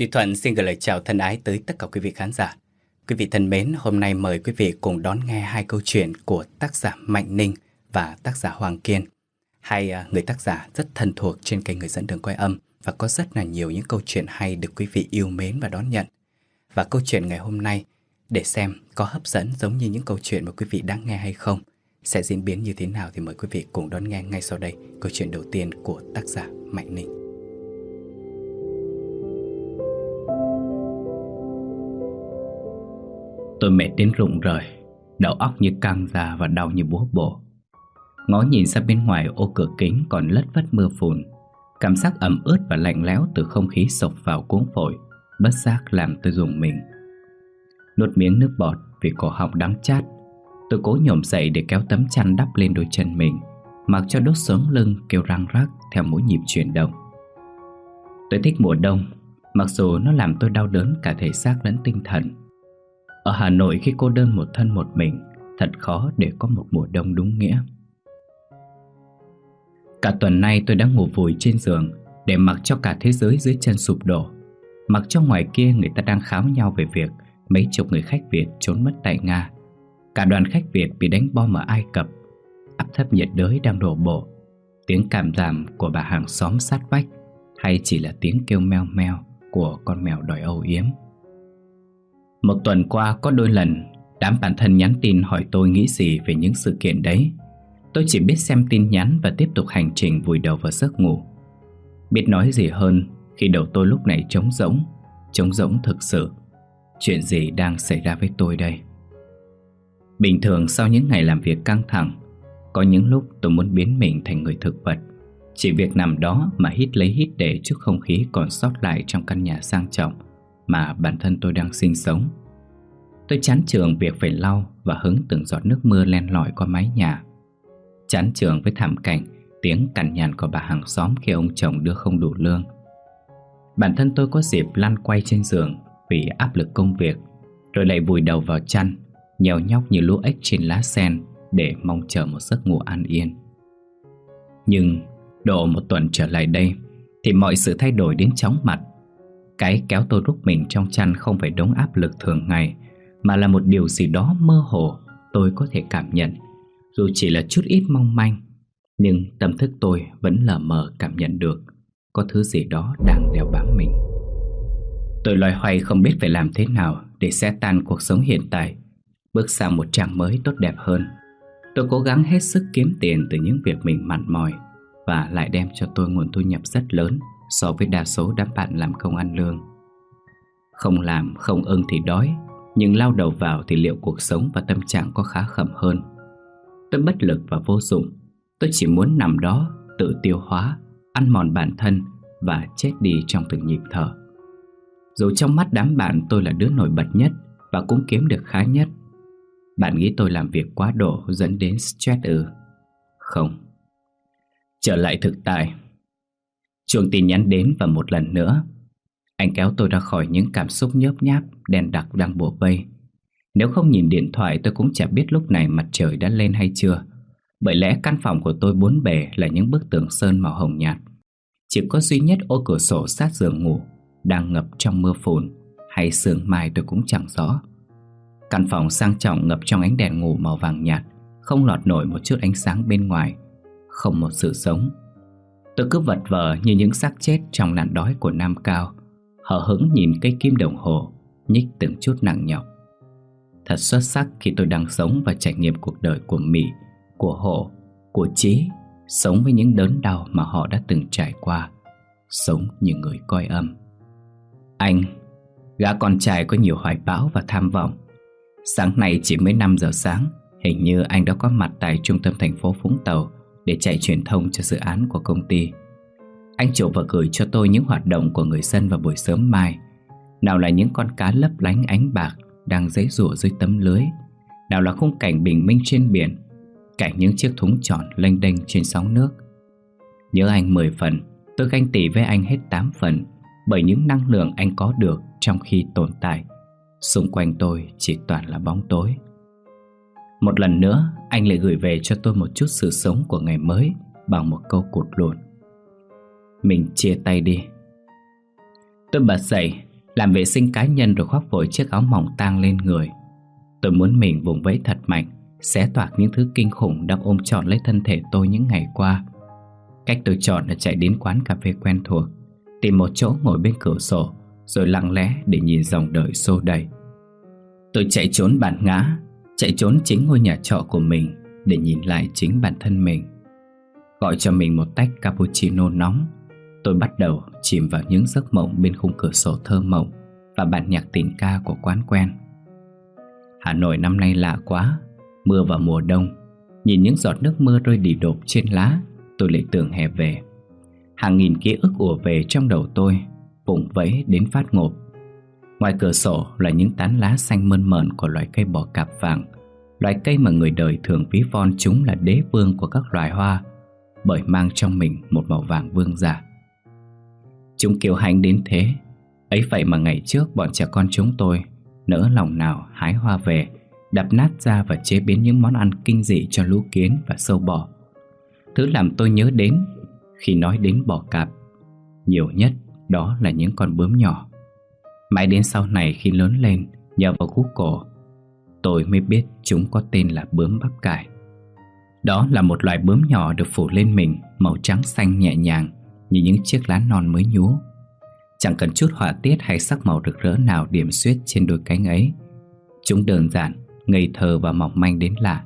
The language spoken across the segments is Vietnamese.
Duy Thuận xin gửi lời chào thân ái tới tất cả quý vị khán giả. Quý vị thân mến, hôm nay mời quý vị cùng đón nghe hai câu chuyện của tác giả Mạnh Ninh và tác giả Hoàng Kiên. Hai à, người tác giả rất thân thuộc trên kênh Người dẫn đường quay âm và có rất là nhiều những câu chuyện hay được quý vị yêu mến và đón nhận. Và câu chuyện ngày hôm nay để xem có hấp dẫn giống như những câu chuyện mà quý vị đang nghe hay không, sẽ diễn biến như thế nào thì mời quý vị cùng đón nghe ngay sau đây câu chuyện đầu tiên của tác giả Mạnh Ninh. Tôi mệt đến rụng rời, Đầu óc như căng ra và đau như búa bổ. Ngó nhìn ra bên ngoài ô cửa kính còn lất vất mưa phùn. Cảm giác ẩm ướt và lạnh lẽo từ không khí sộc vào cuốn phổi, Bất giác làm tôi dùng mình. Nuốt miếng nước bọt vì cổ họng đắng chát, Tôi cố nhổm dậy để kéo tấm chăn đắp lên đôi chân mình, Mặc cho đốt sống lưng kêu răng rắc theo mỗi nhịp chuyển động. Tôi thích mùa đông, Mặc dù nó làm tôi đau đớn cả thể xác lẫn tinh thần ở Hà Nội khi cô đơn một thân một mình, Thật khó để có một mùa đông đúng nghĩa. Cả tuần nay tôi đã ngủ vùi trên giường Để mặc cho cả thế giới dưới chân sụp đổ. Mặc cho ngoài kia người ta đang kháo nhau về việc Mấy chục người khách Việt trốn mất tại Nga. Cả đoàn khách Việt bị đánh bom ở Ai Cập. Áp thấp nhiệt đới đang đổ bộ. Tiếng cảm giảm của bà hàng xóm sát vách Hay chỉ là tiếng kêu meo meo Của con mèo đòi âu yếm một tuần qua có đôi lần, Đám bạn thân nhắn tin hỏi tôi nghĩ gì về những sự kiện đấy. Tôi chỉ biết xem tin nhắn và tiếp tục hành trình vùi đầu vào giấc ngủ. Biết nói gì hơn, khi đầu tôi lúc này trống rỗng Trống rỗng thực sự. Chuyện gì đang xảy ra với tôi đây? Bình thường sau những ngày làm việc căng thẳng, Có những lúc tôi muốn biến mình thành người thực vật. Chỉ việc nằm đó mà hít lấy hít để trước không khí còn sót lại trong căn nhà sang trọng mà bản thân tôi đang sinh sống. Tôi chán trường việc phải lau và hứng từng giọt nước mưa len lỏi qua mái nhà. Chán trường với thảm cảnh tiếng cằn nhằn của bà hàng xóm khi ông chồng đưa không đủ lương. Bản thân tôi có dịp lăn quay trên giường vì áp lực công việc, rồi lại vùi đầu vào chăn, nhèo nhóc như lũ ếch trên lá sen để mong chờ một giấc ngủ an yên. Nhưng độ một tuần trở lại đây thì mọi sự thay đổi đến chóng mặt cái kéo tôi rút mình trong chăn không phải đống áp lực thường ngày, Mà là một điều gì đó mơ hồ, tôi có thể cảm nhận. Dù chỉ là chút ít mong manh, Nhưng tâm thức tôi vẫn lờ mờ cảm nhận được Có thứ gì đó đang đeo bám mình. Tôi loay hoay không biết phải làm thế nào Để xé tan cuộc sống hiện tại, Bước sang một trang mới tốt đẹp hơn. Tôi cố gắng hết sức kiếm tiền từ những việc mình mặn mòi Và lại đem cho tôi nguồn thu nhập rất lớn so với đa số đám bạn làm công ăn lương. Không làm, không ưng thì đói, nhưng lao đầu vào thì liệu cuộc sống và tâm trạng có khá khẩm hơn. Tôi bất lực và vô dụng, tôi chỉ muốn nằm đó, tự tiêu hóa, ăn mòn bản thân và chết đi trong từng nhịp thở. Dù trong mắt đám bạn tôi là đứa nổi bật nhất và cũng kiếm được khá nhất, bạn nghĩ tôi làm việc quá độ dẫn đến stress ư? Không. Trở lại thực tại, Chuông tin nhắn đến và một lần nữa. Anh kéo tôi ra khỏi những cảm xúc nhớp nháp đèn đặc đang bổ vây. Nếu không nhìn điện thoại, tôi cũng chẳng biết lúc này mặt trời đã lên hay chưa. Bởi lẽ căn phòng của tôi bốn bề là những bức tường sơn màu hồng nhạt. Chỉ có duy nhất ô cửa sổ sát giường ngủ Đang ngập trong mưa phùn, Hay sương mai tôi cũng chẳng rõ. Căn phòng sang trọng ngập trong ánh đèn ngủ màu vàng nhạt, Không lọt nổi một chút ánh sáng bên ngoài, Không một sự sống. Tôi cứ vật vờ như những xác chết trong nạn đói của Nam Cao Hở hững nhìn cây kim đồng hồ Nhích từng chút nặng nhọc. Thật xuất sắc khi tôi đang sống và trải nghiệm cuộc đời của Mỹ Của Hồ, của Chí Sống với những đớn đau mà họ đã từng trải qua Sống như người coi âm. Anh, gã con trai có nhiều hoài bão và tham vọng. Sáng nay chỉ mới 5 giờ sáng Hình như anh đã có mặt tại trung tâm thành phố Vũng Tàu để chạy truyền thông cho dự án của công ty. Anh chụp và gửi cho tôi những hoạt động của người dân vào buổi sớm mai. Nào là những con cá lấp lánh ánh bạc đang giấy rụa dưới tấm lưới, nào là khung cảnh bình minh trên biển, cảnh những chiếc thúng tròn lênh đênh trên sóng nước. Nhớ anh 10 phần, tôi ganh tỉ với anh hết 8 phần bởi những năng lượng anh có được trong khi tồn tại. Xung quanh tôi chỉ toàn là bóng tối. Một lần nữa, anh lại gửi về cho tôi một chút sự sống của ngày mới Bằng một câu cụt lùn Mình chia tay đi. Tôi bật dậy, Làm vệ sinh cá nhân rồi khoác vội chiếc áo mỏng tang lên người. Tôi muốn mình vùng vẫy thật mạnh, Xé toạc những thứ kinh khủng đang ôm trọn lấy thân thể tôi những ngày qua. Cách tôi chọn là chạy đến quán cà phê quen thuộc, Tìm một chỗ ngồi bên cửa sổ, Rồi lặng lẽ để nhìn dòng đời xô đầy Tôi chạy trốn bản ngã Chạy trốn chính ngôi nhà trọ của mình Để nhìn lại chính bản thân mình. Gọi cho mình một tách cappuccino nóng, Tôi bắt đầu chìm vào những giấc mộng bên khung cửa sổ thơ mộng Và bản nhạc tình ca của quán quen. Hà Nội năm nay lạ quá, Mưa vào mùa đông, Nhìn những giọt nước mưa rơi đỉ đột trên lá, Tôi lại tưởng hè về. Hàng nghìn ký ức ùa về trong đầu tôi Vùng vẫy đến phát ngộp Ngoài cửa sổ là những tán lá xanh mơn mởn Của loài cây bò cạp vàng, Loài cây mà người đời thường ví von chúng là đế vương của các loài hoa, Bởi mang trong mình một màu vàng vương giả. Chúng kiêu hãnh đến thế, Ấy vậy mà ngày trước bọn trẻ con chúng tôi Nỡ lòng nào hái hoa về, Đập nát ra và chế biến những món ăn kinh dị cho lũ kiến và sâu bò Thứ làm tôi nhớ đến khi nói đến bò cạp, Nhiều nhất đó là những con bướm nhỏ. Mãi đến sau này khi lớn lên Nhờ vào google Tôi mới biết chúng có tên là bướm bắp cải. Đó là một loài bướm nhỏ được phủ lên mình Màu trắng xanh nhẹ nhàng Như những chiếc lá non mới nhú. Chẳng cần chút họa tiết hay sắc màu rực rỡ nào điểm xuyết trên đôi cánh ấy Chúng đơn giản, ngây thơ và mỏng manh đến lạ.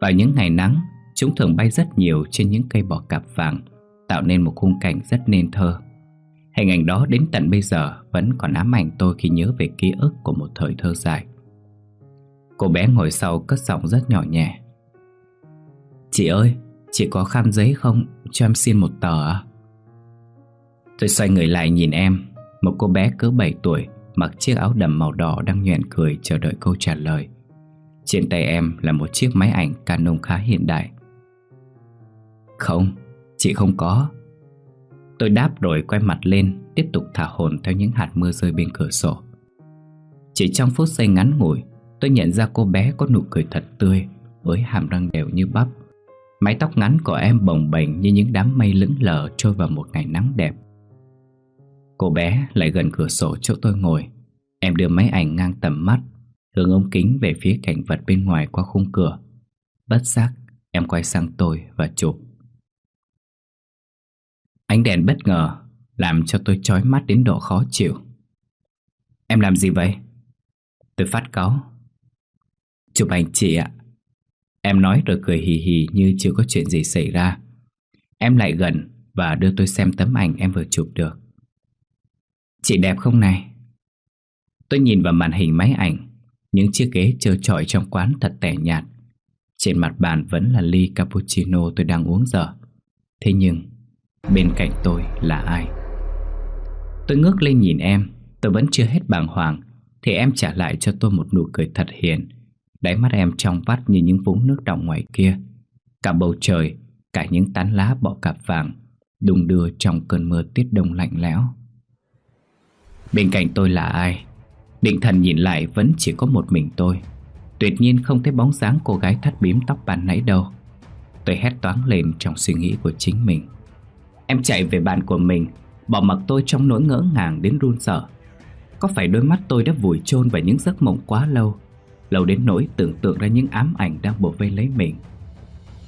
Vào những ngày nắng, chúng thường bay rất nhiều trên những cây bọ cạp vàng Tạo nên một khung cảnh rất nên thơ. Hình ảnh đó đến tận bây giờ vẫn còn ám ảnh tôi khi nhớ về ký ức của một thời thơ dài. Cô bé ngồi sau cất giọng rất nhỏ nhẹ. Chị ơi, chị có khăn giấy không? Cho em xin một tờ à? Tôi xoay người lại nhìn em. Một cô bé cỡ 7 tuổi Mặc chiếc áo đầm màu đỏ đang nhoẻn cười chờ đợi câu trả lời. Trên tay em là một chiếc máy ảnh Canon khá hiện đại. Không, chị không có. Tôi đáp rồi quay mặt lên, Tiếp tục thả hồn theo những hạt mưa rơi bên cửa sổ. Chỉ trong phút giây ngắn ngủi, Tôi nhận ra cô bé có nụ cười thật tươi, Với hàm răng đều như bắp. Mái tóc ngắn của em bồng bềnh như những đám mây lững lờ trôi vào một ngày nắng đẹp. Cô bé lại gần cửa sổ chỗ tôi ngồi. Em đưa máy ảnh ngang tầm mắt, Hướng ống kính về phía cảnh vật bên ngoài qua khung cửa. Bất giác, Em quay sang tôi và chụp. Ánh đèn bất ngờ Làm cho tôi chói mắt đến độ khó chịu. Em làm gì vậy? Tôi phát cáu. Chụp ảnh chị ạ. Em nói rồi cười hì hì như chưa có chuyện gì xảy ra. Em lại gần và đưa tôi xem tấm ảnh em vừa chụp được. Chị đẹp không này? Tôi nhìn vào màn hình máy ảnh. Những chiếc ghế trơ trọi trong quán thật tẻ nhạt. Trên mặt bàn vẫn là ly cappuccino tôi đang uống giờ Thế nhưng Bên cạnh tôi là ai? Tôi ngước lên nhìn em, Tôi vẫn chưa hết bàng hoàng, Thì em trả lại cho tôi một nụ cười thật hiền. Đáy mắt em trong vắt như những vũng nước đọng ngoài kia. Cả bầu trời, Cả những tán lá bọ cạp vàng đùng đưa trong cơn mưa tiết đông lạnh lẽo. Bên cạnh tôi là ai? Định thần nhìn lại vẫn chỉ có một mình tôi. Tuyệt nhiên không thấy bóng dáng cô gái thắt bím tóc bàn nãy đâu. Tôi hét toáng lên trong suy nghĩ của chính mình. Em chạy về bàn của mình, Bỏ mặc tôi trong nỗi ngỡ ngàng đến run sợ. Có phải đôi mắt tôi đã vùi chôn vào những giấc mộng quá lâu Lâu đến nỗi tưởng tượng ra những ám ảnh đang bổ vây lấy mình?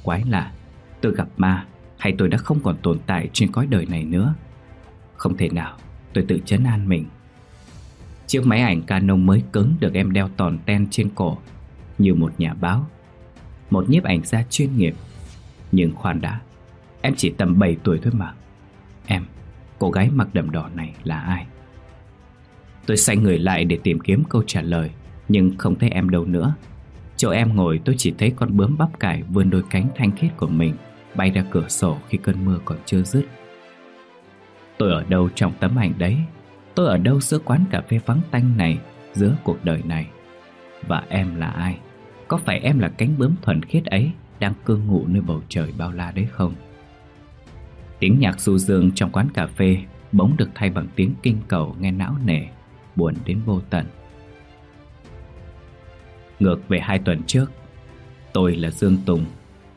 Quái lạ, Tôi gặp ma, Hay tôi đã không còn tồn tại trên cõi đời này nữa? Không thể nào, Tôi tự chấn an mình. Chiếc máy ảnh Canon mới cứng được em đeo tòn ten trên cổ, Như một nhà báo. Một nhiếp ảnh gia chuyên nghiệp, Nhưng khoan đã Em chỉ tầm 7 tuổi thôi mà. Em, cô gái mặc đầm đỏ này là ai? Tôi xoay người lại để tìm kiếm câu trả lời Nhưng không thấy em đâu nữa. Chỗ em ngồi tôi chỉ thấy con bướm bắp cải vươn đôi cánh thanh khiết của mình Bay ra cửa sổ khi cơn mưa còn chưa dứt. Tôi ở đâu trong tấm ảnh đấy? Tôi ở đâu giữa quán cà phê vắng tanh này Giữa cuộc đời này? Và em là ai? Có phải em là cánh bướm thuần khiết ấy Đang cương ngụ nơi bầu trời bao la đấy không? Tiếng nhạc du dương trong quán cà phê Bỗng được thay bằng tiếng kinh cầu nghe não nề, Buồn đến vô tận. Ngược về hai tuần trước, Tôi là Dương Tùng,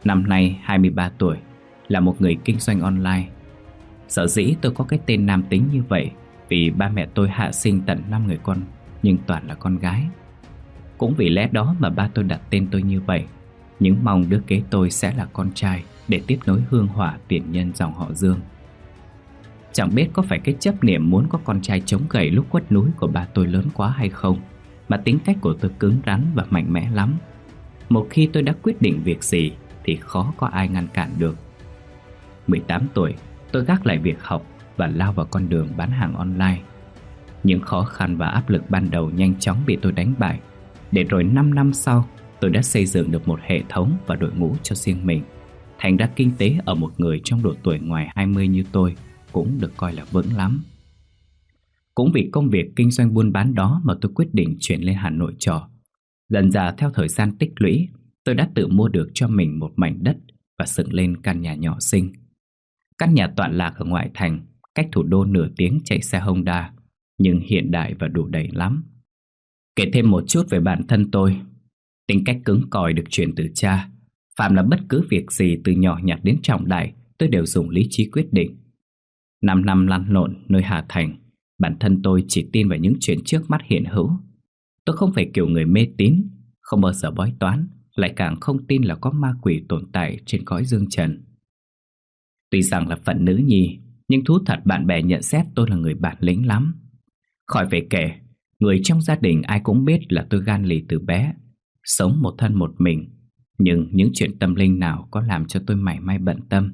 Năm nay 23 tuổi, Là một người kinh doanh online. Sở dĩ tôi có cái tên nam tính như vậy Vì ba mẹ tôi hạ sinh tận 5 người con, Nhưng toàn là con gái. Cũng vì lẽ đó mà ba tôi đặt tên tôi như vậy, Những mong đứa kế tôi sẽ là con trai. Để tiếp nối hương hỏa tiền nhân dòng họ Dương. Chẳng biết có phải cái chấp niệm muốn có con trai chống gầy lúc quất núi của ba tôi lớn quá hay không, Mà tính cách của tôi cứng rắn và mạnh mẽ lắm. Một khi tôi đã quyết định việc gì Thì khó có ai ngăn cản được. 18 tuổi, tôi gác lại việc học Và lao vào con đường bán hàng online. Những khó khăn và áp lực ban đầu nhanh chóng bị tôi đánh bại. Để rồi 5 năm sau, Tôi đã xây dựng được một hệ thống và đội ngũ cho riêng mình. Thành ra kinh tế ở một người trong độ tuổi ngoài 20 như tôi cũng được coi là vững lắm. Cũng vì công việc kinh doanh buôn bán đó mà tôi quyết định chuyển lên Hà Nội trọ. Dần dà theo thời gian tích lũy, tôi đã tự mua được cho mình một mảnh đất và dựng lên căn nhà nhỏ xinh. Căn nhà tọa lạc ở ngoại thành, cách thủ đô nửa tiếng chạy xe Honda, nhưng hiện đại và đủ đầy lắm. Kể thêm một chút về bản thân tôi, tính cách cứng cỏi được truyền từ cha. Phạm là bất cứ việc gì từ nhỏ nhặt đến trọng đại, tôi đều dùng lý trí quyết định. Năm năm lăn lộn nơi Hà Thành Bản thân tôi chỉ tin vào những chuyện trước mắt hiện hữu. Tôi không phải kiểu người mê tín Không bao giờ bói toán Lại càng không tin là có ma quỷ tồn tại trên cõi dương trần. Tuy rằng là phận nữ nhi Nhưng thú thật bạn bè nhận xét tôi là người bản lĩnh lắm. Khỏi phải kể Người trong gia đình ai cũng biết là tôi gan lì từ bé Sống một thân một mình nhưng những chuyện tâm linh nào có làm cho tôi mảy may bận tâm?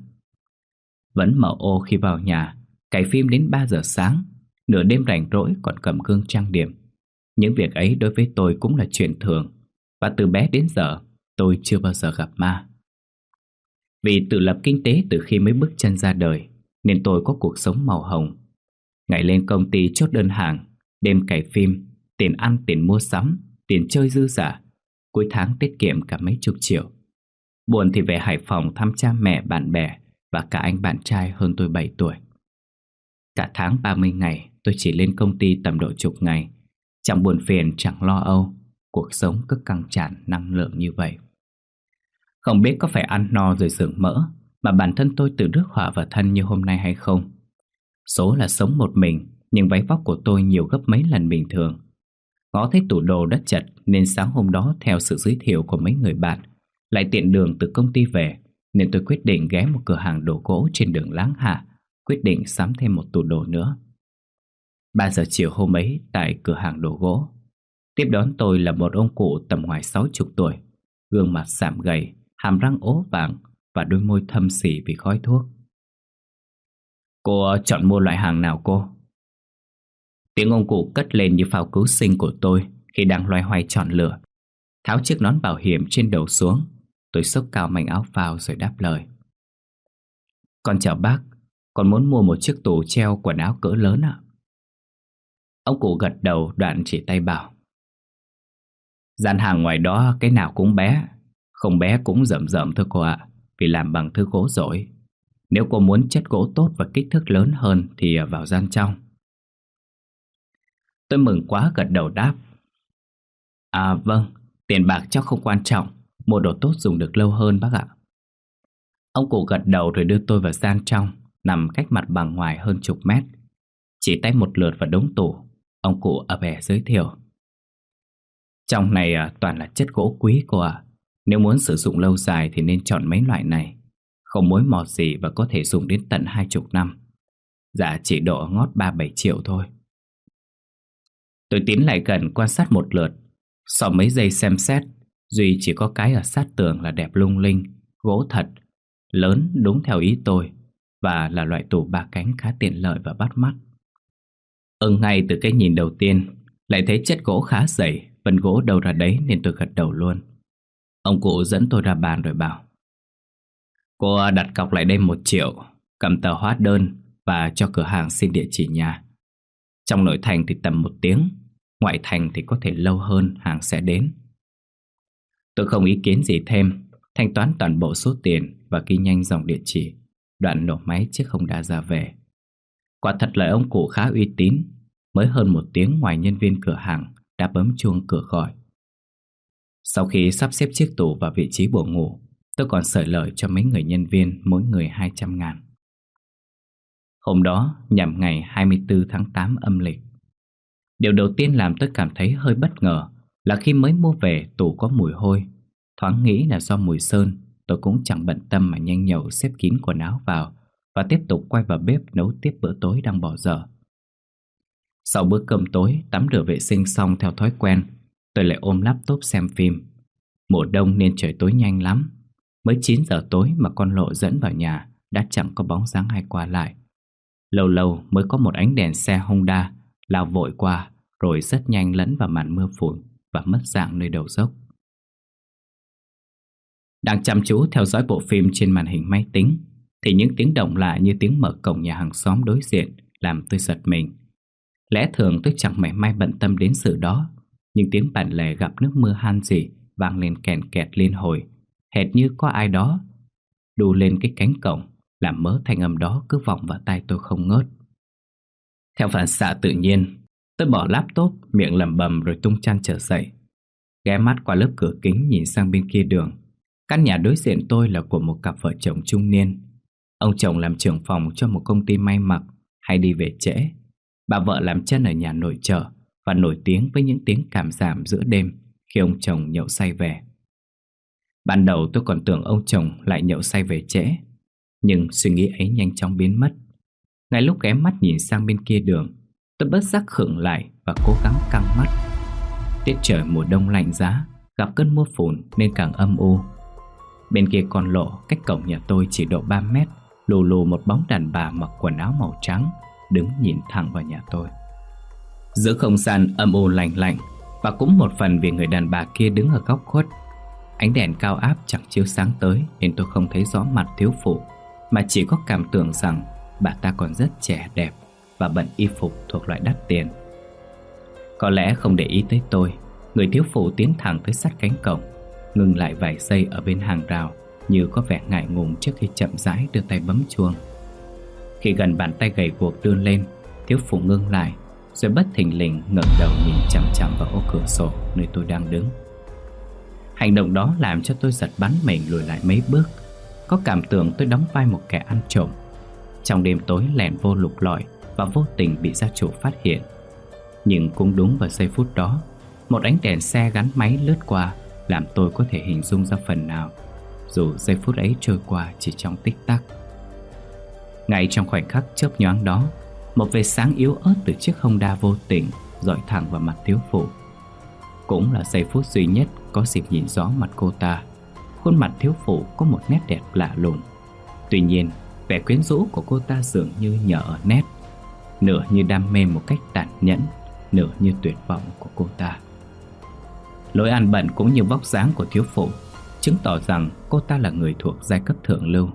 Vẫn mở ô khi vào nhà Cải phim đến 3 giờ sáng Nửa đêm rảnh rỗi còn cầm gương trang điểm. Những việc ấy đối với tôi cũng là chuyện thường Và từ bé đến giờ Tôi chưa bao giờ gặp ma. Vì tự lập kinh tế từ khi mới bước chân ra đời Nên tôi có cuộc sống màu hồng. Ngày lên công ty chốt đơn hàng Đêm cày phim Tiền ăn, tiền mua sắm Tiền chơi dư giả Cuối tháng tiết kiệm cả mấy chục triệu Buồn thì về Hải Phòng thăm cha mẹ, bạn bè và cả anh bạn trai hơn tôi 7 tuổi. Cả tháng 30 ngày tôi chỉ lên công ty tầm độ chục ngày, chẳng buồn phiền chẳng lo âu, cuộc sống cứ căng tràn năng lượng như vậy. Không biết có phải ăn no rồi sưởng mỡ mà bản thân tôi tự rước họa vào thân như hôm nay hay không. Số là sống một mình, nhưng váy vóc của tôi nhiều gấp mấy lần bình thường. Ngó thấy tủ đồ đất chật nên sáng hôm đó theo sự giới thiệu của mấy người bạn, lại tiện đường từ công ty về, nên tôi quyết định ghé một cửa hàng đồ gỗ trên đường Láng Hạ, quyết định sắm thêm một tủ đồ nữa. 3 giờ chiều hôm ấy tại cửa hàng đồ gỗ, tiếp đón tôi là một ông cụ tầm ngoài 60 tuổi, gương mặt sạm gầy, hàm răng ố vàng và đôi môi thâm xỉ vì khói thuốc. Cô chọn mua loại hàng nào cô? Tiếng ông cụ cất lên như phao cứu sinh của tôi khi đang loay hoay chọn lựa. Tháo chiếc nón bảo hiểm trên đầu xuống, Tôi xốc cao mảnh áo phao rồi đáp lời. Con chào bác, Con muốn mua một chiếc tủ treo quần áo cỡ lớn ạ. Ông cụ gật đầu đoạn chỉ tay bảo. Gian hàng ngoài đó cái nào cũng bé, Không bé cũng rậm rậm thôi cô ạ, Vì làm bằng thứ gỗ rồi Nếu cô muốn chất gỗ tốt và kích thước lớn hơn Thì vào gian trong. Tôi mừng quá gật đầu đáp. À vâng Tiền bạc chắc không quan trọng Mua đồ tốt dùng được lâu hơn bác ạ. Ông cụ gật đầu rồi đưa tôi vào gian trong Nằm cách mặt bằng ngoài hơn chục mét. Chỉ tay một lượt vào đống tủ Ông cụ ở vẻ giới thiệu. Trong này à, toàn là chất gỗ quý cô ạ. Nếu muốn sử dụng lâu dài thì nên chọn mấy loại này. Không mối mọt gì và có thể dùng đến tận hai chục năm. Dạ chỉ độ ngót ba bảy triệu thôi. Tôi tiến lại gần quan sát một lượt Sau mấy giây xem xét Duy chỉ có cái ở sát tường là đẹp lung linh, gỗ thật, lớn đúng theo ý tôi và là loại tủ ba cánh khá tiện lợi và bắt mắt. Ưng ngay từ cái nhìn đầu tiên, lại thấy chất gỗ khá dày, phần gỗ đầu ra đấy nên tôi gật đầu luôn. Ông cụ dẫn tôi ra bàn rồi bảo Cô đặt cọc lại đây một triệu, cầm tờ hóa đơn và cho cửa hàng xin địa chỉ nhà. Trong nội thành thì tầm một tiếng, ngoại thành thì có thể lâu hơn hàng sẽ đến. Tôi không ý kiến gì thêm Thanh toán toàn bộ số tiền Và ghi nhanh dòng địa chỉ Đoạn nổ máy chiếc không đã ra về. Quả thật lời ông cụ khá uy tín Mới hơn một tiếng ngoài nhân viên cửa hàng Đã bấm chuông cửa gọi. Sau khi sắp xếp chiếc tủ vào vị trí buồng ngủ Tôi còn sợi lợi cho mấy người nhân viên Mỗi người 200 ngàn. Hôm đó, nhằm ngày 24 tháng 8 âm lịch. Điều đầu tiên làm tôi cảm thấy hơi bất ngờ Là khi mới mua về, tủ có mùi hôi. Thoáng nghĩ là do mùi sơn, Tôi cũng chẳng bận tâm mà nhanh nhậu xếp kín quần áo vào Và tiếp tục quay vào bếp nấu tiếp bữa tối đang bỏ dở. Sau bữa cơm tối, Tắm rửa vệ sinh xong theo thói quen, Tôi lại ôm laptop xem phim. Mùa đông nên trời tối nhanh lắm. Mới 9 giờ tối mà con lộ dẫn vào nhà, Đã chẳng có bóng dáng ai qua lại. Lâu lâu mới có một ánh đèn xe Honda Lao vội qua, Rồi rất nhanh lẫn vào màn mưa phùn Và mất dạng nơi đầu dốc. Đang chăm chú theo dõi bộ phim trên màn hình máy tính, Thì những tiếng động lạ như tiếng mở cổng nhà hàng xóm đối diện Làm tôi giật mình. Lẽ thường tôi chẳng mảy may bận tâm đến sự đó, Nhưng tiếng bản lề gặp nước mưa han gì Vang lên kèn kẹt liên hồi, Hệt như có ai đó Đu lên cái cánh cổng. Làm mớ thanh âm đó cứ vọng vào tai tôi không ngớt. Theo phản xạ tự nhiên, Tôi bỏ laptop, Miệng lẩm bẩm rồi tung chăn trở dậy. Ghé mắt qua lớp cửa kính nhìn sang bên kia đường. Căn nhà đối diện tôi là của một cặp vợ chồng trung niên. Ông chồng làm trưởng phòng cho một công ty may mặc, Hay đi về trễ. Bà vợ làm chân ở nhà nội trợ Và nổi tiếng với những tiếng cảm giảm giữa đêm Khi ông chồng nhậu say về. Ban đầu tôi còn tưởng ông chồng lại nhậu say về trễ. Nhưng suy nghĩ ấy nhanh chóng biến mất. Ngay lúc ghé mắt nhìn sang bên kia đường, Tôi bất giác khựng lại và cố gắng căng mắt. Tiết trời mùa đông lạnh giá, Gặp cơn mưa phùn nên càng âm u. Bên kia con lộ cách cổng nhà tôi chỉ độ 3 mét, Lù lù một bóng đàn bà mặc quần áo màu trắng Đứng nhìn thẳng vào nhà tôi. Giữa không gian âm u lạnh lạnh Và cũng một phần vì người đàn bà kia đứng ở góc khuất, Ánh đèn cao áp chẳng chiếu sáng tới Nên tôi không thấy rõ mặt thiếu phụ. Mà chỉ có cảm tưởng rằng Bà ta còn rất trẻ đẹp Và bận y phục thuộc loại đắt tiền. Có lẽ không để ý tới tôi, Người thiếu phụ tiến thẳng tới sát cánh cổng, Ngừng lại vài giây ở bên hàng rào Như có vẻ ngại ngùng trước khi chậm rãi đưa tay bấm chuông. Khi gần bàn tay gầy guộc đưa lên, Thiếu phụ ngưng lại, Rồi bất thình lình ngẩng đầu nhìn chằm chằm vào ô cửa sổ Nơi tôi đang đứng. Hành động đó làm cho tôi giật bắn mình lùi lại mấy bước. Có cảm tưởng tôi đóng vai một kẻ ăn trộm. Trong đêm tối lẻn vô lục lọi Và vô tình bị gia chủ phát hiện. Nhưng cũng đúng vào giây phút đó, Một ánh đèn xe gắn máy lướt qua Làm tôi có thể hình dung ra phần nào, Dù giây phút ấy trôi qua chỉ trong tích tắc. Ngay trong khoảnh khắc chớp nhoáng đó, Một vệt sáng yếu ớt từ chiếc Honda vô tình dọi thẳng vào mặt thiếu phụ. Cũng là giây phút duy nhất có dịp nhìn rõ mặt cô ta. Khuôn mặt thiếu phụ có một nét đẹp lạ lùng. Tuy nhiên, vẻ quyến rũ của cô ta dường như nhờ ở nét, Nửa như đam mê một cách tàn nhẫn, Nửa như tuyệt vọng của cô ta. Lối ăn bận cũng như vóc dáng của thiếu phụ Chứng tỏ rằng cô ta là người thuộc giai cấp thượng lưu,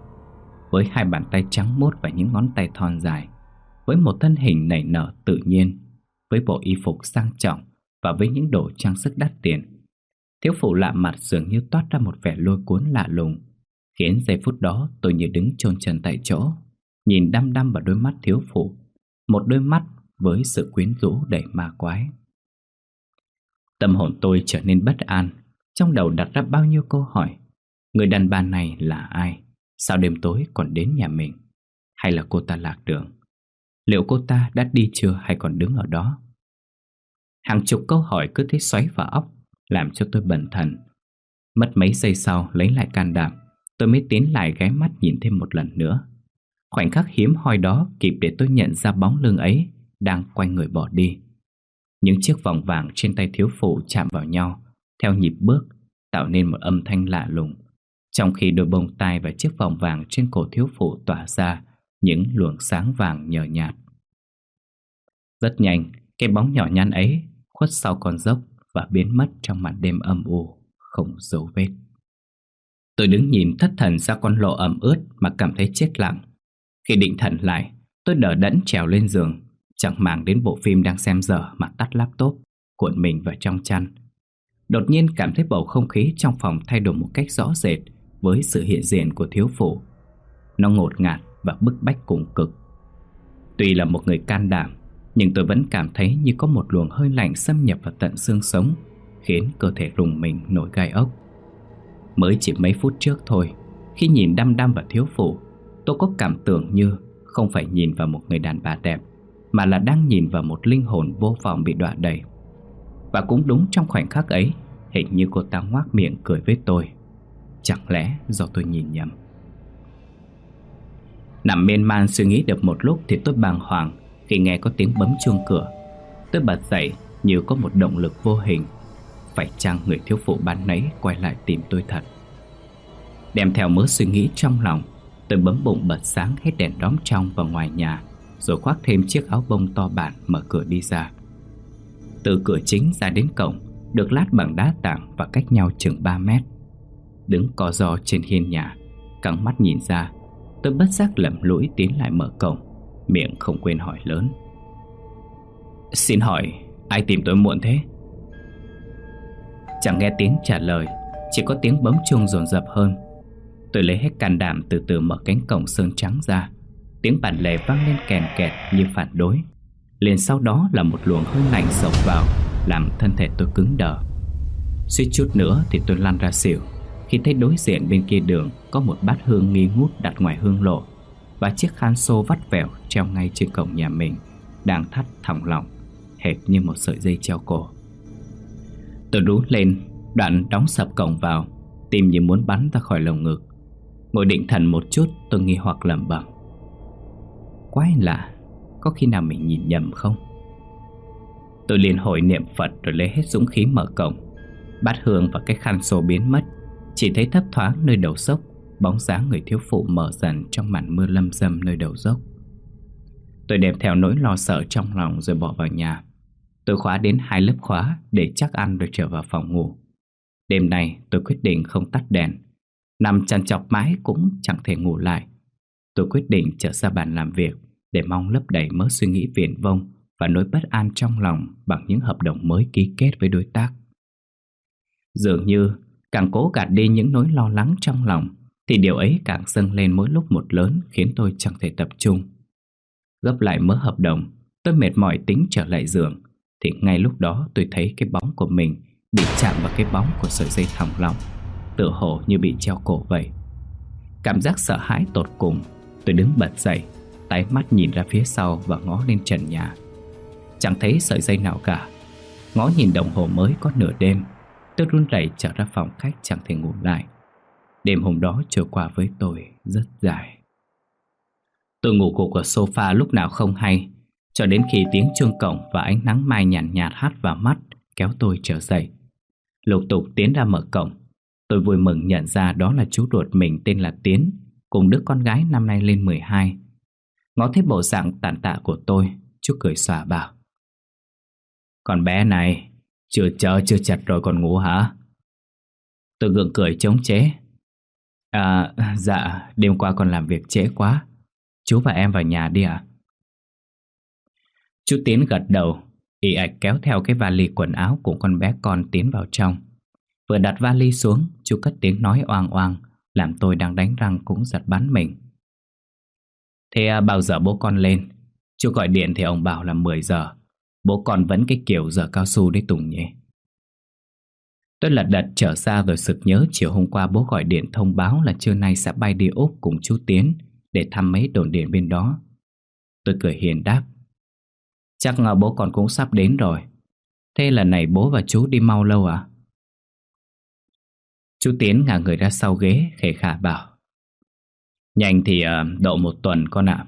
Với hai bàn tay trắng mốt và những ngón tay thon dài, Với một thân hình nảy nở tự nhiên, Với bộ y phục sang trọng Và với những đồ trang sức đắt tiền. Thiếu phụ lạ mặt dường như toát ra một vẻ lôi cuốn lạ lùng Khiến giây phút đó tôi như đứng chôn chân tại chỗ, Nhìn đăm đăm vào đôi mắt thiếu phụ, Một đôi mắt với sự quyến rũ đầy ma quái Tâm hồn tôi trở nên bất an, Trong đầu đặt ra bao nhiêu câu hỏi, Người đàn bà này là ai? Sao đêm tối còn đến nhà mình? Hay là cô ta lạc đường? Liệu cô ta đã đi chưa hay còn đứng ở đó? Hàng chục câu hỏi cứ thế xoáy vào óc làm cho tôi bần thần. Mất mấy giây sau lấy lại can đảm, tôi mới tiến lại ghé mắt nhìn thêm một lần nữa. Khoảnh khắc hiếm hoi đó kịp để tôi nhận ra bóng lưng ấy đang quay người bỏ đi. Những chiếc vòng vàng trên tay thiếu phụ chạm vào nhau theo nhịp bước tạo nên một âm thanh lạ lùng. Trong khi đôi bông tai và chiếc vòng vàng trên cổ thiếu phụ tỏa ra những luồng sáng vàng nhờ nhạt. Rất nhanh, cái bóng nhỏ nhăn ấy khuất sau con dốc và biến mất trong màn đêm âm u, không dấu vết. Tôi đứng nhìn thất thần ra con lộ ẩm ướt mà cảm thấy chết lặng. Khi định thần lại, tôi đỡ đẫn trèo lên giường, chẳng màng đến bộ phim đang xem giờ mà tắt laptop, cuộn mình vào trong chăn. Đột nhiên cảm thấy bầu không khí trong phòng thay đổi một cách rõ rệt với sự hiện diện của thiếu phụ. Nó ngột ngạt và bức bách cùng cực. Tuy là một người can đảm, nhưng tôi vẫn cảm thấy như có một luồng hơi lạnh xâm nhập vào tận xương sống, Khiến cơ thể rùng mình nổi gai ốc. Mới chỉ mấy phút trước thôi, Khi nhìn đăm đăm vào thiếu phụ, Tôi có cảm tưởng như không phải nhìn vào một người đàn bà đẹp, Mà là đang nhìn vào một linh hồn vô vọng bị đọa đầy. Và cũng đúng trong khoảnh khắc ấy, Hình như cô ta ngoác miệng cười với tôi. Chẳng lẽ do tôi nhìn nhầm? Nằm miên man suy nghĩ được một lúc Thì tôi bàng hoàng khi nghe có tiếng bấm chuông cửa. Tôi bật dậy, như có một động lực vô hình, Phải chăng người thiếu phụ ban nấy Quay lại tìm tôi thật? Đem theo mớ suy nghĩ trong lòng, Tôi bấm bụng bật sáng hết đèn đóm trong và ngoài nhà, Rồi khoác thêm chiếc áo bông to bản mở cửa đi ra. Từ cửa chính ra đến cổng, Được lát bằng đá tảng và cách nhau chừng 3 mét. Đứng co giò trên hiên nhà Căng mắt nhìn ra, Tôi bất giác lầm lũi tiến lại mở cổng. Miệng không quên hỏi lớn. Xin hỏi, Ai tìm tôi muộn thế? Chẳng nghe tiếng trả lời, Chỉ có tiếng bấm chuông dồn dập hơn. Tôi lấy hết can đảm từ từ mở cánh cổng sơn trắng ra. Tiếng bản lề vang lên kèn kẹt như phản đối. Liền sau đó là một luồng hơi lạnh sộc vào, Làm thân thể tôi cứng đờ. Suýt chút nữa thì tôi lăn ra xỉu, Khi thấy đối diện bên kia đường Có một bát hương nghi ngút đặt ngoài hương lộ. Và chiếc khăn xô vắt vẻo treo ngay trên cổng nhà mình, Đang thắt thòng lọng, Hệt như một sợi dây treo cổ. Tôi rú lên, Đoạn đóng sập cổng vào Tim như muốn bắn ra khỏi lồng ngực. Ngồi định thần một chút, tôi nghi hoặc lẩm bẩm. Quái lạ, Có khi nào mình nhìn nhầm không? Tôi liền hồi niệm Phật Rồi lấy hết dũng khí mở cổng. Bát hương và cái khăn xô biến mất, Chỉ thấy thấp thoáng nơi đầu sốc. Bóng dáng người thiếu phụ mở dần Trong màn mưa lâm dâm nơi đầu dốc. Tôi đem theo nỗi lo sợ trong lòng Rồi bỏ vào nhà. Tôi khóa đến hai lớp khóa Để chắc ăn rồi trở vào phòng ngủ. Đêm nay tôi quyết định không tắt đèn. Nằm chăn chọc mãi cũng chẳng thể ngủ lại. Tôi quyết định trở ra bàn làm việc Để mong lấp đầy mớ suy nghĩ viển vông Và nỗi bất an trong lòng Bằng những hợp đồng mới ký kết với đối tác. Dường như càng cố gạt đi những nỗi lo lắng trong lòng thì điều ấy càng dâng lên mỗi lúc một lớn, Khiến tôi chẳng thể tập trung. Gấp lại mớ hợp đồng, Tôi mệt mỏi tính trở lại giường. Thì ngay lúc đó tôi thấy cái bóng của mình Bị chạm vào cái bóng của sợi dây thòng lọng, tựa hồ như bị treo cổ vậy. Cảm giác sợ hãi tột cùng, Tôi đứng bật dậy, Tái mắt nhìn ra phía sau và ngó lên trần nhà. Chẳng thấy sợi dây nào cả. Ngó nhìn đồng hồ mới có nửa đêm, Tôi run rẩy trở ra phòng khách chẳng thể ngủ lại. Đêm hôm đó trôi qua với tôi rất dài. Tôi ngủ gục ở sofa lúc nào không hay Cho đến khi tiếng chuông cổng và ánh nắng mai nhàn nhạt, nhạt hát vào mắt Kéo tôi trở dậy. Lục tục tiến ra mở cổng Tôi vui mừng nhận ra đó là chú ruột mình tên là Tiến Cùng đứa con gái năm nay lên 12 Ngó thấy bộ dạng tàn tạ của tôi Chú cười xòa bảo. Con bé này Chưa chờ chưa chặt rồi còn ngủ hả? Tôi gượng cười chống chế. À dạ Đêm qua con làm việc trễ quá. Chú và em vào nhà đi ạ. Chú Tiến gật đầu ị ạch kéo theo cái vali quần áo của con bé con tiến vào trong. Vừa đặt vali xuống Chú cất tiếng nói oang oang Làm tôi đang đánh răng cũng giật bắn mình. Thế à, bao giờ bố con lên? Chú gọi điện thì ông bảo là 10 giờ. Bố con vẫn cái kiểu giờ cao su đấy Tùng nhỉ? Tôi lật đật trở ra rồi sực nhớ chiều hôm qua bố gọi điện thông báo là trưa nay sẽ bay đi Úc cùng chú Tiến để thăm mấy đồn điện bên đó. Tôi cười hiền đáp. Chắc bố con cũng sắp đến rồi. Thế lần này bố và chú đi mau lâu à? Chú Tiến ngả người ra sau ghế khề khả bảo Nhanh thì uh, độ một tuần con ạ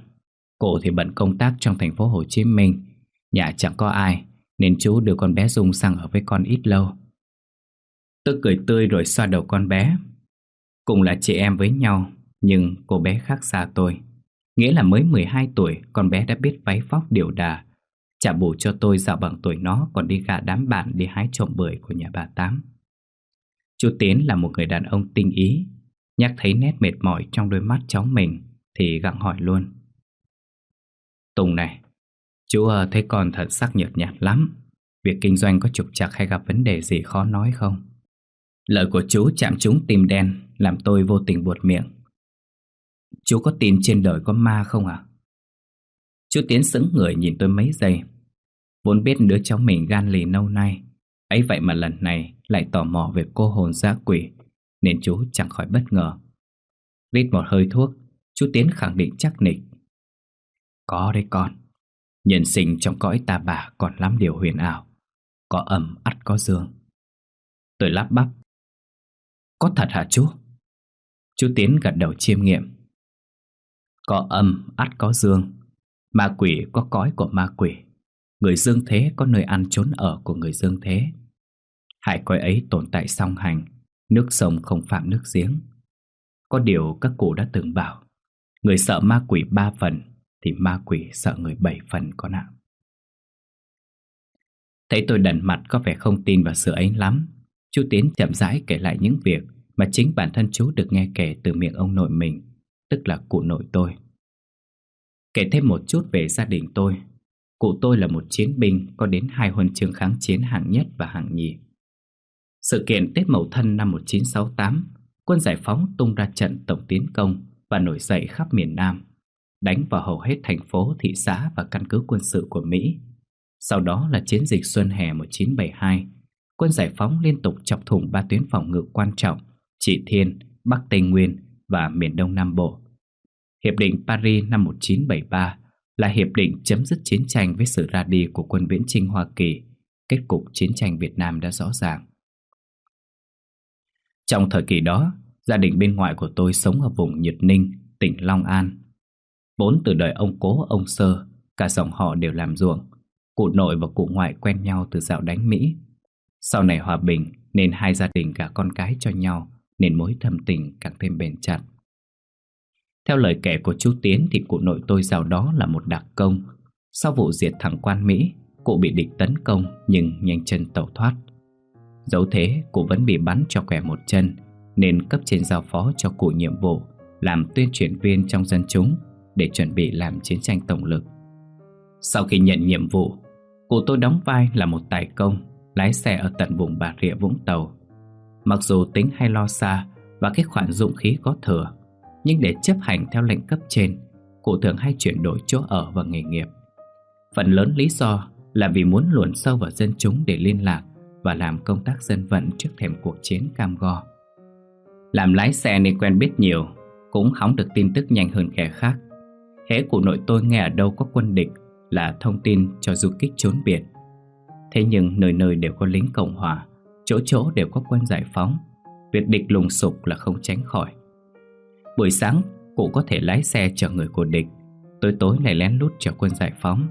cổ thì bận công tác trong thành phố Hồ Chí Minh Nhà chẳng có ai Nên chú đưa con bé Dung sang ở với con ít lâu Tôi cười tươi rồi xoa đầu con bé. Cùng là chị em với nhau, Nhưng cô bé khác xa tôi. Nghĩa là mới 12 tuổi, Con bé đã biết váy vóc điều đà. Trả bù cho tôi dạo bằng tuổi nó Còn đi gạ đám bạn đi hái trộm bưởi của nhà bà Tám. Chú Tiến là một người đàn ông tinh ý, Nhắc thấy nét mệt mỏi trong đôi mắt cháu mình Thì gặng hỏi luôn. Tùng này, Chú ờ, thấy con thật sắc nhợt nhạt lắm. Việc kinh doanh có trục trặc hay gặp vấn đề gì khó nói không? Lời của chú chạm trúng tim đen, Làm tôi vô tình buột miệng Chú có tin trên đời có ma không ạ? À? Chú Tiến sững người nhìn tôi mấy giây Vốn biết đứa cháu mình gan lì lâu nay ấy vậy mà lần này lại tò mò về cô hồn dã quỷ, Nên chú chẳng khỏi bất ngờ Rít một hơi thuốc, Chú Tiến khẳng định chắc nịch Có đấy con, Nhân sinh trong cõi ta bà còn lắm điều huyền ảo, Có âm ắt có dương Tôi lắp bắp có thật hả chú? Chú Tiến gật đầu chiêm nghiệm. Có âm, ắt có dương. Ma quỷ có cõi của ma quỷ. Người dương thế có nơi ăn trốn ở của người dương thế. Hai cõi ấy tồn tại song hành. Nước sông không phạm nước giếng. Có điều các cụ đã từng bảo, Người sợ ma quỷ ba phần Thì ma quỷ sợ người bảy phần con ạ. Thấy tôi đần mặt có vẻ không tin vào sự ấy lắm. Chú Tiến chậm rãi kể lại những việc Mà chính bản thân chú được nghe kể từ miệng ông nội mình Tức là cụ nội tôi. Kể thêm một chút về gia đình tôi. Cụ tôi là một chiến binh Có đến hai huân chương kháng chiến hạng nhất và hạng nhì. Sự kiện Tết Mậu Thân năm 1968 Quân giải phóng tung ra trận tổng tiến công Và nổi dậy khắp miền Nam Đánh vào hầu hết thành phố, thị xã và căn cứ quân sự của Mỹ. Sau đó là chiến dịch Xuân Hè 1972 Quân giải phóng liên tục chọc thủng ba tuyến phòng ngự quan trọng Trị Thiên, Bắc Tây Nguyên và miền Đông Nam Bộ Hiệp định Paris năm 1973 là hiệp định chấm dứt chiến tranh với sự ra đi của quân viễn trinh Hoa Kỳ. Kết cục chiến tranh Việt Nam đã rõ ràng. Trong thời kỳ đó, gia đình bên ngoại của tôi sống ở vùng Nhật Ninh, tỉnh Long An. Vốn từ đời ông cố ông sơ, cả dòng họ đều làm ruộng. Cụ nội và cụ ngoại quen nhau từ dạo đánh Mỹ. Sau này hòa bình nên hai gia đình cả con cái cho nhau nên mối thâm tình càng thêm bền chặt. Theo lời kể của chú Tiến thì cụ nội tôi giàu đó là một đặc công. Sau vụ diệt thẳng quan Mỹ, cụ bị địch tấn công nhưng nhanh chân tẩu thoát. Dẫu thế, cụ vẫn bị bắn cho quẻ một chân, nên cấp trên giao phó cho cụ nhiệm vụ làm tuyên truyền viên trong dân chúng để chuẩn bị làm chiến tranh tổng lực. Sau khi nhận nhiệm vụ, cụ tôi đóng vai là một tài công, lái xe ở tận vùng Bà Rịa Vũng Tàu. Mặc dù tính hay lo xa và cái khoản dụng khí có thừa, nhưng để chấp hành theo lệnh cấp trên, cụ thường hay chuyển đổi chỗ ở và nghề nghiệp. Phần lớn lý do là vì muốn luồn sâu vào dân chúng để liên lạc và làm công tác dân vận trước thềm cuộc chiến cam go. Làm lái xe nên quen biết nhiều, cũng hóng được tin tức nhanh hơn kẻ khác. Hễ cụ nội tôi nghe ở đâu có quân địch là thông tin cho du kích trốn biệt. Thế nhưng nơi nơi đều có lính Cộng Hòa, chỗ chỗ đều có quân giải phóng. Việc địch lùng sục là không tránh khỏi. Buổi sáng cụ có thể lái xe chở người của địch. Tối tối lại lén lút chở quân giải phóng.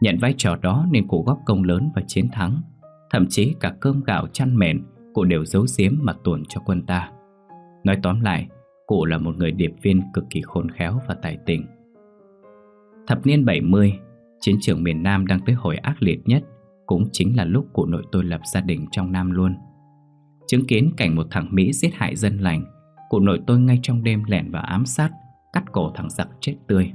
Nhận vai trò đó nên cụ góp công lớn và chiến thắng. Thậm chí cả cơm gạo chăn mền Cụ đều giấu giếm mà tuồn cho quân ta. Nói tóm lại Cụ là một người điệp viên cực kỳ khôn khéo và tài tình. Thập niên 70 Chiến trường miền Nam đang tới hồi ác liệt nhất. Cũng chính là lúc cụ nội tôi lập gia đình trong Nam luôn. Chứng kiến cảnh một thằng Mỹ giết hại dân lành, Cụ nội tôi ngay trong đêm lẻn vào ám sát, Cắt cổ thằng giặc chết tươi.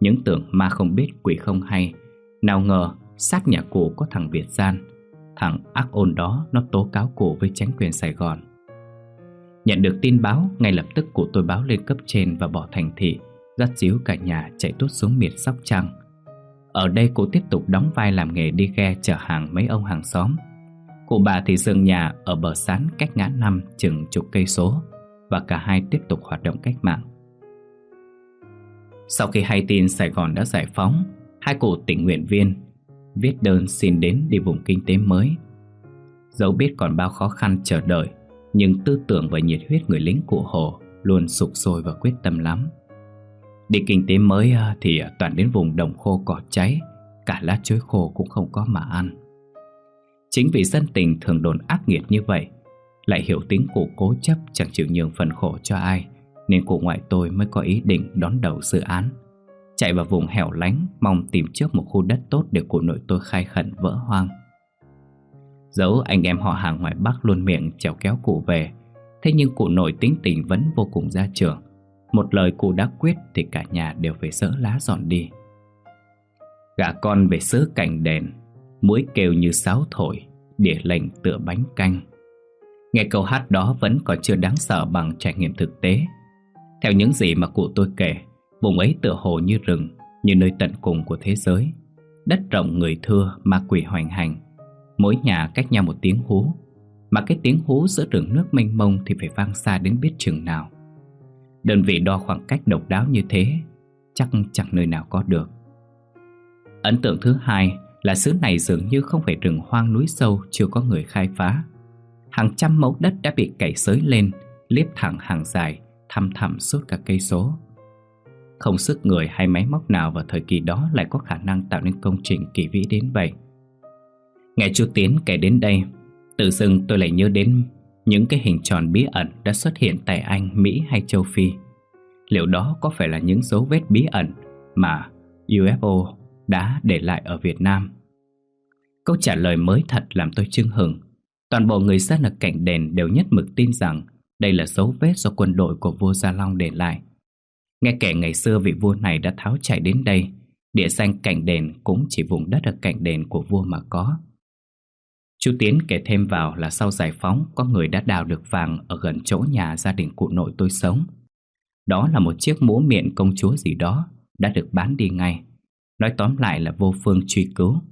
Những tưởng ma không biết, quỷ không hay. Nào ngờ, sát nhà cụ có thằng Việt Gian. Thằng ác ôn đó, nó tố cáo cụ với chính quyền Sài Gòn. Nhận được tin báo, Ngay lập tức cụ tôi báo lên cấp trên và bỏ thành thị, Dắt díu cả nhà chạy tuốt xuống miệt Sóc Trăng. Ở đây cô tiếp tục đóng vai làm nghề đi ghe chở hàng mấy ông hàng xóm Cụ bà thì dừng nhà ở bờ sán cách ngã năm chừng chục cây số và cả hai tiếp tục hoạt động cách mạng. Sau khi hay tin Sài Gòn đã giải phóng, hai cụ tình nguyện viên viết đơn xin đến đi vùng kinh tế mới. Dẫu biết còn bao khó khăn chờ đợi, nhưng tư tưởng và nhiệt huyết người lính cụ Hồ luôn sục sôi và quyết tâm lắm. Đi kinh tế mới ờ, thì toàn đến vùng đồng khô cỏ cháy, cả lá chuối khô cũng không có mà ăn. Chính vì dân tình thường đồn ác nghiệt như vậy lại hiểu tính cụ cố chấp chẳng chịu nhường phần khổ cho ai Nên cụ ngoại tôi mới có ý định đón đầu dự án. Chạy vào vùng hẻo lánh Mong tìm trước một khu đất tốt để cụ nội tôi khai khẩn vỡ hoang. Dẫu anh em họ hàng ngoài Bắc luôn miệng trèo kéo cụ về Thế nhưng cụ nội tính tình vẫn vô cùng ra trường một lời cụ đã quyết thì cả nhà đều phải dỡ lá dọn đi. Gã con về xứ cảnh đèn Mũi kêu như sáo thổi, Địa lệnh tựa bánh canh. Nghe câu hát đó vẫn còn chưa đáng sợ bằng trải nghiệm thực tế. Theo những gì mà cụ tôi kể, Vùng ấy tựa hồ như rừng, Như nơi tận cùng của thế giới. Đất rộng người thưa ma quỷ hoành hành, Mỗi nhà cách nhau một tiếng hú. Mà cái tiếng hú giữa rừng nước mênh mông Thì phải vang xa đến biết chừng nào. Đơn vị đo khoảng cách độc đáo như thế Chắc chẳng nơi nào có được Ấn tượng thứ hai là xứ này dường như không phải rừng hoang núi sâu chưa có người khai phá. Hàng trăm mẫu đất đã bị cày xới lên, liếp thẳng hàng dài, thăm thẳm suốt cả cây số. Không sức người hay máy móc nào vào thời kỳ đó lại có khả năng tạo nên công trình kỳ vĩ đến vậy. Nghe chú Tiến kể đến đây, tự dưng tôi lại nhớ đến những cái hình tròn bí ẩn đã xuất hiện tại Anh, Mỹ hay châu Phi. Liệu đó có phải là những dấu vết bí ẩn mà UFO đã để lại ở Việt Nam? Câu trả lời mới thật làm tôi chưng hừng. Toàn bộ người dân ở cạnh đền đều nhất mực tin rằng đây là dấu vết do quân đội của vua Gia Long để lại. Nghe kể ngày xưa vị vua này đã tháo chạy đến đây, địa danh cạnh đền cũng chỉ vùng đất ở cạnh đền của vua mà có. Chú Tiến kể thêm vào là sau giải phóng có người đã đào được vàng ở gần chỗ nhà gia đình cụ nội tôi sống. Đó là một chiếc mũ miệng công chúa gì đó đã được bán đi ngay. Nói tóm lại là vô phương truy cứu.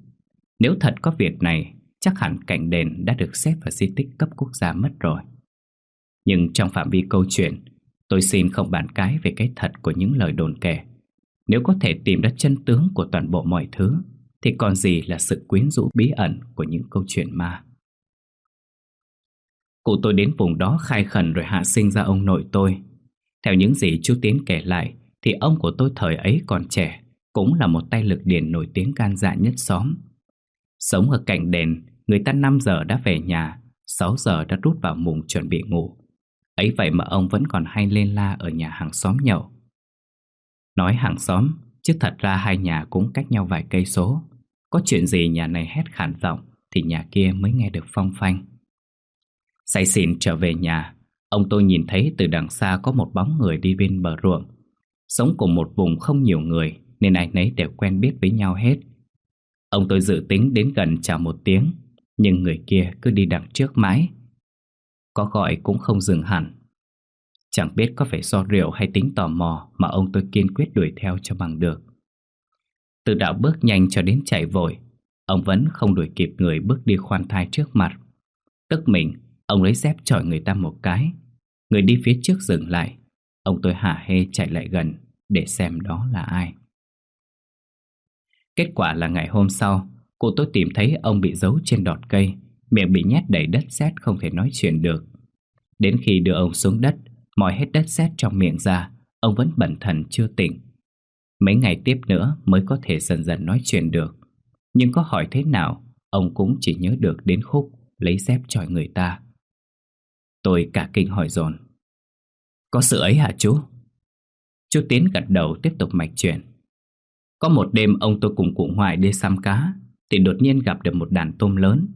Nếu thật có việc này, chắc hẳn cạnh đền đã được xếp vào di tích cấp quốc gia mất rồi. Nhưng trong phạm vi câu chuyện, tôi xin không bàn cái về cái thật của những lời đồn kể. Nếu có thể tìm ra chân tướng của toàn bộ mọi thứ, thì còn gì là sự quyến rũ bí ẩn của những câu chuyện ma. Cụ tôi đến vùng đó khai khẩn rồi hạ sinh ra ông nội tôi. Theo những gì chú Tiến kể lại, thì ông của tôi thời ấy còn trẻ, cũng là một tay lực điền nổi tiếng gan dạ nhất xóm. Sống ở cạnh đền, người ta 5 giờ đã về nhà, 6 giờ đã rút vào mùng chuẩn bị ngủ. Ấy vậy mà ông vẫn còn hay lên la ở nhà hàng xóm nhậu. Nói hàng xóm, chứ thật ra hai nhà cũng cách nhau vài cây số. Có chuyện gì nhà này hét khản giọng thì nhà kia mới nghe được phong phanh. Say xỉn trở về nhà, ông tôi nhìn thấy từ đằng xa có một bóng người đi bên bờ ruộng. Sống cùng một vùng không nhiều người nên ai nấy đều quen biết với nhau hết. Ông tôi dự tính đến gần chào một tiếng, nhưng người kia cứ đi đằng trước mãi. Có gọi cũng không dừng hẳn. Chẳng biết có phải do rượu hay tính tò mò mà ông tôi kiên quyết đuổi theo cho bằng được. Từ đạo bước nhanh cho đến chạy vội, ông vẫn không đuổi kịp người bước đi khoan thai trước mặt. Tức mình, ông lấy dép chọi người ta một cái. Người đi phía trước dừng lại. Ông tôi hả hê chạy lại gần để xem đó là ai. Kết quả là ngày hôm sau, cụ tôi tìm thấy ông bị giấu trên đọt cây, miệng bị nhét đầy đất sét không thể nói chuyện được. Đến khi đưa ông xuống đất, moi hết đất sét trong miệng ra, ông vẫn bẩn thần chưa tỉnh. Mấy ngày tiếp nữa mới có thể dần dần nói chuyện được. Nhưng có hỏi thế nào, ông cũng chỉ nhớ được đến khúc lấy dép chọi người ta. Tôi cả kinh hỏi dồn Có sự ấy hả chú? Chú Tiến gật đầu tiếp tục mạch chuyện. Có một đêm ông tôi cùng cụ ngoại đi xăm cá Thì đột nhiên gặp được một đàn tôm lớn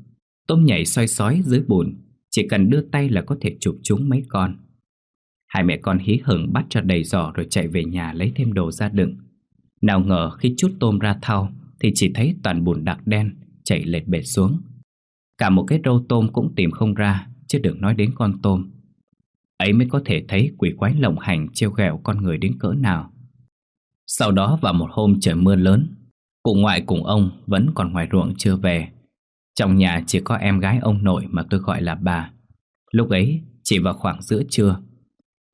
Tôm nhảy xoay sói dưới bùn Chỉ cần đưa tay là có thể chụp chúng mấy con Hai mẹ con hí hửng bắt cho đầy giỏ Rồi chạy về nhà lấy thêm đồ ra đựng nào ngờ khi chút tôm ra thau Thì chỉ thấy toàn bùn đặc đen Chảy lệch bệt xuống. Cả một cái râu tôm cũng tìm không ra Chứ đừng nói đến con tôm. Ấy mới có thể thấy quỷ quái lộng hành trêu ghẹo con người đến cỡ nào. Sau đó vào một hôm trời mưa lớn, Cụ ngoại cùng ông vẫn còn ngoài ruộng chưa về. Trong nhà chỉ có em gái ông nội mà tôi gọi là bà. Lúc ấy chỉ vào khoảng giữa trưa.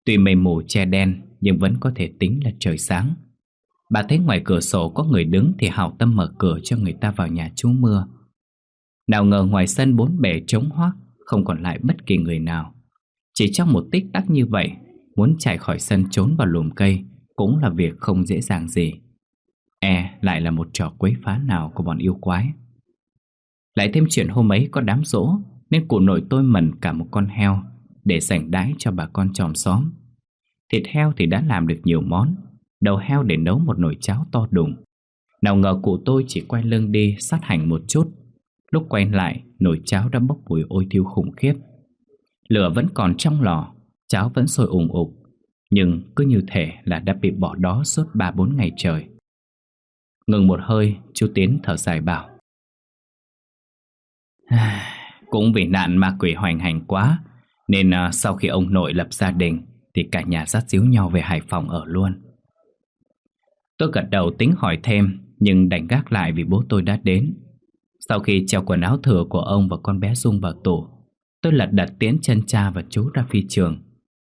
Tuy mây mù che đen nhưng vẫn có thể tính là trời sáng. Bà thấy ngoài cửa sổ có người đứng thì hảo tâm mở cửa cho người ta vào nhà trú mưa Nào ngờ ngoài sân bốn bể trống hoác Không còn lại bất kỳ người nào Chỉ trong một tích tắc như vậy Muốn chạy khỏi sân trốn vào lùm cây cũng là việc không dễ dàng gì. E lại là một trò quấy phá nào của bọn yêu quái. Lại thêm chuyện hôm ấy có đám rỗ nên cụ nội tôi mần cả một con heo để sảnh đái cho bà con chòm xóm. Thịt heo thì đã làm được nhiều món, đầu heo để nấu một nồi cháo to đùng. Nào ngờ cụ tôi chỉ quay lưng đi sát hành một chút. Lúc quay lại, nồi cháo đã bốc mùi ôi thiêu khủng khiếp. Lửa vẫn còn trong lò, cháo vẫn sôi ủng ục nhưng cứ như thể là đã bị bỏ đó suốt 3-4 ngày trời Ngừng một hơi Chú Tiến thở dài bảo Cũng vì nạn ma quỷ hoành hành quá Nên uh, sau khi ông nội lập gia đình Thì cả nhà dắt díu nhau về Hải Phòng ở luôn Tôi gật đầu tính hỏi thêm, Nhưng đành gác lại vì bố tôi đã đến. Sau khi treo quần áo thừa của ông và con bé Dung vào tủ, Tôi lật đặt tiến chân cha và chú ra phi trường.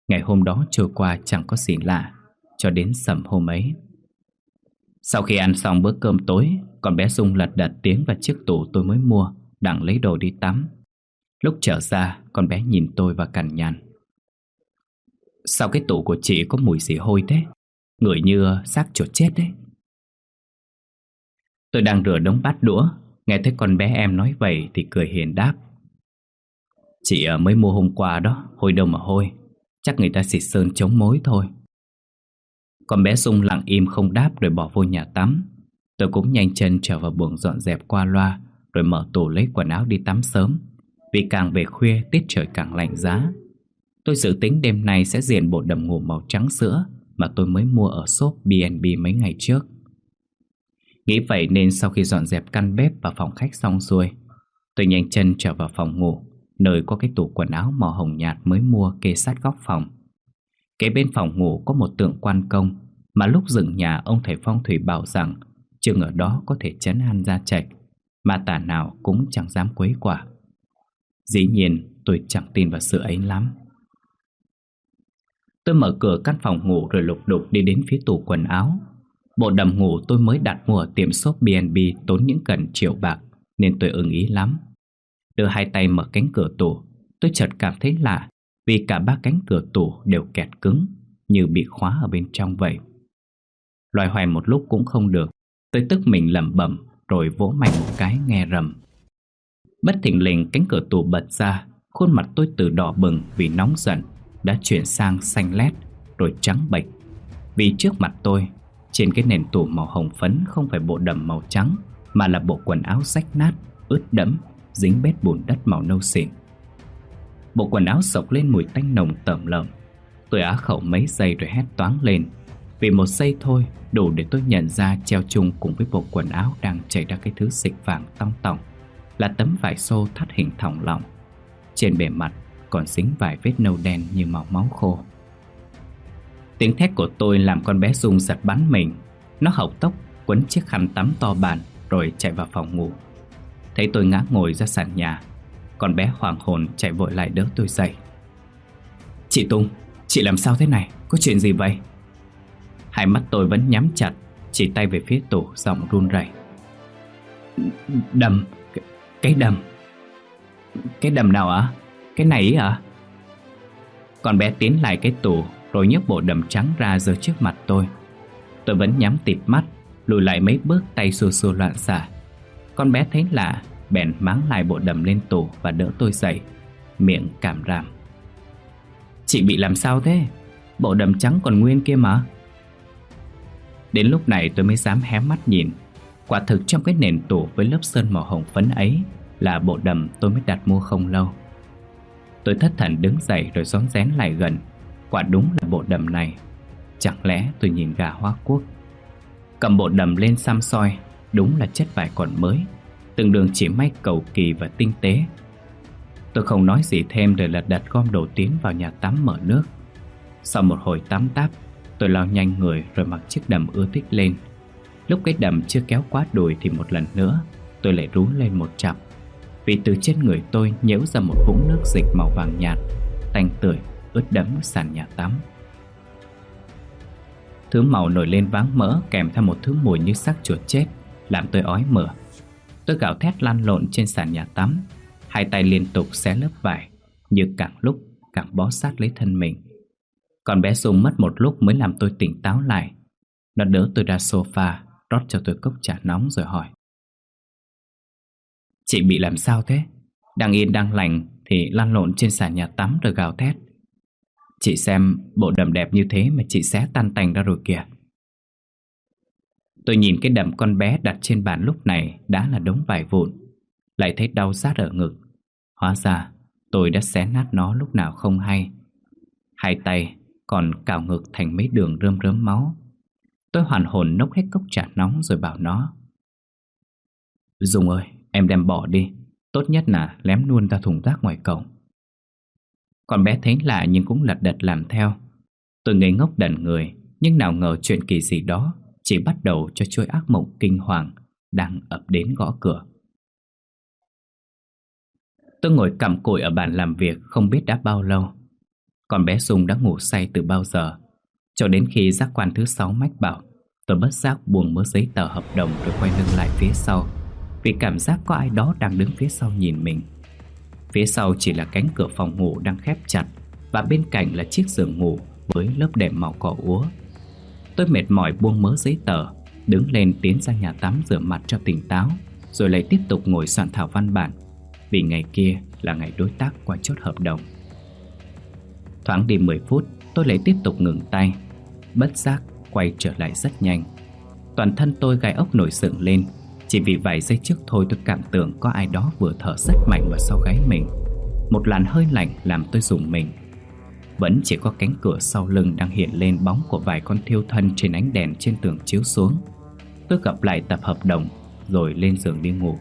Ngày hôm đó trôi qua chẳng có gì lạ, Cho đến sầm hôm ấy. Sau khi ăn xong bữa cơm tối, Con bé Dung lật đật tiến vào chiếc tủ tôi mới mua, Đặng lấy đồ đi tắm. Lúc trở ra, Con bé nhìn tôi và cằn nhằn. Sao cái tủ của chị có mùi gì hôi thế? Người như xác chuột chết đấy. Tôi đang rửa đống bát đũa, Nghe thấy con bé em nói vậy Thì cười hiền đáp. Chị ờ, mới mua hôm qua đó, Hôi đâu mà hôi, Chắc người ta xịt sơn chống mối thôi. Con bé sung lặng im không đáp Rồi bỏ vô nhà tắm. Tôi cũng nhanh chân trở vào buồng dọn dẹp qua loa, Rồi mở tủ lấy quần áo đi tắm sớm. Vì càng về khuya, tiết trời càng lạnh giá. Tôi dự tính đêm nay sẽ diện bộ đầm ngủ màu trắng sữa mà tôi mới mua ở shop B&B mấy ngày trước. Nghĩ vậy nên sau khi dọn dẹp căn bếp và phòng khách xong xuôi, Tôi nhanh chân trở vào phòng ngủ, Nơi có cái tủ quần áo màu hồng nhạt mới mua kê sát góc phòng. Kế bên phòng ngủ có một tượng quan công Mà lúc dựng nhà ông thầy phong thủy bảo rằng Chừng ở đó có thể chấn an gia trạch, Mà tà nào cũng chẳng dám quấy quả. Dĩ nhiên tôi chẳng tin vào sự ấy lắm. Tôi mở cửa căn phòng ngủ rồi lục đục đi đến phía tủ quần áo. Bộ đầm ngủ tôi mới đặt mua ở tiệm shop B&B tốn những gần triệu bạc, Nên tôi ưng ý lắm. Đưa hai tay mở cánh cửa tủ, Tôi chợt cảm thấy lạ Vì cả ba cánh cửa tủ đều kẹt cứng, Như bị khóa ở bên trong vậy. Loài hoài một lúc cũng không được, Tôi tức mình lẩm bẩm Rồi vỗ mạnh một cái nghe rầm. Bất thình lình cánh cửa tủ bật ra, Khuôn mặt tôi từ đỏ bừng vì nóng giận. Đã chuyển sang xanh lét Rồi trắng bệch Vì trước mặt tôi, Trên cái nền tủ màu hồng phấn Không phải bộ đầm màu trắng, Mà là bộ quần áo rách nát, Ướt đẫm, dính bết bùn đất màu nâu xỉn. Bộ quần áo sộc lên mùi tanh nồng tởm lợm. Tôi á khẩu mấy giây rồi hét toáng lên. Vì một giây thôi, đủ để tôi nhận ra treo chung cùng với bộ quần áo đang chảy ra cái thứ xịt vàng tong tỏng là tấm vải xô thắt hình thòng lọng. Trên bề mặt còn dính vài vết nâu đen như màu máu khô. Tiếng thét của tôi làm con bé Dung giật bắn mình. Nó hộc tốc quấn chiếc khăn tắm to bàn rồi chạy vào phòng ngủ. Thấy tôi ngã ngồi ra sàn nhà, Con bé hoàng hồn chạy vội lại đỡ tôi dậy Chị Tung Chị làm sao thế này Có chuyện gì vậy Hai mắt tôi vẫn nhắm chặt, Chỉ tay về phía tủ giọng run rẩy Đầm Cái đầm Cái đầm nào ạ cái này ạ Con bé tiến lại cái tủ, Rồi nhấc bộ đầm trắng ra giơ trước mặt tôi. Tôi vẫn nhắm tịt mắt, Lùi lại mấy bước tay xua xua loạn xạ. Con bé thấy lạ, Bèn máng lại bộ đầm lên tủ Và đỡ tôi dậy, Miệng cảm ràm Chị bị làm sao thế? Bộ đầm trắng còn nguyên kia mà. Đến lúc này tôi mới dám hé mắt nhìn. Quả thực trong cái nền tủ với lớp sơn màu hồng phấn ấy Là bộ đầm tôi mới đặt mua không lâu. Tôi thất thần đứng dậy rồi xón rén lại gần. Quả đúng là bộ đầm này. Chẳng lẽ tôi nhìn gà hoa quốc? Cầm bộ đầm lên xăm soi, Đúng là chất vải còn mới Từng đường chỉ may cầu kỳ và tinh tế. Tôi không nói gì thêm rồi lật đặt gom đồ tiến vào nhà tắm mở nước. Sau một hồi tắm táp, Tôi lao nhanh người rồi mặc chiếc đầm ưa thích lên. Lúc cái đầm chưa kéo quá đùi thì một lần nữa, Tôi lại rú lên một chặp vì từ trên người tôi nhễu ra một vũng nước dịch màu vàng nhạt Tanh tưởi, ướt đẫm sàn nhà tắm. Thứ màu nổi lên váng mỡ kèm theo một thứ mùi như xác chuột chết Làm tôi ói mửa. Tôi gào thét lăn lộn trên sàn nhà tắm Hai tay liên tục xé lớp vải Như càng lúc càng bó sát lấy thân mình. Còn bé Dung mất một lúc mới làm tôi tỉnh táo lại. Nó đỡ tôi ra sofa Rót cho tôi cốc trà nóng rồi hỏi Chị bị làm sao thế? Đang yên đang lành Thì lăn lộn trên sàn nhà tắm rồi gào thét Chị xem bộ đầm đẹp như thế Mà chị xé tan tành ra rồi kìa Tôi nhìn cái đầm con bé đặt trên bàn lúc này đã là đống vải vụn, lại thấy đau rát ở ngực. Hóa ra, tôi đã xé nát nó lúc nào không hay. Hai tay còn cào ngực thành mấy đường rơm rớm máu. Tôi hoàn hồn nốc hết cốc trà nóng rồi bảo nó. Dung ơi, em đem bỏ đi. Tốt nhất là lém luôn ra thùng rác ngoài cổng. Con bé thấy lạ nhưng cũng lật đật làm theo. Tôi ngây ngốc đần người, nhưng nào ngờ chuyện kỳ gì đó chỉ bắt đầu cho chuỗi ác mộng kinh hoàng đang ập đến gõ cửa. Tôi ngồi cặm cụi ở bàn làm việc không biết đã bao lâu. Còn bé Dung đã ngủ say từ bao giờ. Cho đến khi giác quan thứ sáu mách bảo Tôi bất giác buồn mớ giấy tờ hợp đồng rồi quay lưng lại phía sau vì cảm giác có ai đó đang đứng phía sau nhìn mình. Phía sau chỉ là cánh cửa phòng ngủ đang khép chặt Và bên cạnh là chiếc giường ngủ với lớp đệm màu cỏ úa. Tôi mệt mỏi buông mớ giấy tờ, Đứng lên tiến ra nhà tắm rửa mặt cho tỉnh táo, Rồi lại tiếp tục ngồi soạn thảo văn bản, Vì ngày kia là ngày đối tác qua chốt hợp đồng. Thoáng đi 10 phút, Tôi lại tiếp tục ngừng tay, Bất giác quay trở lại rất nhanh. Toàn thân tôi gai ốc nổi sượng lên chỉ vì vài giây trước thôi tôi cảm tưởng Có ai đó vừa thở rất mạnh vào sau gáy mình. Một làn hơi lạnh làm tôi rùng mình. Vẫn chỉ có cánh cửa sau lưng đang hiện lên bóng của vài con thiêu thân trên ánh đèn trên tường chiếu xuống. Tôi gặp lại tập hợp đồng Rồi lên giường đi ngủ.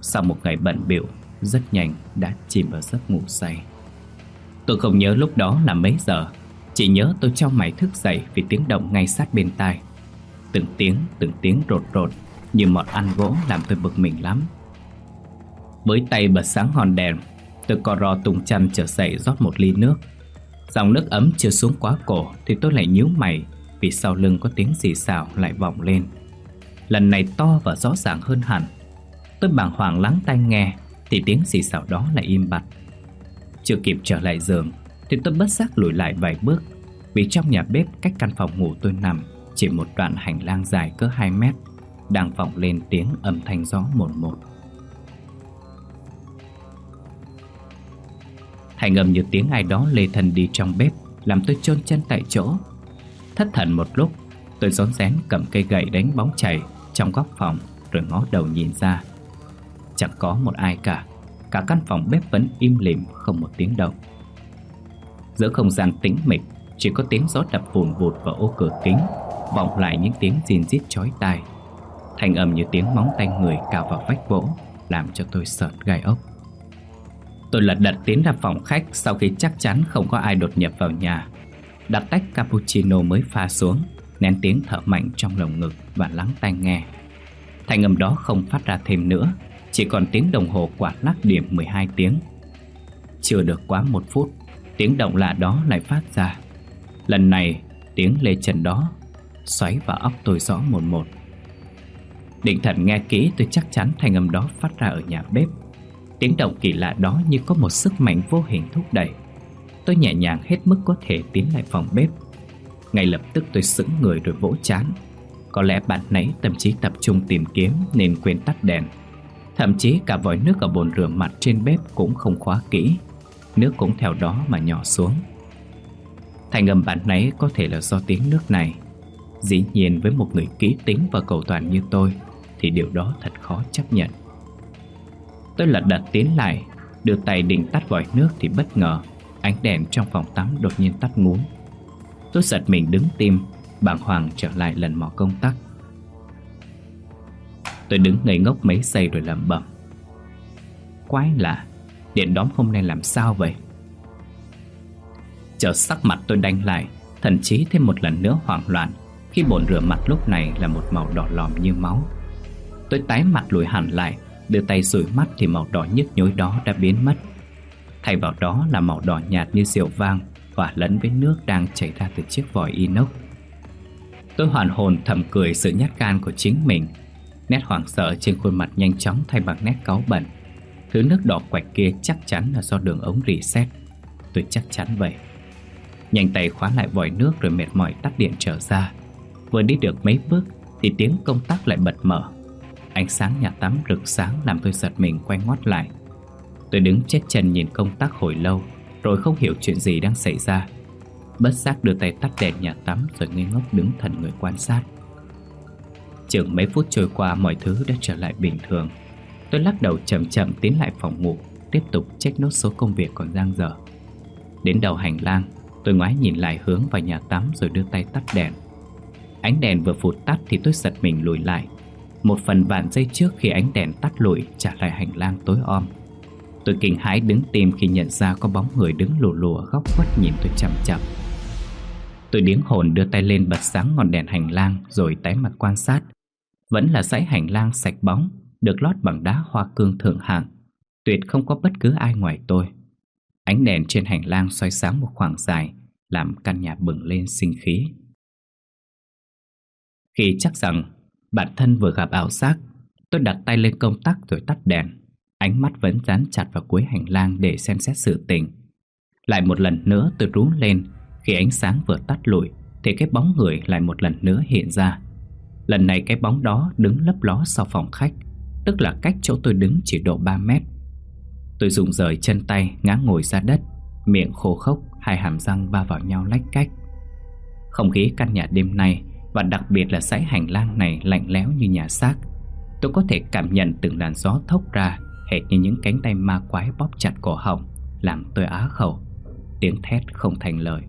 Sau một ngày bận biểu Rất nhanh đã chìm vào giấc ngủ say. Tôi không nhớ lúc đó là mấy giờ Chỉ nhớ tôi trong mày thức dậy Vì tiếng động ngay sát bên tai. Từng tiếng, từng tiếng rột rột. Như mọt ăn gỗ làm tôi bực mình lắm. Với tay bật sáng hòn đèn, Tôi co ro tung chăn trở dậy rót một ly nước. Dòng nước ấm chưa xuống quá cổ Thì tôi lại nhíu mày Vì sau lưng có tiếng xì xào lại vọng lên. Lần này to và rõ ràng hơn hẳn. Tôi bàng hoàng lắng tai nghe Thì tiếng xì xào đó lại im bặt. Chưa kịp trở lại giường Thì tôi bất giác lùi lại vài bước Vì trong nhà bếp cách căn phòng ngủ tôi nằm Chỉ một đoạn hành lang dài cỡ 2 mét. Đang vọng lên tiếng âm thanh gió một một. Thành âm như tiếng ai đó lê thân đi trong bếp, Làm tôi chôn chân tại chỗ. Thất thần một lúc, Tôi rón rén cầm cây gậy đánh bóng chảy Trong góc phòng, Rồi ngó đầu nhìn ra. Chẳng có một ai cả Cả căn phòng bếp vẫn im lìm không một tiếng động. Giữa không gian tĩnh mịch, Chỉ có tiếng gió đập vùn vụt vào ô cửa kính, Vọng lại những tiếng rìn rít chói tai. Thành âm như tiếng móng tay người cào vào vách gỗ, Làm cho tôi sợ gai ốc. Tôi lật đật tiến ra phòng khách Sau khi chắc chắn không có ai đột nhập vào nhà. Đặt tách cappuccino mới pha xuống, Nén tiếng thở mạnh trong lồng ngực Và lắng tai nghe. Thành âm đó không phát ra thêm nữa, Chỉ còn tiếng đồng hồ quạt lắc điểm 12 tiếng. Chưa được quá một phút, Tiếng động lạ đó lại phát ra. Lần này, tiếng lê trần đó Xoáy vào óc tôi rõ một một. Định thần nghe kỹ tôi chắc chắn thanh âm đó phát ra ở nhà bếp. Tiếng động kỳ lạ đó như có một sức mạnh vô hình thúc đẩy. Tôi nhẹ nhàng hết mức có thể tiến lại phòng bếp. Ngay lập tức tôi sững người rồi vỗ chán. Có lẽ bạn nãy tâm trí tập trung tìm kiếm nên quên tắt đèn. Thậm chí cả vòi nước ở bồn rửa mặt trên bếp cũng không khóa kỹ. Nước cũng theo đó mà nhỏ xuống. Thành âm bạn nãy có thể là do tiếng nước này. Dĩ nhiên với một người kỹ tính và cầu toàn như tôi thì điều đó thật khó chấp nhận. Tôi lật đật tiến lại, Đưa tay định tắt vòi nước thì bất ngờ, Ánh đèn trong phòng tắm đột nhiên tắt ngúm. Tôi giật mình đứng tim, Bàng hoàng trở lại lần mò công tắc Tôi đứng ngây ngốc mấy giây rồi lẩm bẩm. Quái lạ, Điện đóm hôm nay làm sao vậy? Chờ sắc mặt tôi đánh lại, thậm chí thêm một lần nữa hoảng loạn, Khi bồn rửa mặt lúc này là một màu đỏ lòm như máu. Tôi tái mặt lùi hẳn lại, Đưa tay rủi mắt thì màu đỏ nhức nhối đó đã biến mất. Thay vào đó là màu đỏ nhạt như rượu vang, Hòa lẫn với nước đang chảy ra từ chiếc vòi inox. Tôi hoàn hồn thầm cười sự nhát gan của chính mình. Nét hoảng sợ trên khuôn mặt nhanh chóng thay bằng nét cáu bẩn. Thứ nước đỏ quạch kia chắc chắn là do đường ống reset. Tôi chắc chắn vậy. Nhanh tay khóa lại vòi nước rồi mệt mỏi tắt điện trở ra. Vừa đi được mấy bước thì tiếng công tắc lại bật mở. Ánh sáng nhà tắm rực sáng làm tôi giật mình quay ngoắt lại. Tôi đứng chết chân nhìn công tắc hồi lâu, Rồi không hiểu chuyện gì đang xảy ra. Bất giác đưa tay tắt đèn nhà tắm Rồi ngây ngốc đứng thần người quan sát. Chừng mấy phút trôi qua Mọi thứ đã trở lại bình thường. Tôi lắc đầu chậm chậm tiến lại phòng ngủ, Tiếp tục check nốt số công việc còn dang dở Đến đầu hành lang, Tôi ngoái nhìn lại hướng vào nhà tắm Rồi đưa tay tắt đèn. Ánh đèn vừa phụt tắt thì tôi giật mình lùi lại. Một phần vạn giây trước khi ánh đèn tắt lụi Trả lại hành lang tối om. Tôi kinh hãi đứng tìm khi nhận ra có bóng người đứng lù lùa góc khuất nhìn tôi chậm chậm Tôi điếng hồn đưa tay lên bật sáng ngọn đèn hành lang rồi tái mặt quan sát. Vẫn là dãy hành lang sạch bóng, Được lót bằng đá hoa cương thượng hạng. Tuyệt không có bất cứ ai ngoài tôi. Ánh đèn trên hành lang soi sáng một khoảng dài, Làm căn nhà bừng lên sinh khí. Khi chắc rằng bản thân vừa gặp ảo giác, tôi đặt tay lên công tắc rồi tắt đèn. Ánh mắt vẫn dán chặt vào cuối hành lang để xem xét sự tình. Lại một lần nữa tôi rú lên khi ánh sáng vừa tắt lụi thì cái bóng người lại một lần nữa hiện ra. Lần này cái bóng đó đứng lấp ló sau phòng khách, tức là cách chỗ tôi đứng chỉ độ 3 mét. Tôi dùng rời chân tay ngã ngồi ra đất, miệng khô khốc, hai hàm răng va vào nhau lách cách. Không khí căn nhà đêm nay và đặc biệt là dãy hành lang này lạnh lẽo như nhà xác. Tôi có thể cảm nhận từng làn gió thốc ra hệt như những cánh tay ma quái bóp chặt cổ họng, làm tôi á khẩu. Tiếng thét không thành lời.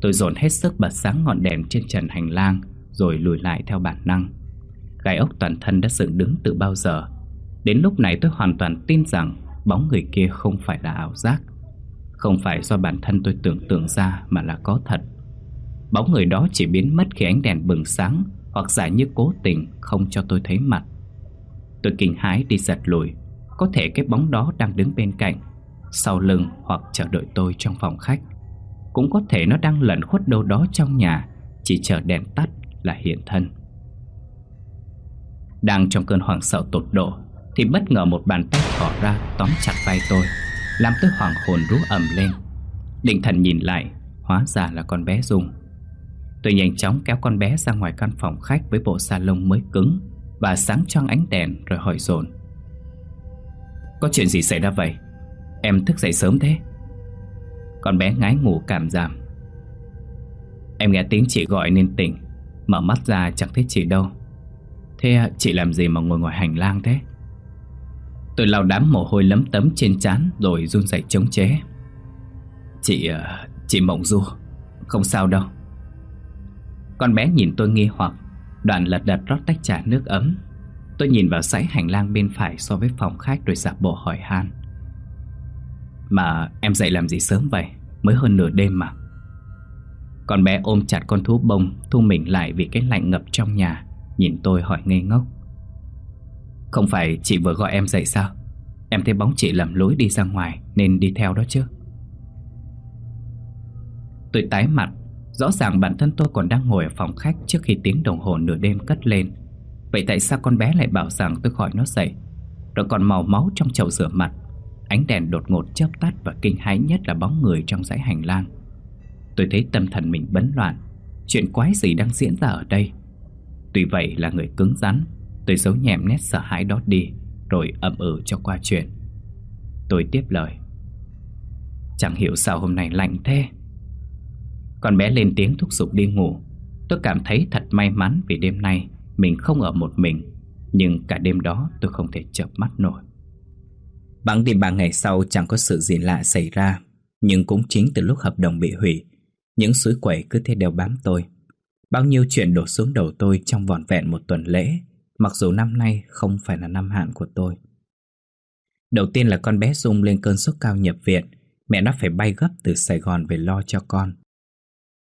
Tôi dồn hết sức bật sáng ngọn đèn trên trần hành lang rồi lùi lại theo bản năng. Gai ốc toàn thân đã dựng đứng từ bao giờ. Đến lúc này tôi hoàn toàn tin rằng bóng người kia không phải là ảo giác. Không phải do bản thân tôi tưởng tượng ra mà là có thật. Bóng người đó chỉ biến mất khi ánh đèn bừng sáng hoặc giả như cố tình không cho tôi thấy mặt. Tôi kinh hãi đi giật lùi, có thể cái bóng đó đang đứng bên cạnh, sau lưng hoặc chờ đợi tôi trong phòng khách. Cũng có thể nó đang lẩn khuất đâu đó trong nhà, chỉ chờ đèn tắt là hiện thân. Đang trong cơn hoảng sợ tột độ thì bất ngờ một bàn tay thỏ ra tóm chặt vai tôi, làm tôi hoảng hồn rú ầm lên. Định thần nhìn lại, hóa ra là con bé Dung. Tôi nhanh chóng kéo con bé ra ngoài căn phòng khách với bộ salon mới cứng và sáng choang ánh đèn rồi hỏi dồn Có chuyện gì xảy ra vậy? Em thức dậy sớm thế? Con bé ngái ngủ cảm giảm Em nghe tiếng chị gọi nên tỉnh, Mở mắt ra chẳng thấy chị đâu Thế chị làm gì mà ngồi ngoài hành lang thế? Tôi lau đám mồ hôi lấm tấm trên trán Rồi run rẩy chống chế Chị... Ờ, chị Mộng Du, Không sao đâu con bé nhìn tôi nghi hoặc. Đoạn lật đật rót tách trà nước ấm. Tôi nhìn vào dãy hành lang bên phải so với phòng khách rồi giả bộ hỏi han. Mà em dậy làm gì sớm vậy? Mới hơn nửa đêm mà. Con bé ôm chặt con thú bông, Thu mình lại vì cái lạnh ngập trong nhà, Nhìn tôi hỏi ngây ngốc. Không phải chị vừa gọi em dậy sao? Em thấy bóng chị lầm lối đi ra ngoài, Nên đi theo đó chứ. Tôi tái mặt Rõ ràng bản thân tôi còn đang ngồi ở phòng khách trước khi tiếng đồng hồ nửa đêm cất lên. Vậy tại sao con bé lại bảo rằng tôi khỏi nó dậy? Rồi còn màu máu trong chậu rửa mặt. Ánh đèn đột ngột chớp tắt và kinh hãi nhất là bóng người trong dãy hành lang. Tôi thấy tâm thần mình bấn loạn. Chuyện quái gì đang diễn ra ở đây? Tuy vậy là người cứng rắn, Tôi giấu nhẹm nét sợ hãi đó đi, Rồi ậm ừ cho qua chuyện. Tôi tiếp lời. Chẳng hiểu sao hôm nay lạnh thế con bé lên tiếng thúc giục đi ngủ. Tôi cảm thấy thật may mắn vì đêm nay Mình không ở một mình, Nhưng cả đêm đó tôi không thể chợp mắt nổi. Bắn đi ba ngày sau chẳng có sự gì lạ xảy ra, Nhưng cũng chính từ lúc hợp đồng bị hủy, Những suối quẩy cứ thế đều bám tôi. Bao nhiêu chuyện đổ xuống đầu tôi trong vòn vẹn một tuần lễ, Mặc dù năm nay không phải là năm hạn của tôi. Đầu tiên là con bé Dung lên cơn sốt cao nhập viện, Mẹ nó phải bay gấp từ Sài Gòn về lo cho con.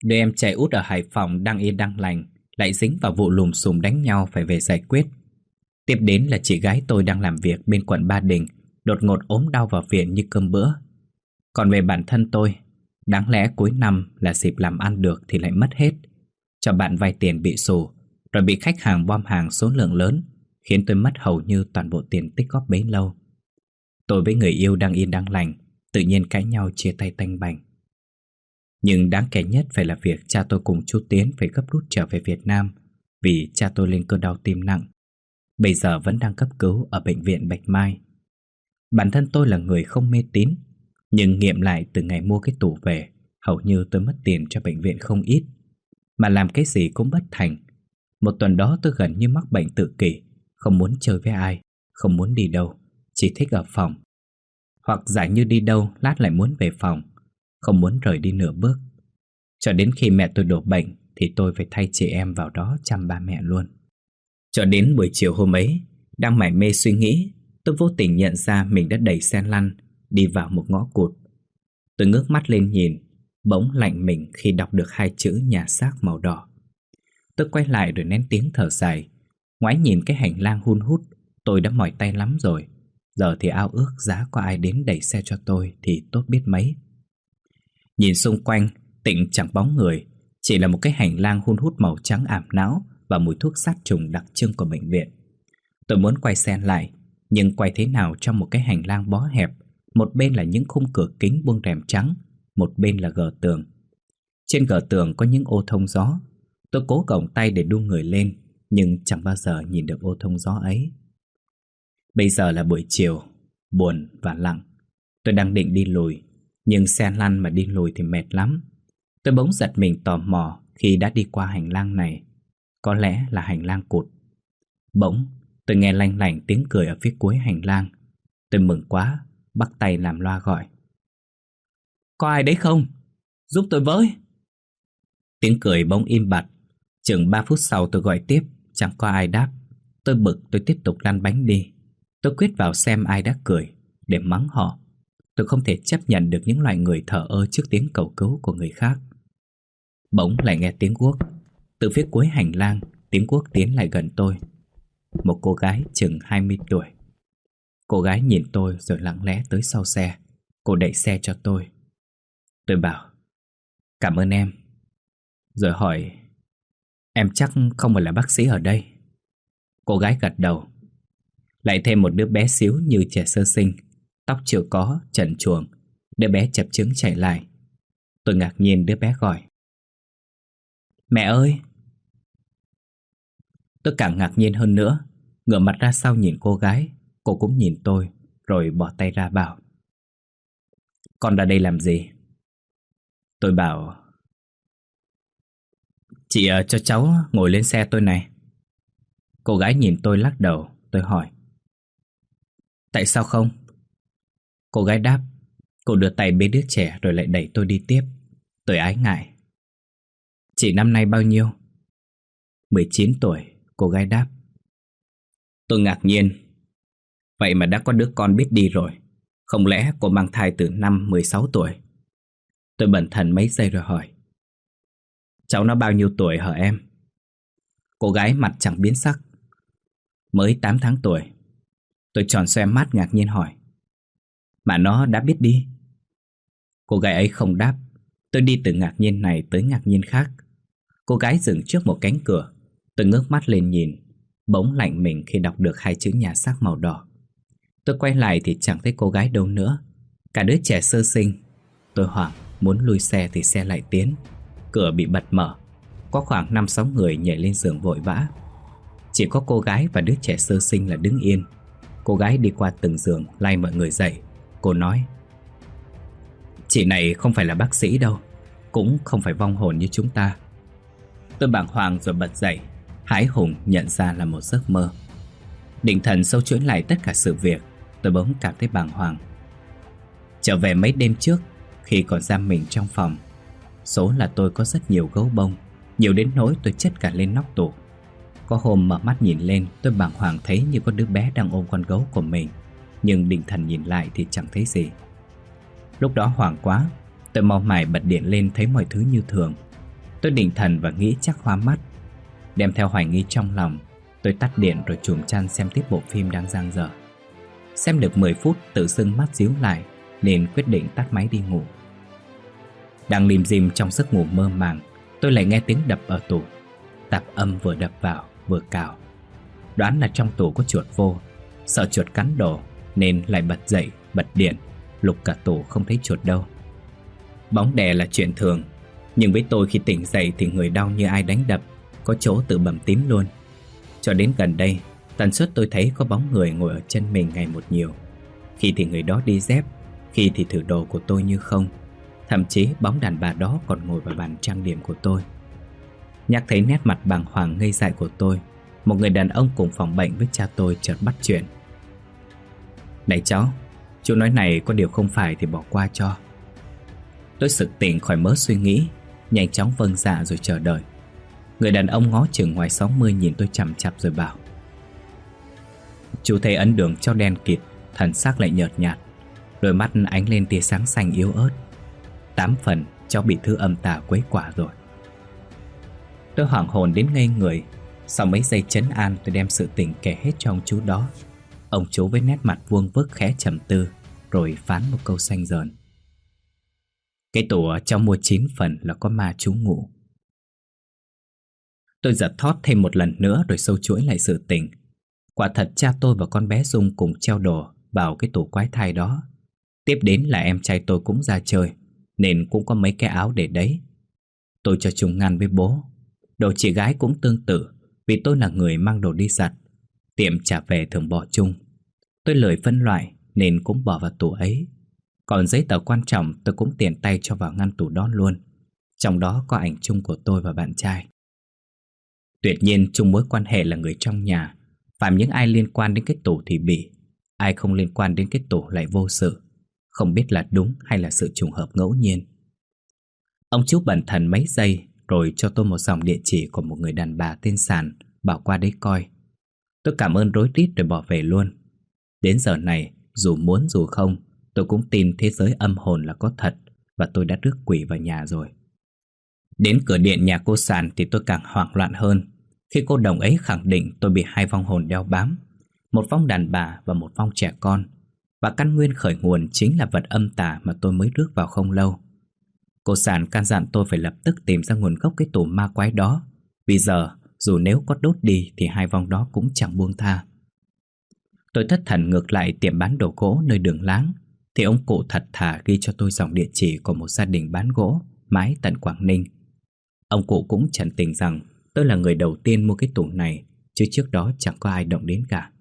Đứa em trai út ở Hải Phòng đang yên đang lành, Lại dính vào vụ lùm xùm đánh nhau phải về giải quyết. Tiếp đến là chị gái tôi đang làm việc bên quận Ba Đình, Đột ngột ốm đau vào viện như cơm bữa. Còn về bản thân tôi, Đáng lẽ cuối năm là dịp làm ăn được thì lại mất hết. Cho bạn vay tiền bị sù Rồi bị khách hàng bom hàng số lượng lớn, Khiến tôi mất hầu như toàn bộ tiền tích góp bấy lâu. Tôi với người yêu đang yên đang lành, Tự nhiên cãi nhau chia tay tanh bành nhưng đáng kể nhất phải là việc cha tôi cùng chú Tiến phải gấp rút trở về Việt Nam vì cha tôi lên cơn đau tim nặng. Bây giờ vẫn đang cấp cứu ở bệnh viện Bạch Mai. Bản thân tôi là người không mê tín, nhưng nghiệm lại từ ngày mua cái tủ về, hầu như tôi mất tiền cho bệnh viện không ít. Mà làm cái gì cũng bất thành. Một tuần đó tôi gần như mắc bệnh tự kỷ, không muốn chơi với ai, không muốn đi đâu, chỉ thích ở phòng. Hoặc giả như đi đâu, lát lại muốn về phòng không muốn rời đi nửa bước. Cho đến khi mẹ tôi đổ bệnh thì tôi phải thay chị em vào đó chăm ba mẹ luôn. Cho đến buổi chiều hôm ấy, đang mải mê suy nghĩ, tôi vô tình nhận ra mình đã đẩy xe lăn đi vào một ngõ cụt. Tôi ngước mắt lên nhìn, bỗng lạnh mình khi đọc được hai chữ nhà xác màu đỏ. Tôi quay lại rồi nén tiếng thở dài, ngoái nhìn cái hành lang hun hút, tôi đã mỏi tay lắm rồi. Giờ thì ao ước giá có ai đến đẩy xe cho tôi thì tốt biết mấy. Nhìn xung quanh, tịnh chẳng bóng người, Chỉ là một cái hành lang hun hút màu trắng ảm não Và mùi thuốc sát trùng đặc trưng của bệnh viện. Tôi muốn quay xe lại Nhưng quay thế nào trong một cái hành lang bó hẹp Một bên là những khung cửa kính buông rèm trắng Một bên là gờ tường. Trên gờ tường có những ô thông gió. Tôi cố gồng tay để đu người lên Nhưng chẳng bao giờ nhìn được ô thông gió ấy. Bây giờ là buổi chiều Buồn và lặng. Tôi đang định đi lùi nhưng xe lăn mà đi lùi thì mệt lắm. Tôi bỗng giật mình tò mò Khi đã đi qua hành lang này. Có lẽ là hành lang cụt. Bỗng, tôi nghe lanh lảnh tiếng cười ở phía cuối hành lang. Tôi mừng quá, Bắt tay làm loa gọi. Có ai đấy không? Giúp tôi với. Tiếng cười bỗng im bặt. Chừng 3 phút sau tôi gọi tiếp, Chẳng có ai đáp. Tôi bực tôi tiếp tục lăn bánh đi. Tôi quyết vào xem ai đã cười, Để mắng họ. Tôi không thể chấp nhận được những loại người thở ơ Trước tiếng cầu cứu của người khác. Bỗng lại nghe tiếng guốc. Từ phía cuối hành lang, Tiếng guốc tiến lại gần tôi. Một cô gái chừng 20 tuổi. Cô gái nhìn tôi rồi lặng lẽ tới sau xe. Cô đẩy xe cho tôi. Tôi bảo, Cảm ơn em. Rồi hỏi, Em chắc không phải là bác sĩ ở đây? Cô gái gật đầu. Lại thêm một đứa bé xíu như trẻ sơ sinh. Tóc chưa có, trần chuồng. Đứa bé chập chứng chạy lại. Tôi ngạc nhiên đứa bé gọi. Mẹ ơi! Tôi càng ngạc nhiên hơn nữa. Ngửa mặt ra sau nhìn cô gái. Cô cũng nhìn tôi Rồi bỏ tay ra bảo. Con ra đây làm gì? Tôi bảo. Chị uh, cho cháu ngồi lên xe tôi này. Cô gái nhìn tôi lắc đầu Tôi hỏi. Tại sao không? Cô gái đáp Cô đưa tay bế đứa trẻ rồi lại đẩy tôi đi tiếp. Tôi ái ngại. Chị năm nay bao nhiêu? 19 tuổi, cô gái đáp. Tôi ngạc nhiên. Vậy mà đã có đứa con biết đi rồi. Không lẽ cô mang thai từ năm 16 tuổi? Tôi bẩn thần mấy giây rồi hỏi. Cháu nó bao nhiêu tuổi hả em? Cô gái mặt chẳng biến sắc. Mới 8 tháng tuổi. Tôi tròn xoe mắt ngạc nhiên hỏi. Mà nó đã biết đi. Cô gái ấy không đáp. Tôi đi từ ngạc nhiên này tới ngạc nhiên khác. Cô gái dừng trước một cánh cửa. Tôi ngước mắt lên nhìn. Bỗng lạnh mình khi đọc được hai chữ nhà xác màu đỏ. Tôi quay lại thì chẳng thấy cô gái đâu nữa. Cả đứa trẻ sơ sinh. Tôi hoảng, muốn lui xe thì xe lại tiến. Cửa bị bật mở. Có khoảng 5-6 người nhảy lên giường vội vã. Chỉ có cô gái và đứa trẻ sơ sinh là đứng yên. Cô gái đi qua từng giường, lay mọi người dậy. Cô nói, Chị này không phải là bác sĩ đâu, Cũng không phải vong hồn như chúng ta. Tôi bàng hoàng rồi bật dậy Hái hùng nhận ra là một giấc mơ. Định thần sâu chuỗi lại tất cả sự việc, Tôi bỗng cảm thấy bàng hoàng. Trở về mấy đêm trước, Khi còn giam mình trong phòng, Số là tôi có rất nhiều gấu bông, Nhiều đến nỗi tôi chất cả lên nóc tủ. Có hôm mở mắt nhìn lên, Tôi bàng hoàng thấy như có đứa bé đang ôm con gấu của mình. Nhưng định thần nhìn lại thì chẳng thấy gì. Lúc đó hoảng quá, Tôi mau mải bật điện lên thấy mọi thứ như thường. Tôi định thần và nghĩ chắc hoa mắt. Đem theo hoài nghi trong lòng, Tôi tắt điện rồi chùm chăn xem tiếp bộ phim đang giang dở. Xem được 10 phút, tự dưng mắt díu lại, Nên quyết định tắt máy đi ngủ. Đang lim dim trong giấc ngủ mơ màng, Tôi lại nghe tiếng đập ở tủ. Tạp âm vừa đập vào, vừa cào. Đoán là trong tủ có chuột vô, Sợ chuột cắn đồ nên lại bật dậy, bật điện. Lục cả tủ không thấy chuột đâu. Bóng đè là chuyện thường, Nhưng với tôi khi tỉnh dậy thì người đau như ai đánh đập, Có chỗ tự bầm tím luôn. Cho đến gần đây, Tần suất tôi thấy có bóng người ngồi ở chân mình ngày một nhiều. Khi thì người đó đi dép, Khi thì thử đồ của tôi như không. Thậm chí bóng đàn bà đó còn ngồi vào bàn trang điểm của tôi. Nhắc thấy nét mặt bàng hoàng ngây dại của tôi, Một người đàn ông cùng phòng bệnh với cha tôi chợt bắt chuyện. Này cháu Chú nói này có điều không phải thì bỏ qua cho. Tôi sực tỉnh khỏi mớ suy nghĩ, Nhanh chóng vâng dạ rồi chờ đợi. Người đàn ông ngó chừng ngoài 60 nhìn tôi chằm chặp rồi bảo, Chú thấy ấn đường cho đen kịt, Thần sắc lại nhợt nhạt, Đôi mắt ánh lên tia sáng xanh yếu ớt. Tám phần, cháu bị thứ âm tà quấy quả rồi. Tôi hoảng hồn đến ngây người, Sau mấy giây chấn an tôi đem sự tình kể hết cho ông chú đó. Ông chú với nét mặt vuông vức khẽ trầm tư Rồi phán một câu xanh dờn Cái tủ trong mua chín phần là có ma chú ngủ Tôi giật thót thêm một lần nữa rồi sâu chuỗi lại sự tình. Quả thật cha tôi và con bé Dung cùng treo đồ vào cái tủ quái thai đó. Tiếp đến là em trai tôi cũng ra chơi, nên cũng có mấy cái áo để đấy. Tôi cho chúng ngăn với bố. Đồ chị gái cũng tương tự, vì tôi là người mang đồ đi giặt. Tiệm trả về thường bỏ chung. Tôi lười phân loại nên cũng bỏ vào tủ ấy. Còn giấy tờ quan trọng tôi cũng tiện tay cho vào ngăn tủ đó luôn. Trong đó có ảnh chung của tôi và bạn trai. Tuyệt nhiên chung mối quan hệ là người trong nhà Phạm những ai liên quan đến cái tủ thì bị Ai không liên quan đến cái tủ lại vô sự Không biết là đúng hay là sự trùng hợp ngẫu nhiên Ông chú bẩn thần mấy giây Rồi cho tôi một dòng địa chỉ của một người đàn bà tên Sàn Bảo qua đấy coi Tôi cảm ơn rối rít rồi bỏ về luôn Đến giờ này, Dù muốn dù không, Tôi cũng tin thế giới âm hồn là có thật Và tôi đã rước quỷ vào nhà rồi. Đến cửa điện nhà cô Sàn Thì tôi càng hoảng loạn hơn. Khi cô đồng ấy khẳng định tôi bị hai vong hồn đeo bám, Một vong đàn bà và một vong trẻ con, Và căn nguyên khởi nguồn chính là vật âm tà mà tôi mới rước vào không lâu. Cô sàn can dặn tôi phải lập tức tìm ra nguồn gốc cái tủ ma quái đó, Vì giờ dù nếu có đốt đi thì hai vong đó cũng chẳng buông tha. Tôi thất thần ngược lại tiệm bán đồ gỗ nơi đường láng. Thì ông cụ thật thà ghi cho tôi dòng địa chỉ của một gia đình bán gỗ Mái tận Quảng Ninh. Ông cụ cũng trần tình rằng Tôi là người đầu tiên mua cái tủ này, Chứ trước đó chẳng có ai động đến cả.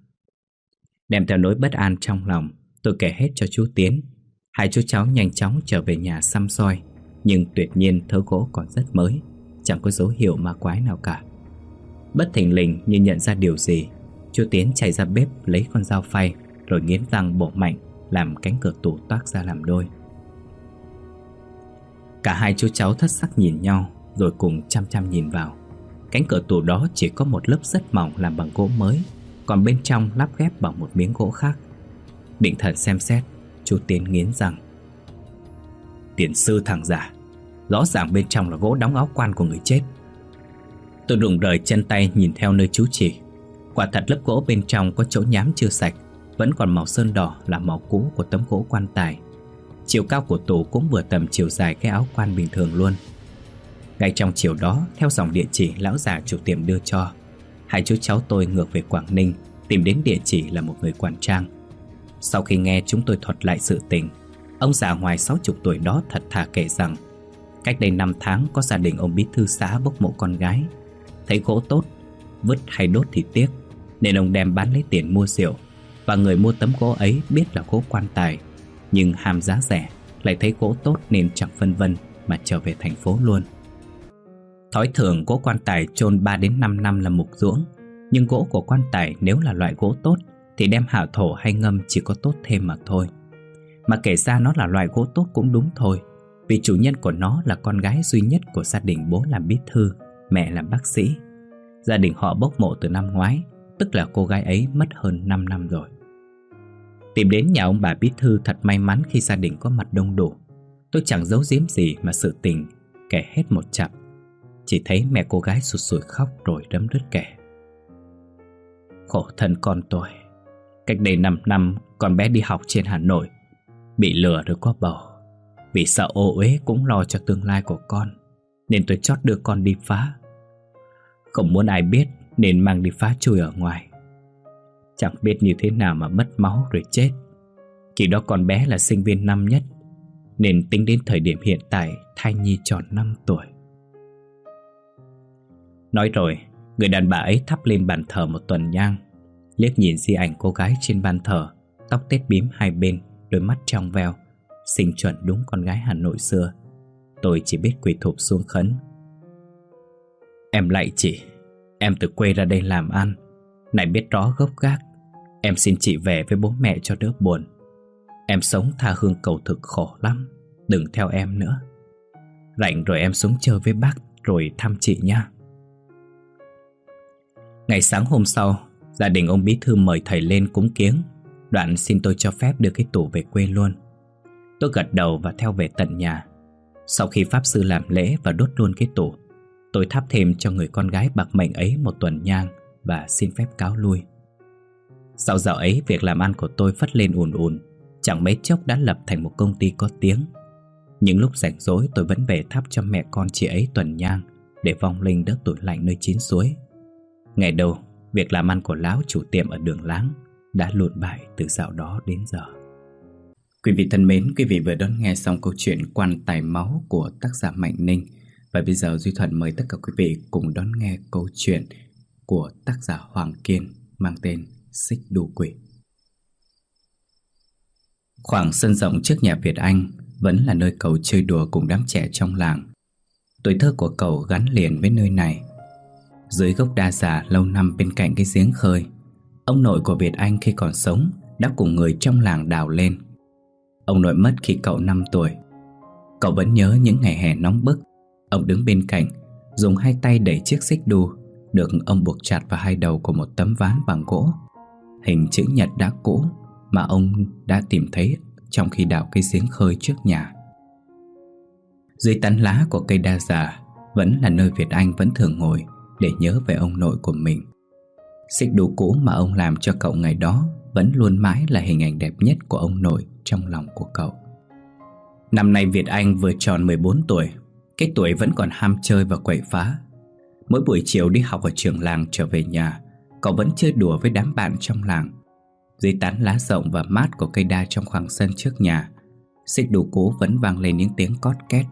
Đem theo nỗi bất an trong lòng, Tôi kể hết cho chú Tiến. Hai chú cháu nhanh chóng trở về nhà xăm soi, Nhưng tuyệt nhiên thớ gỗ còn rất mới, Chẳng có dấu hiệu ma quái nào cả. Bất thình lình như nhận ra điều gì Chú Tiến chạy ra bếp lấy con dao phay, Rồi nghiến răng bộ mạnh, Làm cánh cửa tủ toát ra làm đôi. Cả hai chú cháu thất sắc nhìn nhau, Rồi cùng chăm chăm nhìn vào. Cánh cửa tủ đó chỉ có một lớp rất mỏng làm bằng gỗ mới, Còn bên trong lắp ghép bằng một miếng gỗ khác. Định thần xem xét, Chú Tiến nghiến rằng Tiền sư thằng giả Rõ ràng bên trong là gỗ đóng áo quan của người chết. Tôi đụng rời chân tay nhìn theo nơi chú chỉ. Quả thật lớp gỗ bên trong có chỗ nhám chưa sạch Vẫn còn màu sơn đỏ là màu cũ của tấm gỗ quan tài Chiều cao của tủ cũng vừa tầm chiều dài cái áo quan bình thường luôn ngay trong chiều đó, theo dòng địa chỉ lão già chủ tiệm đưa cho, hai chú cháu tôi ngược về Quảng Ninh tìm đến địa chỉ là một người quản trang. Sau khi nghe chúng tôi thuật lại sự tình, ông già ngoài 60 tuổi đó thật thà kể rằng cách đây 5 tháng có gia đình ông bí thư xã bốc mộ con gái. Thấy gỗ tốt, vứt hay đốt thì tiếc, nên ông đem bán lấy tiền mua rượu. Và người mua tấm gỗ ấy biết là gỗ quan tài, nhưng ham giá rẻ, lại thấy gỗ tốt nên chẳng phân vân mà trở về thành phố luôn. Thói thường gỗ quan tài chôn 3 đến 5 năm là mục ruỗng Nhưng gỗ của quan tài nếu là loại gỗ tốt Thì đem hạ thổ hay ngâm chỉ có tốt thêm mà thôi. Mà kể ra nó là loại gỗ tốt cũng đúng thôi. Vì chủ nhân của nó là con gái duy nhất của gia đình bố làm bí thư Mẹ làm bác sĩ. Gia đình họ bốc mộ từ năm ngoái. Tức là cô gái ấy mất hơn 5 năm rồi. Tìm đến nhà ông bà bí thư thật may mắn khi gia đình có mặt đông đủ. Tôi chẳng giấu giếm gì mà sự tình kể hết một chặp chỉ thấy mẹ cô gái sụt sùi khóc rồi đấm đứt kể Khổ thân con tôi, Cách đây 5 năm con bé đi học trên Hà Nội, Bị lừa rồi có bầu. Vì sợ ô uế cũng lo cho tương lai của con, Nên tôi chót đưa con đi phá. Không muốn ai biết nên mang đi phá trôi ở ngoài. Chẳng biết như thế nào mà mất máu rồi chết. Khi đó con bé là sinh viên năm nhất Nên tính đến thời điểm hiện tại Thai nhi tròn 5 tuổi. Nói rồi, người đàn bà ấy thắp lên bàn thờ một tuần nhang Liếc nhìn di ảnh cô gái trên bàn thờ Tóc tết bím hai bên, đôi mắt trong veo Xinh chuẩn đúng con gái Hà Nội xưa. Tôi chỉ biết quỳ thụp xuống khấn. Em lại chị Em từ quê ra đây làm ăn Này biết rõ gốc gác Em xin chị về với bố mẹ cho đỡ buồn Em sống tha hương cầu thực khổ lắm Đừng theo em nữa Rảnh rồi em xuống chơi với bác Rồi thăm chị nha Ngày sáng hôm sau, gia đình ông Bí Thư mời thầy lên cúng kiếng. Đoạn xin tôi cho phép đưa cái tủ về quê luôn. Tôi gật đầu và theo về tận nhà. Sau khi Pháp Sư làm lễ và đốt luôn cái tủ, tôi thắp thêm cho người con gái bạc mệnh ấy một tuần nhang và xin phép cáo lui. Sau giờ ấy, việc làm ăn của tôi phất lên ùn ùn, chẳng mấy chốc đã lập thành một công ty có tiếng. Những lúc rảnh rỗi tôi vẫn về thắp cho mẹ con chị ấy tuần nhang Để vong linh đỡ tủi lạnh nơi chín suối Ngày đầu Việc làm ăn của lão chủ tiệm ở đường láng Đã lụn bại từ dạo đó đến giờ Quý vị thân mến, quý vị vừa đón nghe xong câu chuyện quan tài máu của tác giả Mạnh Ninh và bây giờ Duy Thuận mời tất cả quý vị cùng đón nghe câu chuyện của tác giả Hoàng Kiên mang tên Xích Đu Quỷ. Khoảng sân rộng trước nhà Việt Anh vẫn là nơi cậu chơi đùa cùng đám trẻ trong làng. Tuổi thơ của cậu gắn liền với nơi này. Dưới gốc đa già lâu năm bên cạnh cái giếng khơi, Ông nội của Việt Anh khi còn sống đã cùng người trong làng đào lên. Ông nội mất khi cậu 5 tuổi. Cậu vẫn nhớ những ngày hè nóng bức Ông đứng bên cạnh, Dùng hai tay đẩy chiếc xích đu, Được ông buộc chặt vào hai đầu của một tấm ván bằng gỗ. Hình chữ nhật đã cũ Mà ông đã tìm thấy Trong khi đào cây giếng khơi trước nhà. Dưới tán lá của cây đa già, Vẫn là nơi Việt Anh vẫn thường ngồi Để nhớ về ông nội của mình. Xích đu cũ mà ông làm cho cậu ngày đó Vẫn luôn mãi là hình ảnh đẹp nhất của ông nội trong lòng của cậu. Năm nay Việt Anh vừa tròn 14 tuổi. Cái tuổi vẫn còn ham chơi và quậy phá. Mỗi buổi chiều đi học ở trường làng trở về nhà, Cậu vẫn chơi đùa với đám bạn trong làng. Dưới tán lá rộng và mát của cây đa trong khoảng sân trước nhà, Xích đủ cố vẫn vang lên những tiếng cót két,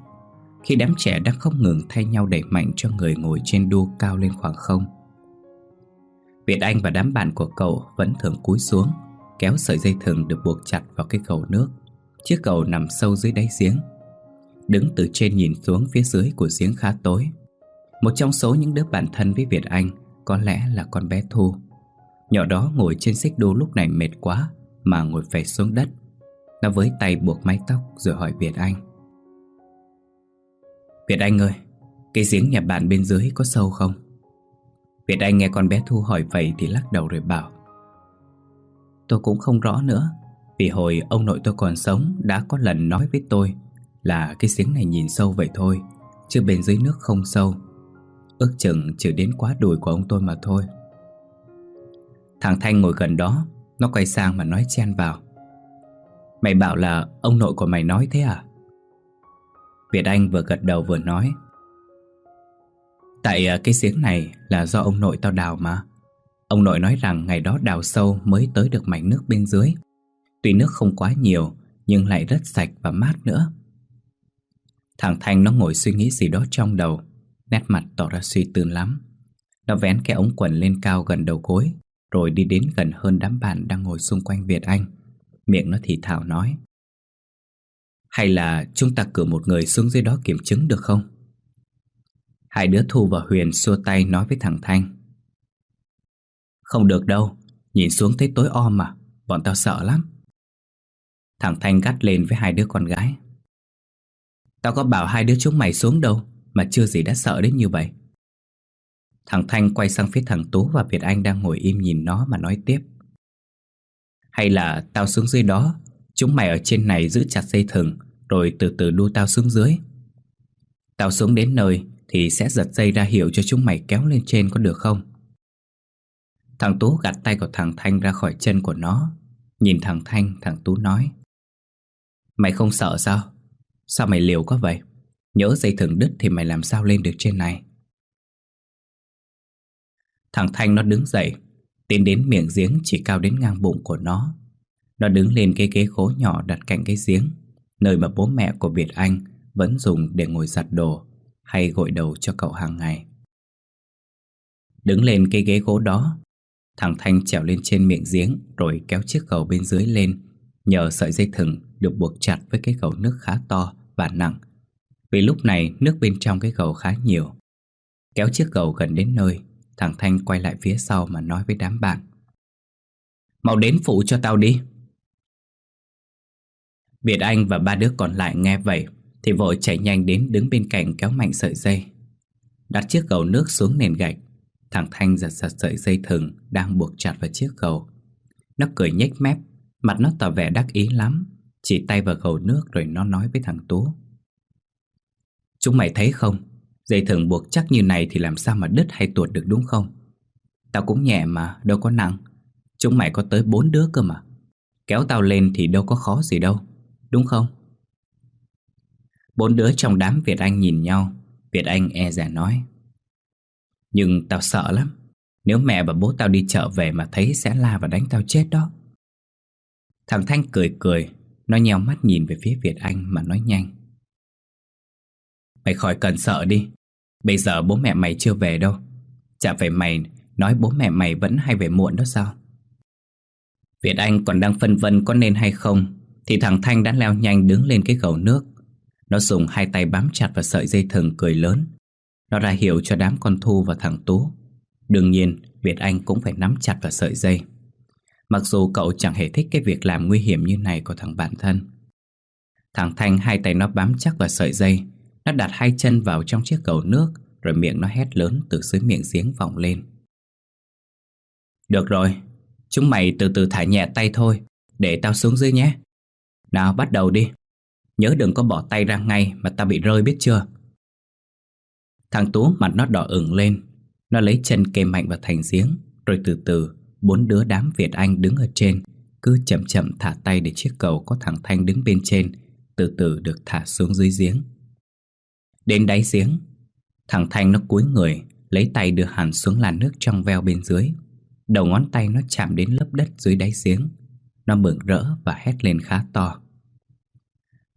Khi đám trẻ đang không ngừng thay nhau đẩy mạnh cho người ngồi trên đu cao lên khoảng không. Việt Anh và đám bạn của cậu vẫn thường cúi xuống, Kéo sợi dây thừng được buộc chặt vào cái cầu nước. Chiếc cầu nằm sâu dưới đáy giếng. Đứng từ trên nhìn xuống phía dưới của giếng khá tối. Một trong số những đứa bạn thân với Việt Anh Có lẽ là con bé Thu. Nhỏ đó ngồi trên xích đu lúc này mệt quá Mà ngồi phải xuống đất. Nó với tay buộc mái tóc rồi hỏi Việt Anh. Việt Anh ơi, Cái giếng nhà bạn bên dưới có sâu không? Việt Anh nghe con bé Thu hỏi vậy thì lắc đầu rồi bảo, Tôi cũng không rõ nữa, Vì hồi ông nội tôi còn sống Đã có lần nói với tôi là cái giếng này nhìn sâu vậy thôi, Chứ bên dưới nước không sâu. Ước chừng chỉ đến quá đùi của ông tôi mà thôi. Thằng Thanh ngồi gần đó, Nó quay sang mà nói chen vào. Mày bảo là ông nội của mày nói thế à? Việt Anh vừa gật đầu vừa nói. Tại à, cái giếng này là do ông nội tao đào mà. Ông nội nói rằng ngày đó đào sâu mới tới được mảnh nước bên dưới. Tuy nước không quá nhiều, Nhưng lại rất sạch và mát nữa. Thằng Thanh nó ngồi suy nghĩ gì đó trong đầu. Nét mặt tỏ ra suy tư lắm. Nó vén cái ống quần lên cao gần đầu gối, Rồi đi đến gần hơn đám bạn đang ngồi xung quanh Việt Anh. Miệng nó thì thảo nói. Hay là chúng ta cử một người xuống dưới đó kiểm chứng được không? Hai đứa Thu và Huyền xua tay nói với thằng Thanh. Không được đâu, Nhìn xuống thấy tối om mà, Bọn tao sợ lắm. Thằng Thanh gắt lên với hai đứa con gái. Tao có bảo hai đứa chúng mày xuống đâu Mà chưa gì đã sợ đến như vậy. Thằng Thanh quay sang phía thằng Tú và Việt Anh đang ngồi im nhìn nó mà nói tiếp. Hay là tao xuống dưới đó Chúng mày ở trên này giữ chặt dây thừng Rồi từ từ đu tao xuống dưới. Tao xuống đến nơi Thì sẽ giật dây ra hiệu cho chúng mày kéo lên trên có được không? Thằng Tú gạt tay của thằng Thanh ra khỏi chân của nó. Nhìn thằng Thanh, thằng Tú nói Mày không sợ sao? Sao mày liều quá vậy? Nhớ dây thừng đứt thì mày làm sao lên được trên này? Thằng Thanh nó đứng dậy, Tiến đến miệng giếng chỉ cao đến ngang bụng của nó Nó đứng lên cái ghế gỗ nhỏ đặt cạnh cái giếng, Nơi mà bố mẹ của Việt Anh Vẫn dùng để ngồi giặt đồ Hay gội đầu cho cậu hàng ngày Đứng lên cái ghế gỗ đó, Thằng Thanh trèo lên trên miệng giếng Rồi kéo chiếc cầu bên dưới lên, Nhờ sợi dây thừng được buộc chặt với cái cầu nước khá to và nặng. Vì lúc này nước bên trong cái cầu khá nhiều. Kéo chiếc cầu gần đến nơi, Thằng Thanh quay lại phía sau mà nói với đám bạn. Mau đến phụ cho tao đi. Việt Anh và ba đứa còn lại nghe vậy Thì vội chạy nhanh đến đứng bên cạnh kéo mạnh sợi dây. Đặt chiếc cầu nước xuống nền gạch, Thằng Thanh giật giật sợi dây thừng Đang buộc chặt vào chiếc cầu Nó cười nhếch mép, Mặt nó tỏ vẻ đắc ý lắm. Chỉ tay vào khẩu nước rồi nó nói với thằng Tú. Chúng mày thấy không? Dây thừng buộc chắc như này Thì làm sao mà đứt hay tuột được đúng không? Tao cũng nhẹ mà, đâu có nặng. Chúng mày có tới bốn đứa cơ mà. Kéo tao lên thì đâu có khó gì đâu, Đúng không? Bốn đứa trong đám Việt Anh nhìn nhau. Việt Anh e dè nói. Nhưng tao sợ lắm. Nếu mẹ và bố tao đi chợ về mà thấy sẽ la và đánh tao chết đó. Thằng Thanh cười cười. Nó nheo mắt nhìn về phía Việt Anh mà nói nhanh. Mày khỏi cần sợ đi. Bây giờ bố mẹ mày chưa về đâu. Chả phải mày nói bố mẹ mày vẫn hay về muộn đó sao? Việt Anh còn đang phân vân có nên hay không, Thì thằng Thanh đã leo nhanh đứng lên cái gầu nước. Nó dùng hai tay bám chặt vào sợi dây thừng cười lớn. Nó ra hiệu cho đám con Thu và thằng Tú. Đương nhiên, Việt Anh cũng phải nắm chặt vào sợi dây. Mặc dù cậu chẳng hề thích cái việc làm nguy hiểm như này của thằng bạn thân. Thằng Thanh hai tay nó bám chắc vào sợi dây. Nó đặt hai chân vào trong chiếc cầu nước Rồi miệng nó hét lớn từ dưới miệng giếng vọng lên. Được rồi, chúng mày từ từ thả nhẹ tay thôi Để tao xuống dưới nhé. Nào bắt đầu đi. Nhớ đừng có bỏ tay ra ngay mà tao bị rơi biết chưa? Thằng Tú mặt nó đỏ ửng lên. Nó lấy chân kề mạnh vào thành giếng Rồi từ từ Bốn đứa đám Việt Anh đứng ở trên, Cứ chậm chậm thả tay để chiếc cầu có thằng Thanh đứng bên trên, Từ từ được thả xuống dưới giếng. Đến đáy giếng, Thằng Thanh nó cúi người, Lấy tay đưa hẳn xuống làn nước trong veo bên dưới. Đầu ngón tay nó chạm đến lớp đất dưới đáy giếng. Nó mừng rỡ và hét lên khá to.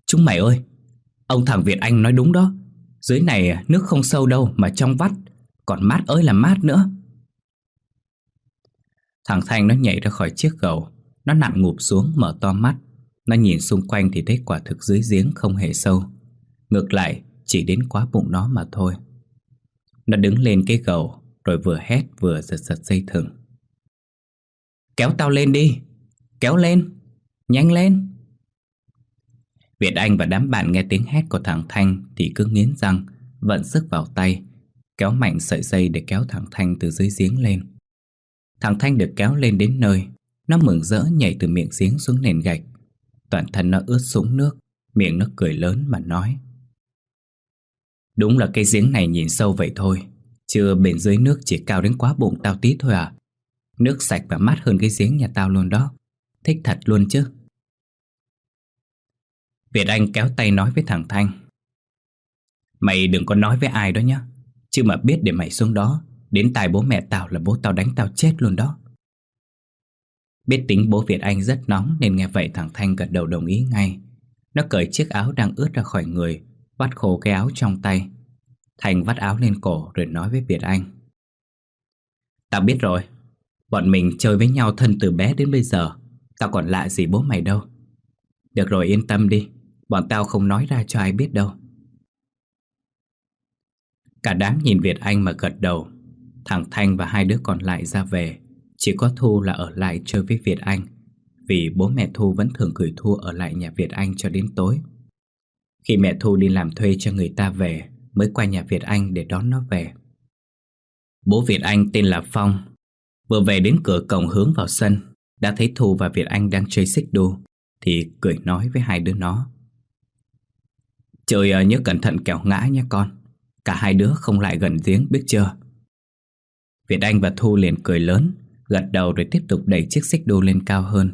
Chúng mày ơi, Ông thằng Việt Anh nói đúng đó. Dưới này nước không sâu đâu mà trong vắt, Còn mát ơi là mát nữa. Thằng Thanh nó nhảy ra khỏi chiếc gầu, Nó nặng ngụp xuống mở to mắt. Nó nhìn xung quanh thì thấy quả thực dưới giếng không hề sâu. Ngược lại, chỉ đến quá bụng nó mà thôi. Nó đứng lên cái gầu, Rồi vừa hét vừa giật giật dây thừng. Kéo tao lên đi, Kéo lên, Nhanh lên. Việt Anh và đám bạn nghe tiếng hét của thằng Thanh Thì cứ nghiến răng, Vận sức vào tay, Kéo mạnh sợi dây để kéo thằng Thanh từ dưới giếng lên. Thằng Thanh được kéo lên đến nơi. Nó mừng rỡ nhảy từ miệng giếng xuống nền gạch. Toàn thân nó ướt sũng nước, Miệng nó cười lớn mà nói. Đúng là cái giếng này nhìn sâu vậy thôi. Chưa bên dưới nước chỉ cao đến quá bụng tao tí thôi à? Nước sạch và mát hơn cái giếng nhà tao luôn đó. Thích thật luôn chứ. Việt Anh kéo tay nói với thằng Thanh. Mày đừng có nói với ai đó nhá. Chứ mà biết để mày xuống đó Đến tài bố mẹ tao là bố tao đánh tao chết luôn đó. Biết tính bố Việt Anh rất nóng Nên nghe vậy thằng Thanh gật đầu đồng ý ngay. Nó cởi chiếc áo đang ướt ra khỏi người, Vắt khô cái áo trong tay. Thành vắt áo lên cổ rồi nói với Việt Anh. Tao biết rồi, Bọn mình chơi với nhau thân từ bé đến bây giờ, Tao còn lạ gì bố mày đâu. Được rồi, yên tâm đi, Bọn tao không nói ra cho ai biết đâu. Cả đám nhìn Việt Anh mà gật đầu. Thằng Thanh và hai đứa còn lại ra về. Chỉ có Thu là ở lại chơi với Việt Anh, Vì bố mẹ Thu vẫn thường gửi Thu ở lại nhà Việt Anh cho đến tối. Khi mẹ Thu đi làm thuê cho người ta về, Mới qua nhà Việt Anh để đón nó về. Bố Việt Anh tên là Phong, Vừa về đến cửa cổng hướng vào sân, Đã thấy Thu và Việt Anh đang chơi xích đu, Thì cười nói với hai đứa nó. Trời ờ, nhớ cẩn thận kẻo ngã nha con, Cả hai đứa không lại gần giếng, biết chưa? Việt Anh và Thu liền cười lớn, Gật đầu rồi tiếp tục đẩy chiếc xích đu lên cao hơn.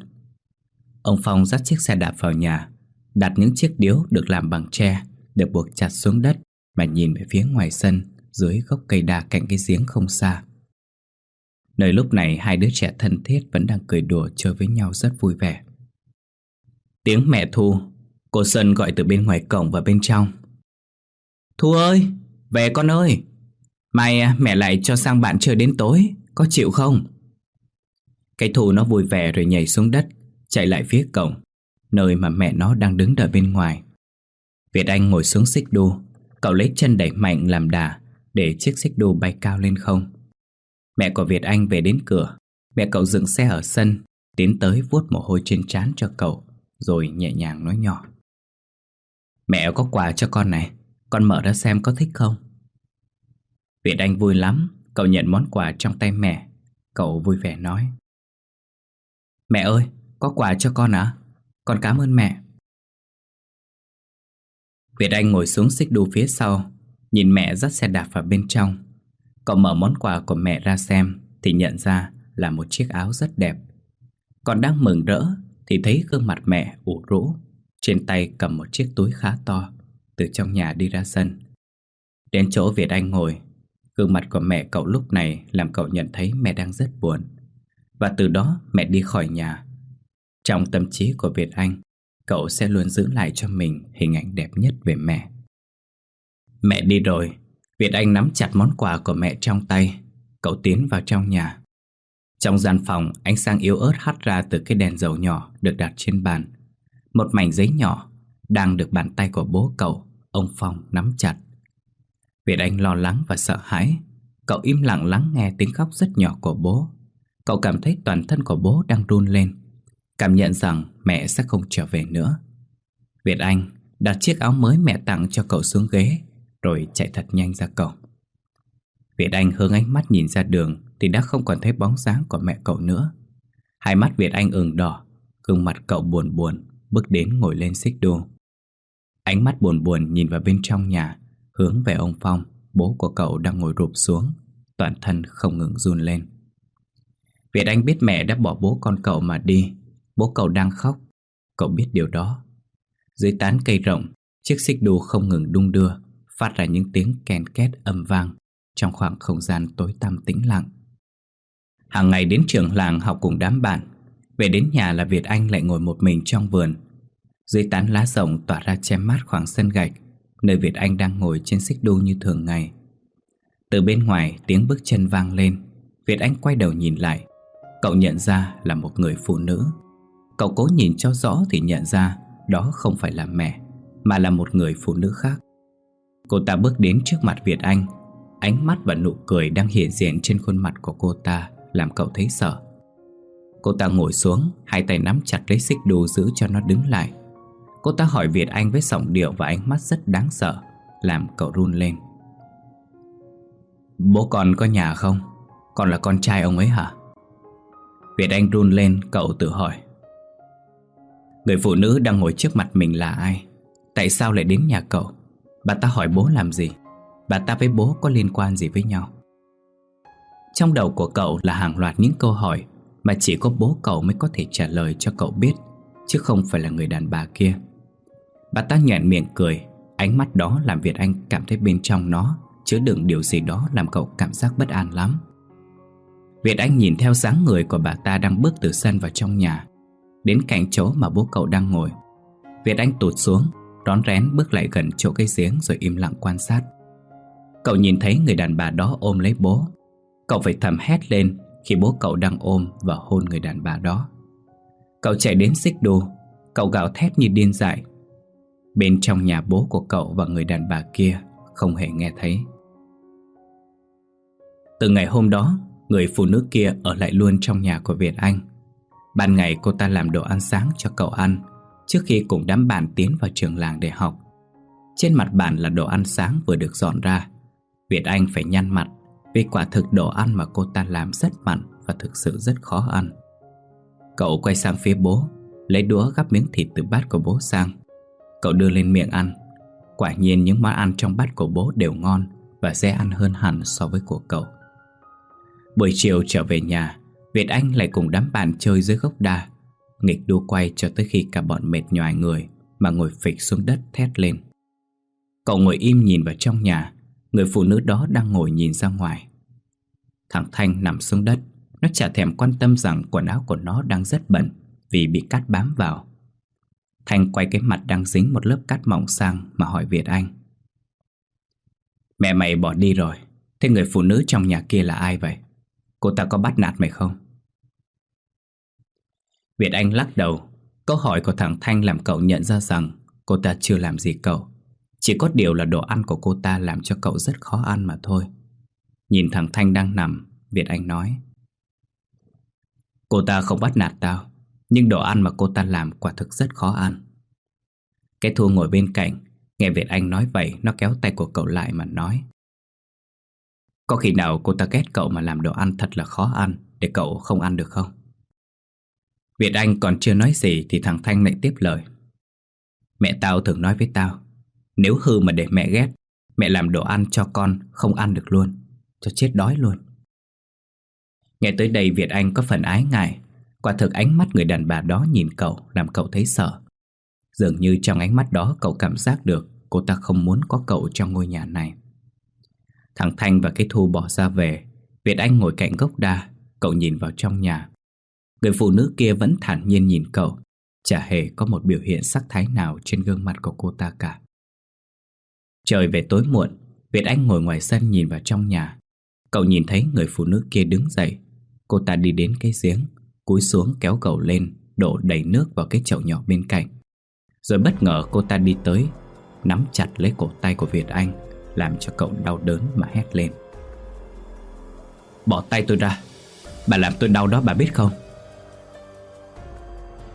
Ông Phong dắt chiếc xe đạp vào nhà, Đặt những chiếc điếu được làm bằng tre, Được buộc chặt xuống đất Mà nhìn về phía ngoài sân, Dưới gốc cây đa cạnh cái giếng không xa. Nơi lúc này hai đứa trẻ thân thiết Vẫn đang cười đùa chơi với nhau rất vui vẻ. Tiếng mẹ Thu, Cô Sơn gọi từ bên ngoài cổng và bên trong. Thu ơi, Về con ơi. Mai à, mẹ lại cho sang bạn chơi đến tối, Có chịu không? Cái thù nó vui vẻ rồi nhảy xuống đất, Chạy lại phía cổng, Nơi mà mẹ nó đang đứng đợi bên ngoài. Việt Anh ngồi xuống xích đu, Cậu lấy chân đẩy mạnh làm đà Để chiếc xích đu bay cao lên không. Mẹ của Việt Anh về đến cửa, Mẹ cậu dựng xe ở sân, Tiến tới vuốt mồ hôi trên trán cho cậu, Rồi nhẹ nhàng nói nhỏ. Mẹ có quà cho con này, Con mở ra xem có thích không? Việt Anh vui lắm Cậu nhận món quà trong tay mẹ. Cậu vui vẻ nói. Mẹ ơi, có quà cho con à? Con cảm ơn mẹ. Việt Anh ngồi xuống xích đu phía sau Nhìn mẹ dắt xe đạp vào bên trong. Cậu mở món quà của mẹ ra xem Thì nhận ra là một chiếc áo rất đẹp. Còn đang mừng rỡ Thì thấy gương mặt mẹ ủ rũ. Trên tay cầm một chiếc túi khá to Từ trong nhà đi ra sân. Đến chỗ Việt Anh ngồi Gương mặt của mẹ cậu lúc này làm cậu nhận thấy mẹ đang rất buồn. Và từ đó mẹ đi khỏi nhà. Trong tâm trí của Việt Anh, cậu sẽ luôn giữ lại cho mình hình ảnh đẹp nhất về mẹ. Mẹ đi rồi, Việt Anh nắm chặt món quà của mẹ trong tay, cậu tiến vào trong nhà. Trong gian phòng, ánh sáng yếu ớt hắt ra từ cái đèn dầu nhỏ được đặt trên bàn. Một mảnh giấy nhỏ đang được bàn tay của bố cậu, ông Phong nắm chặt. Việt Anh lo lắng và sợ hãi, cậu im lặng lắng nghe tiếng khóc rất nhỏ của bố. Cậu cảm thấy toàn thân của bố đang run lên, cảm nhận rằng mẹ sẽ không trở về nữa. Việt Anh đặt chiếc áo mới mẹ tặng cho cậu xuống ghế, rồi chạy thật nhanh ra cổng. Việt Anh hướng ánh mắt nhìn ra đường thì đã không còn thấy bóng dáng của mẹ cậu nữa. Hai mắt Việt Anh ửng đỏ, gương mặt cậu buồn buồn, bước đến ngồi lên xích đu. Ánh mắt buồn buồn nhìn vào bên trong nhà, hướng về ông Phong, bố của cậu đang ngồi rụp xuống, toàn thân không ngừng run lên. Việt Anh biết mẹ đã bỏ bố con cậu mà đi, bố cậu đang khóc, cậu biết điều đó. Dưới tán cây rộng, chiếc xích đu không ngừng đung đưa, phát ra những tiếng kèn két âm vang trong khoảng không gian tối tăm tĩnh lặng. Hàng ngày đến trường làng học cùng đám bạn, về đến nhà là Việt Anh lại ngồi một mình trong vườn. Dưới tán lá rộng tỏa ra che mát khoảng sân gạch, nơi Việt Anh đang ngồi trên xích đu như thường ngày. Từ bên ngoài tiếng bước chân vang lên, Việt Anh quay đầu nhìn lại. Cậu nhận ra là một người phụ nữ. Cậu cố nhìn cho rõ thì nhận ra đó không phải là mẹ, mà là một người phụ nữ khác. Cô ta bước đến trước mặt Việt Anh Ánh mắt và nụ cười đang hiện diện trên khuôn mặt của cô ta Làm cậu thấy sợ Cô ta ngồi xuống Hai tay nắm chặt lấy xích đu giữ cho nó đứng lại Cô ta hỏi Việt Anh với giọng điệu và ánh mắt rất đáng sợ, Làm cậu run lên Bố con có nhà không? Con là con trai ông ấy hả? Việt Anh run lên, cậu tự hỏi Người phụ nữ đang ngồi trước mặt mình là ai? Tại sao lại đến nhà cậu? Bà ta hỏi bố làm gì Bà ta với bố có liên quan gì với nhau Trong đầu của cậu là hàng loạt những câu hỏi Mà chỉ có bố cậu mới có thể trả lời cho cậu biết, Chứ không phải là người đàn bà kia Bà ta nhẹn miệng cười. Ánh mắt đó làm Việt Anh cảm thấy bên trong nó Chứa đựng điều gì đó làm cậu cảm giác bất an lắm. Việt Anh nhìn theo dáng người của bà ta đang bước từ sân vào trong nhà. Đến cạnh chỗ mà bố cậu đang ngồi, Việt Anh tụt xuống Rón rén bước lại gần chỗ cây giếng rồi im lặng quan sát. Cậu nhìn thấy người đàn bà đó ôm lấy bố. Cậu phải thầm hét lên khi bố cậu đang ôm và hôn người đàn bà đó. Cậu chạy đến xích đu. Cậu gào thét như điên dại. Bên trong nhà bố của cậu và người đàn bà kia không hề nghe thấy Từ ngày hôm đó Người phụ nữ kia ở lại luôn trong nhà của Việt Anh Ban ngày cô ta làm đồ ăn sáng cho cậu ăn trước khi cùng đám bạn tiến vào trường làng để học. Trên mặt bàn là đồ ăn sáng vừa được dọn ra. Việt Anh phải nhăn mặt vì quả thực đồ ăn mà cô ta làm rất mặn và thực sự rất khó ăn. Cậu quay sang phía bố, lấy đũa gắp miếng thịt từ bát của bố sang. Cậu đưa lên miệng ăn. Quả nhiên những món ăn trong bát của bố đều ngon và dễ ăn hơn hẳn so với của cậu. Buổi chiều trở về nhà, Việt Anh lại cùng đám bạn chơi dưới gốc đa Nghịch đu quay cho tới khi cả bọn mệt nhòi người Mà ngồi phịch xuống đất thét lên Cậu ngồi im nhìn vào trong nhà Người phụ nữ đó đang ngồi nhìn ra ngoài Thằng Thanh nằm xuống đất Nó chả thèm quan tâm rằng quần áo của nó đang rất bẩn Vì bị cát bám vào Thanh quay cái mặt đang dính một lớp cát mỏng sang Mà hỏi Việt Anh. Mẹ mày bỏ đi rồi. Thế người phụ nữ trong nhà kia là ai vậy? Cô ta có bắt nạt mày không? Việt Anh lắc đầu. Câu hỏi của thằng Thanh làm cậu nhận ra rằng Cô ta chưa làm gì cậu. Chỉ có điều là đồ ăn của cô ta làm cho cậu rất khó ăn mà thôi. Nhìn thằng Thanh đang nằm, Việt Anh nói. Cô ta không bắt nạt tao. Nhưng đồ ăn mà cô ta làm quả thực rất khó ăn Cái thua ngồi bên cạnh Nghe Việt Anh nói vậy Nó kéo tay của cậu lại mà nói Có khi nào cô ta ghét cậu mà làm đồ ăn thật là khó ăn Để cậu không ăn được không Việt Anh còn chưa nói gì thì thằng Thanh lại tiếp lời. Mẹ tao thường nói với tao, nếu hư mà để mẹ ghét, mẹ làm đồ ăn cho con không ăn được luôn, cho chết đói luôn. Nghe tới đây Việt Anh có phần ái ngại, quả thực ánh mắt người đàn bà đó nhìn cậu làm cậu thấy sợ. Dường như trong ánh mắt đó cậu cảm giác được cô ta không muốn có cậu trong ngôi nhà này. Thằng Thanh và cái Thu bỏ ra về. Việt Anh ngồi cạnh gốc đa, Cậu nhìn vào trong nhà. Người phụ nữ kia vẫn thản nhiên nhìn cậu, Chả hề có một biểu hiện sắc thái nào Trên gương mặt của cô ta cả. Trời về tối muộn, Việt Anh ngồi ngoài sân nhìn vào trong nhà. Cậu nhìn thấy người phụ nữ kia đứng dậy. Cô ta đi đến cái giếng Cúi xuống kéo cầu lên, Đổ đầy nước vào cái chậu nhỏ bên cạnh. Rồi bất ngờ cô ta đi tới, Nắm chặt lấy cổ tay của Việt Anh, Làm cho cậu đau đớn mà hét lên. Bỏ tay tôi ra, Bà làm tôi đau đó bà biết không?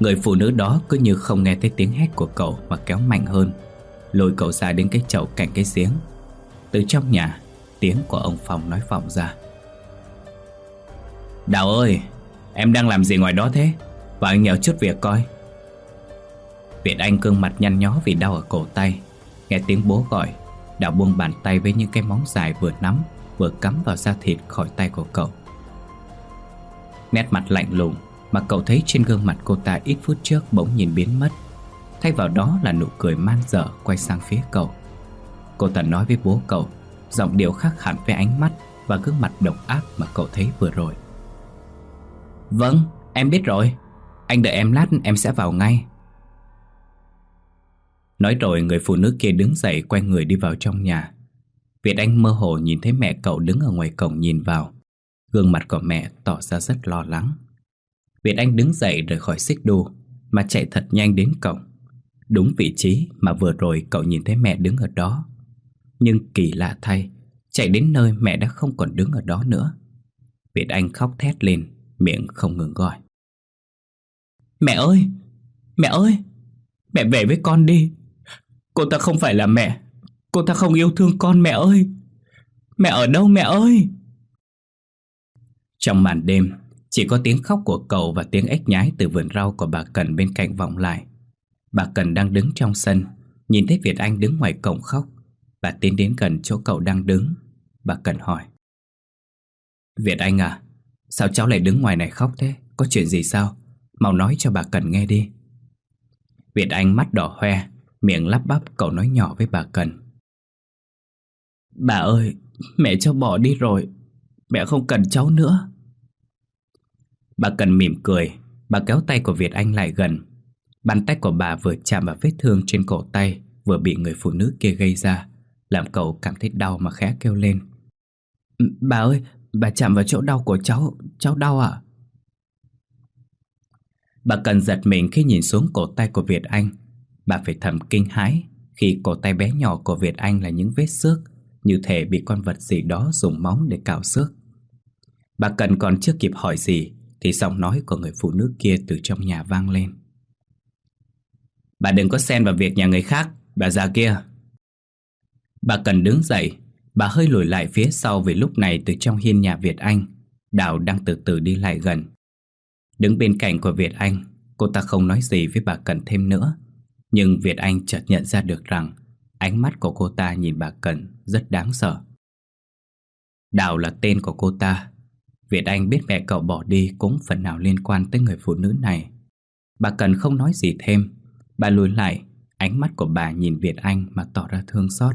Người phụ nữ đó cứ như không nghe thấy tiếng hét của cậu Mà kéo mạnh hơn, Lôi cậu ra đến cái chậu cạnh cái giếng. Từ trong nhà, Tiếng của ông Phong nói vọng ra. Đào ơi Em đang làm gì ngoài đó thế? Và anh nhờ chút việc coi. Việt Anh cương mặt nhăn nhó vì đau ở cổ tay, Nghe tiếng bố gọi Đào buông bàn tay với những cái móng dài vừa nắm, Vừa cắm vào da thịt khỏi tay của cậu. Nét mặt lạnh lùng Mà cậu thấy trên gương mặt cô ta ít phút trước bỗng nhìn biến mất. Thay vào đó là nụ cười man dở quay sang phía cậu. Cô ta nói với bố cậu, Giọng điệu khác hẳn với ánh mắt Và gương mặt độc ác mà cậu thấy vừa rồi. Vâng, em biết rồi. Anh đợi em lát em sẽ vào ngay. Nói rồi người phụ nữ kia đứng dậy quay người đi vào trong nhà. Việt Anh mơ hồ nhìn thấy mẹ cậu đứng ở ngoài cổng nhìn vào. Gương mặt của mẹ tỏ ra rất lo lắng. Việt Anh đứng dậy rời khỏi xích đu Mà chạy thật nhanh đến cổng. Đúng vị trí mà vừa rồi cậu nhìn thấy mẹ đứng ở đó. Nhưng kỳ lạ thay Chạy đến nơi mẹ đã không còn đứng ở đó nữa. Việt Anh khóc thét lên. Miệng không ngừng gọi. Mẹ ơi! Mẹ ơi! Mẹ về với con đi. Cô ta không phải là mẹ, Cô ta không yêu thương con mẹ ơi. Mẹ ở đâu mẹ ơi? Trong màn đêm, Chỉ có tiếng khóc của cậu và tiếng ếch nhái Từ vườn rau của bà Cần bên cạnh vọng lại. Bà Cần đang đứng trong sân, Nhìn thấy Việt Anh đứng ngoài cổng khóc. Bà tiến đến gần chỗ cậu đang đứng. Bà Cần hỏi. Việt Anh à Sao cháu lại đứng ngoài này khóc thế? Có chuyện gì sao? Mau nói cho bà Cần nghe đi. Việt Anh mắt đỏ hoe, Miệng lắp bắp cậu nói nhỏ với bà Cần. Bà ơi, Mẹ cháu bỏ đi rồi. Mẹ không cần cháu nữa. Bà Cần mỉm cười, Bà kéo tay của Việt Anh lại gần. Bàn tay của bà vừa chạm vào vết thương trên cổ tay, Vừa bị người phụ nữ kia gây ra, Làm cậu cảm thấy đau mà khẽ kêu lên. Ừ, bà ơi Bà chạm vào chỗ đau của cháu Cháu đau à Bà cần giật mình khi nhìn xuống cổ tay của Việt Anh. Bà phải thầm kinh hãi Khi cổ tay bé nhỏ của Việt Anh là những vết xước, Như thể bị con vật gì đó dùng móng để cào xước. Bà cần còn chưa kịp hỏi gì, Thì giọng nói của người phụ nữ kia từ trong nhà vang lên. Bà đừng có xen vào việc nhà người khác, Bà già kia. Bà cần đứng dậy Bà hơi lùi lại phía sau vì lúc này từ trong hiên nhà Việt Anh, Đào đang từ từ đi lại gần. Đứng bên cạnh của Việt Anh, Cô ta không nói gì với bà Cần thêm nữa. Nhưng Việt Anh chợt nhận ra được rằng Ánh mắt của cô ta nhìn bà Cần rất đáng sợ. Đào là tên của cô ta. Việt Anh biết mẹ cậu bỏ đi cũng phần nào liên quan tới người phụ nữ này. Bà Cần không nói gì thêm. Bà lùi lại, Ánh mắt của bà nhìn Việt Anh mà tỏ ra thương xót.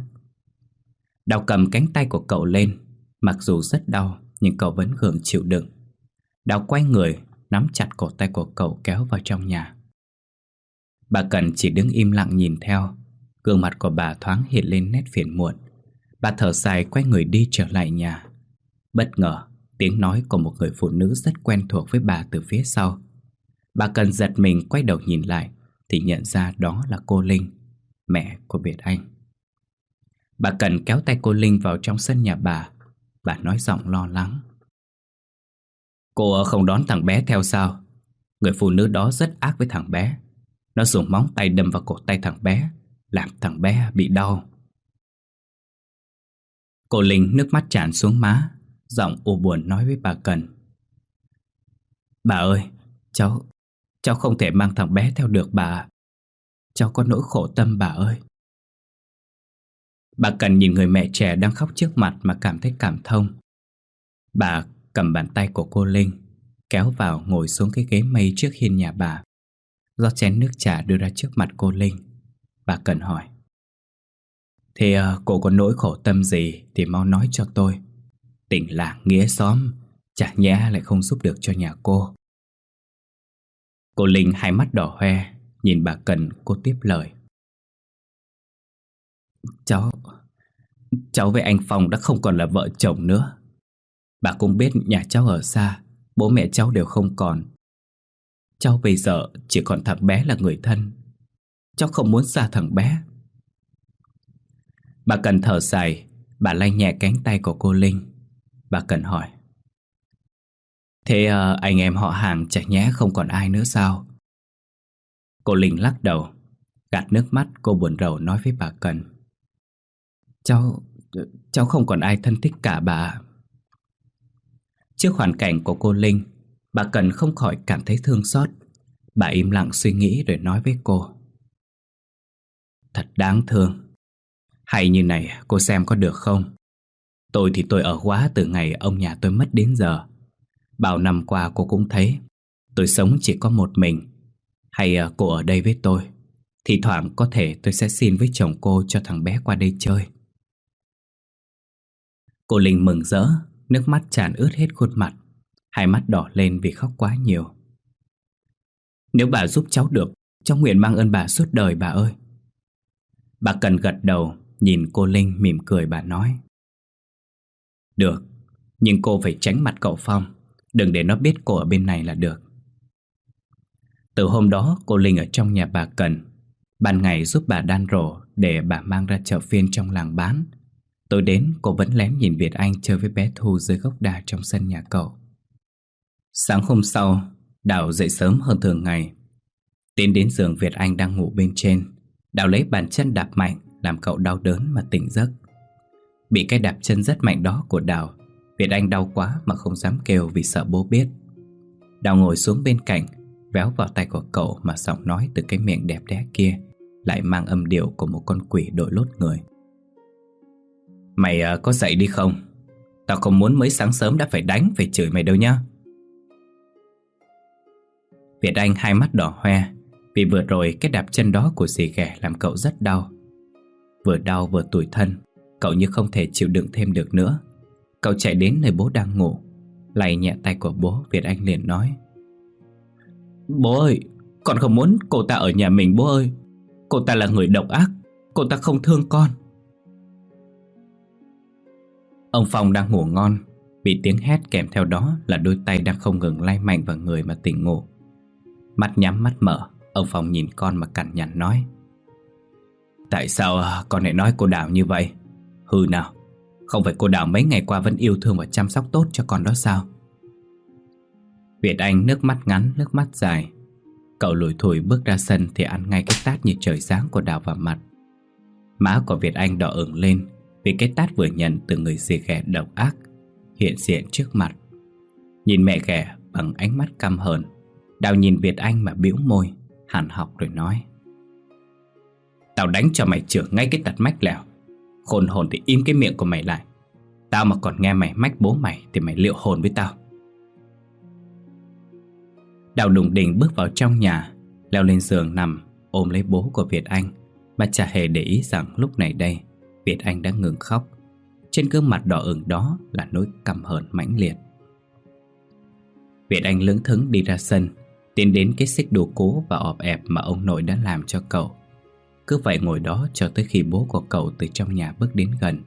Đào cầm cánh tay của cậu lên. Mặc dù rất đau, Nhưng cậu vẫn gượng chịu đựng. Đào quay người, Nắm chặt cổ tay của cậu kéo vào trong nhà. Bà Cần chỉ đứng im lặng nhìn theo. Gương mặt của bà thoáng hiện lên nét phiền muộn. Bà thở dài quay người đi trở lại nhà. Bất ngờ, Tiếng nói của một người phụ nữ rất quen thuộc với bà từ phía sau. Bà Cần giật mình quay đầu nhìn lại, Thì nhận ra đó là cô Linh, Mẹ của Việt Anh. Bà Cần kéo tay cô Linh vào trong sân nhà bà Bà nói giọng lo lắng. Cô không đón thằng bé theo sao? Người phụ nữ đó rất ác với thằng bé. Nó dùng móng tay đâm vào cổ tay thằng bé, Làm thằng bé bị đau. Cô Linh nước mắt tràn xuống má, Giọng u buồn nói với bà Cần. Bà ơi, Cháu Cháu không thể mang thằng bé theo được bà. Cháu có nỗi khổ tâm bà ơi. Bà Cần nhìn người mẹ trẻ đang khóc trước mặt mà cảm thấy cảm thông. Bà cầm bàn tay của cô Linh Kéo vào ngồi xuống cái ghế mây trước hiên nhà bà rót chén nước trà đưa ra trước mặt cô Linh. Bà cần hỏi Thì uh, ờ, cô có nỗi khổ tâm gì Thì mau nói cho tôi. Tỉnh làng nghĩa xóm Chả nhẽ lại không giúp được cho nhà cô. Cô Linh hai mắt đỏ hoe Nhìn bà Cần cô tiếp lời. Cháu Cháu với anh Phong đã không còn là vợ chồng nữa. Bà cũng biết nhà cháu ở xa Bố mẹ cháu đều không còn. Cháu bây giờ chỉ còn thằng bé là người thân. Cháu không muốn xa thằng bé. Bà Cần thở dài Bà lay nhẹ cánh tay của cô Linh. Bà Cần hỏi Thế à, anh em họ hàng chả nhé không còn ai nữa sao? Cô Linh lắc đầu Gạt nước mắt cô buồn rầu nói với bà Cần. Cháu... cháu không còn ai thân thích cả bà. Trước hoàn cảnh của cô Linh, Bà Cần không khỏi cảm thấy thương xót. Bà im lặng suy nghĩ rồi nói với cô. Thật đáng thương. Hay như này, cô xem có được không? Tôi thì tôi ở quá từ ngày ông nhà tôi mất đến giờ. Bao năm qua cô cũng thấy Tôi sống chỉ có một mình. Hay à, cô ở đây với tôi, Thì thoảng có thể tôi sẽ xin với chồng cô cho thằng bé qua đây chơi. Cô Linh mừng rỡ, Nước mắt tràn ướt hết khuôn mặt. Hai mắt đỏ lên vì khóc quá nhiều. Nếu bà giúp cháu được, Cháu nguyện mang ơn bà suốt đời bà ơi. Bà cần gật đầu, Nhìn cô Linh mỉm cười bà nói. Được, Nhưng cô phải tránh mặt cậu Phong. Đừng để nó biết cô ở bên này là được. Từ hôm đó, cô Linh ở trong nhà bà Cần. Ban ngày giúp bà đan rổ Để bà mang ra chợ phiên trong làng bán. Tối đến, cô vẫn lén nhìn Việt Anh chơi với bé Thu dưới gốc đa trong sân nhà cậu. Sáng hôm sau, Đào dậy sớm hơn thường ngày. Tiến đến giường Việt Anh đang ngủ bên trên, Đào lấy bàn chân đạp mạnh, Làm cậu đau đớn mà tỉnh giấc. Bị cái đạp chân rất mạnh đó của Đào, Việt Anh đau quá mà không dám kêu vì sợ bố biết. Đào ngồi xuống bên cạnh, Véo vào tay của cậu mà giọng nói từ cái miệng đẹp đẽ kia Lại mang âm điệu của một con quỷ đội lốt người. Mày uh, có dậy đi không? Tao không muốn mới sáng sớm đã phải đánh Phải chửi mày đâu nhá. Việt Anh hai mắt đỏ hoe Vì vừa rồi cái đạp chân đó của dì ghẻ Làm cậu rất đau. Vừa đau vừa tủi thân Cậu như không thể chịu đựng thêm được nữa. Cậu chạy đến nơi bố đang ngủ Lay nhẹ tay của bố Việt Anh liền nói. Bố ơi Con không muốn cô ta ở nhà mình bố ơi. Cô ta là người độc ác Cô ta không thương con. Ông Phong đang ngủ ngon. Bị tiếng hét kèm theo đó là đôi tay đang không ngừng lay mạnh vào người mà tỉnh ngủ. Mắt nhắm mắt mở, Ông Phong nhìn con mà cằn nhằn nói. Tại sao con lại nói cô Đào như vậy? Hư nào, Không phải cô Đào mấy ngày qua vẫn yêu thương và chăm sóc tốt cho con đó sao? Việt Anh nước mắt ngắn, nước mắt dài. Cậu lùi thủi bước ra sân Thì ăn ngay cái tát như trời sáng của Đào vào mặt. Má của Việt Anh đỏ ửng lên vì cái tát vừa nhận từ người dì ghẻ độc ác, Hiện diện trước mặt. Nhìn mẹ ghẻ bằng ánh mắt căm hờn, Đào nhìn Việt Anh mà biểu môi, Hàn học rồi nói. Tao đánh cho mày trưởng ngay cái tật mách lèo. Khôn hồn thì im cái miệng của mày lại. Tao mà còn nghe mày mách bố mày Thì mày liệu hồn với tao. Đào đùng đình bước vào trong nhà, Leo lên giường nằm, Ôm lấy bố của Việt Anh, Mà chả hề để ý rằng lúc này đây Việt Anh đã ngừng khóc. Trên gương mặt đỏ ửng đó là nỗi căm hờn mãnh liệt. Việt Anh lững thững đi ra sân, Tiến đến cái xích đồ cố và ọp ẹp mà ông nội đã làm cho cậu. Cứ vậy ngồi đó cho tới khi bố của cậu từ trong nhà bước đến gần.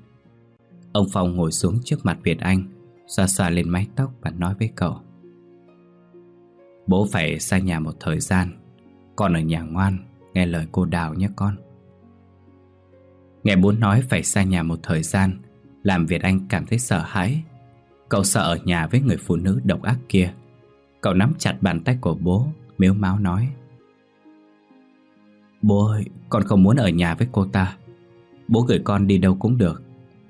Ông Phong ngồi xuống trước mặt Việt Anh, Xoa xoa lên mái tóc và nói với cậu. Bố phải xa nhà một thời gian, Con ở nhà ngoan, Nghe lời cô Đào nhé con. Nghe bố nói phải xa nhà một thời gian, Làm Việt Anh cảm thấy sợ hãi. Cậu sợ ở nhà với người phụ nữ độc ác kia. Cậu nắm chặt bàn tay của bố Miếu máu nói. Bố ơi, Con không muốn ở nhà với cô ta. Bố gửi con đi đâu cũng được.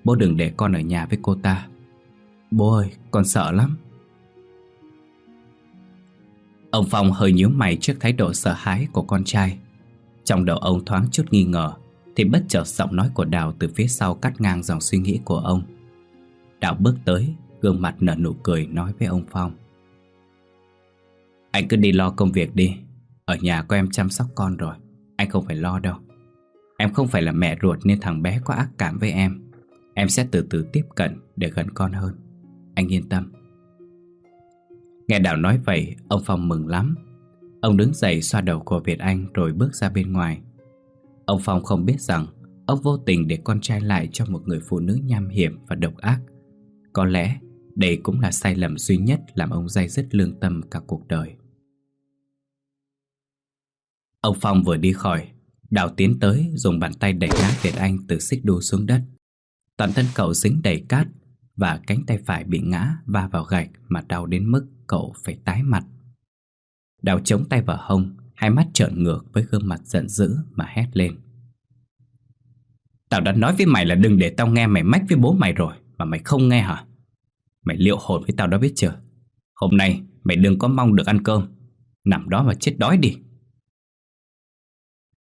Bố đừng để con ở nhà với cô ta. Bố ơi, con sợ lắm. Ông Phong hơi nhíu mày trước thái độ sợ hãi của con trai. Trong đầu ông thoáng chút nghi ngờ. Thì bất chợt giọng nói của Đào từ phía sau cắt ngang dòng suy nghĩ của ông. Đào bước tới, Gương mặt nở nụ cười nói với ông Phong. Anh cứ đi lo công việc đi. Ở nhà có em chăm sóc con rồi, Anh không phải lo đâu. Em không phải là mẹ ruột nên thằng bé có ác cảm với em. Em sẽ từ từ tiếp cận để gần con hơn. Anh yên tâm. Nghe Đào nói vậy, Ông Phong mừng lắm. Ông đứng dậy xoa đầu của Việt Anh rồi bước ra bên ngoài. Ông Phong không biết rằng Ông vô tình để con trai lại cho một người phụ nữ nham hiểm và độc ác. Có lẽ đây cũng là sai lầm duy nhất làm ông dây dứt lương tâm cả cuộc đời. Ông Phong vừa đi khỏi, Đào tiến tới dùng bàn tay đẩy ngã Việt Anh từ xích đu xuống đất. Toàn thân cậu dính đầy cát Và cánh tay phải bị ngã va vào gạch mà đau đến mức cậu phải tái mặt. Đào chống tay vào hông Hai mắt trợn ngược với gương mặt giận dữ mà hét lên. Tao đã nói với mày là đừng để tao nghe mày mách với bố mày rồi, Mà mày không nghe hả? Mày liệu hồn với tao đó biết chưa? Hôm nay mày đừng có mong được ăn cơm. Nằm đó mà chết đói đi.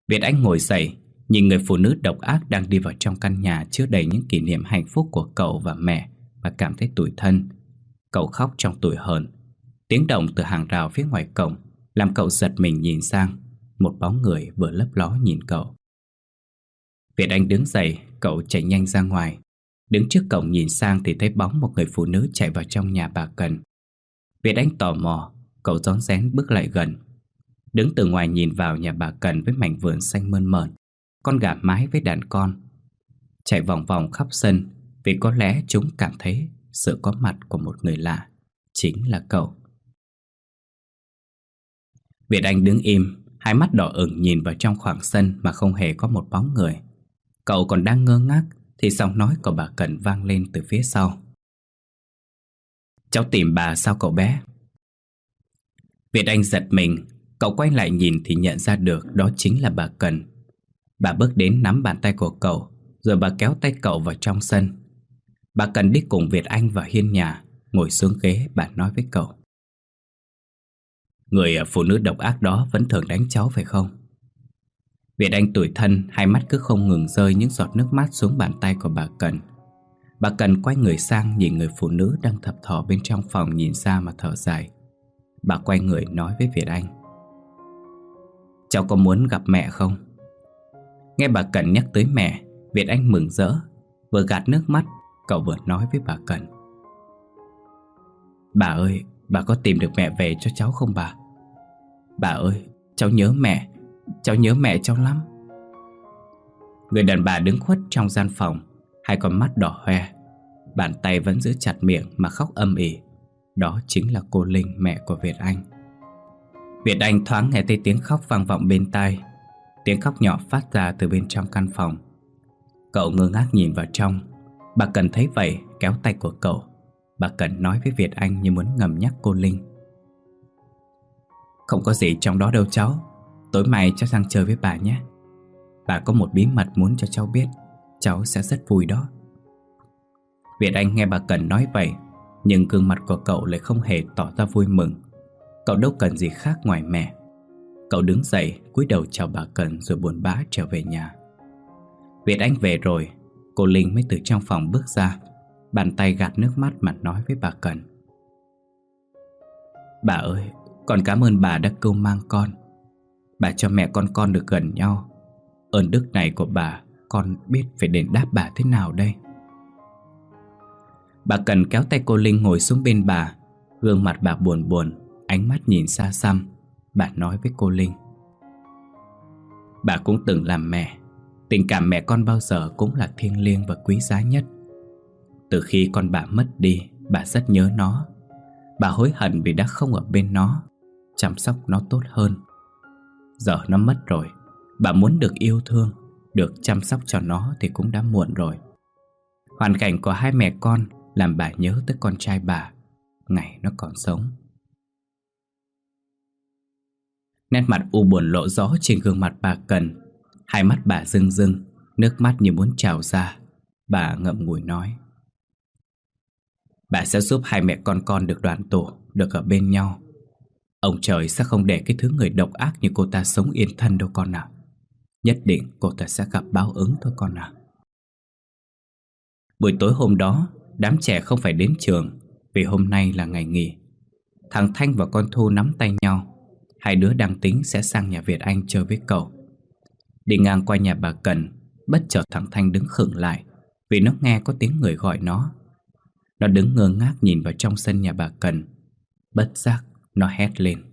Việt Anh ngồi dậy, Nhìn người phụ nữ độc ác đang đi vào trong căn nhà Chứa đầy những kỷ niệm hạnh phúc của cậu và mẹ Và cảm thấy tủi thân. Cậu khóc trong tủi hờn. Tiếng động từ hàng rào phía ngoài cổng làm cậu giật mình nhìn sang, Một bóng người vừa lấp ló nhìn cậu. Việt Anh đứng dậy, Cậu chạy nhanh ra ngoài. Đứng trước cổng nhìn sang thì thấy bóng một người phụ nữ chạy vào trong nhà bà Cần. Việt Anh tò mò, Cậu rón rén bước lại gần. Đứng từ ngoài nhìn vào nhà bà Cần với mảnh vườn xanh mơn mởn. Con gà mái với đàn con. Chạy vòng vòng khắp sân Vì có lẽ chúng cảm thấy sự có mặt của một người lạ Chính là cậu. Việt Anh đứng im, Hai mắt đỏ ửng nhìn vào trong khoảng sân Mà không hề có một bóng người. Cậu còn đang ngơ ngác Thì giọng nói của bà Cần vang lên từ phía sau. Cháu tìm bà sao cậu bé? Việt Anh giật mình, Cậu quay lại nhìn thì nhận ra được Đó chính là bà Cần Bà bước đến nắm bàn tay của cậu, Rồi bà kéo tay cậu vào trong sân. Bà Cần đi cùng Việt Anh vào hiên nhà, Ngồi xuống ghế bà nói với cậu. Người à, phụ nữ độc ác đó vẫn thường đánh cháu, phải không? Việt Anh tủi thân, Hai mắt cứ không ngừng rơi những giọt nước mắt xuống bàn tay của bà Cần Bà Cần quay người sang nhìn người phụ nữ đang thập thò bên trong phòng nhìn ra mà thở dài Bà quay người nói với Việt Anh Cháu có muốn gặp mẹ không? Nghe bà Cần nhắc tới mẹ, Việt Anh mừng rỡ, Vừa gạt nước mắt, Cậu vừa nói với bà Cần Bà ơi, Bà có tìm được mẹ về cho cháu không bà? Bà ơi, Cháu nhớ mẹ, Cháu nhớ mẹ cháu lắm. Người đàn bà đứng khuất trong gian phòng, Hai con mắt đỏ hoe, Bàn tay vẫn giữ chặt miệng mà khóc âm ỉ. Đó chính là cô Linh, mẹ của Việt Anh. Việt Anh thoáng nghe thấy tiếng khóc vang vọng bên tai. Tiếng khóc nhỏ phát ra từ bên trong căn phòng. Cậu ngơ ngác nhìn vào trong. Bà Cần thấy vậy, kéo tay của cậu. Bà Cần nói với Việt Anh như muốn ngầm nhắc cô Linh. Không có gì trong đó đâu cháu. Tối mai cháu sang chơi với bà nhé. Bà có một bí mật muốn cho cháu biết. Cháu sẽ rất vui đó. Việt Anh nghe bà Cần nói vậy, Nhưng gương mặt của cậu lại không hề tỏ ra vui mừng. Cậu đâu cần gì khác ngoài mẹ. Cậu đứng dậy, cúi đầu chào bà Cần Rồi buồn bã trở về nhà. Việt Anh về rồi, Cô Linh mới từ trong phòng bước ra, Bàn tay gạt nước mắt mà nói với bà Cần. Bà ơi con cảm ơn bà đã cứu mang con. Bà cho mẹ con con được gần nhau. Ơn đức này của bà, Con biết phải đền đáp bà thế nào đây? Bà Cần kéo tay cô Linh ngồi xuống bên bà. Gương mặt bà buồn buồn, Ánh mắt nhìn xa xăm. Bà nói với cô Linh. Bà cũng từng làm mẹ. Tình cảm mẹ con bao giờ cũng là thiêng liêng và quý giá nhất. Từ khi con bà mất đi, Bà rất nhớ nó. Bà hối hận vì đã không ở bên nó. Chăm sóc nó tốt hơn. Giờ nó mất rồi, Bà muốn được yêu thương, Được chăm sóc cho nó thì cũng đã muộn rồi. Hoàn cảnh của hai mẹ con Làm bà nhớ tới con trai bà, Ngày nó còn sống. Nét mặt u buồn lộ rõ trên gương mặt bà Cần, Hai mắt bà rưng rưng, Nước mắt như muốn trào ra. Bà ngậm ngùi nói, Bà sẽ giúp hai mẹ con con được đoàn tụ, Được ở bên nhau. Ông trời sẽ không để cái thứ người độc ác như cô ta sống yên thân đâu con nào Nhất định cô ta sẽ gặp báo ứng thôi con nào Buổi tối hôm đó, Đám trẻ không phải đến trường, Vì hôm nay là ngày nghỉ. Thằng Thanh và con Thu nắm tay nhau. Hai đứa đang tính sẽ sang nhà Việt Anh chơi với cậu. Đi ngang qua nhà bà Cần, Bất chợt thằng Thanh đứng khựng lại, Vì nó nghe có tiếng người gọi nó. Nó đứng ngơ ngác nhìn vào trong sân nhà bà Cần. Bất giác nó hét lên.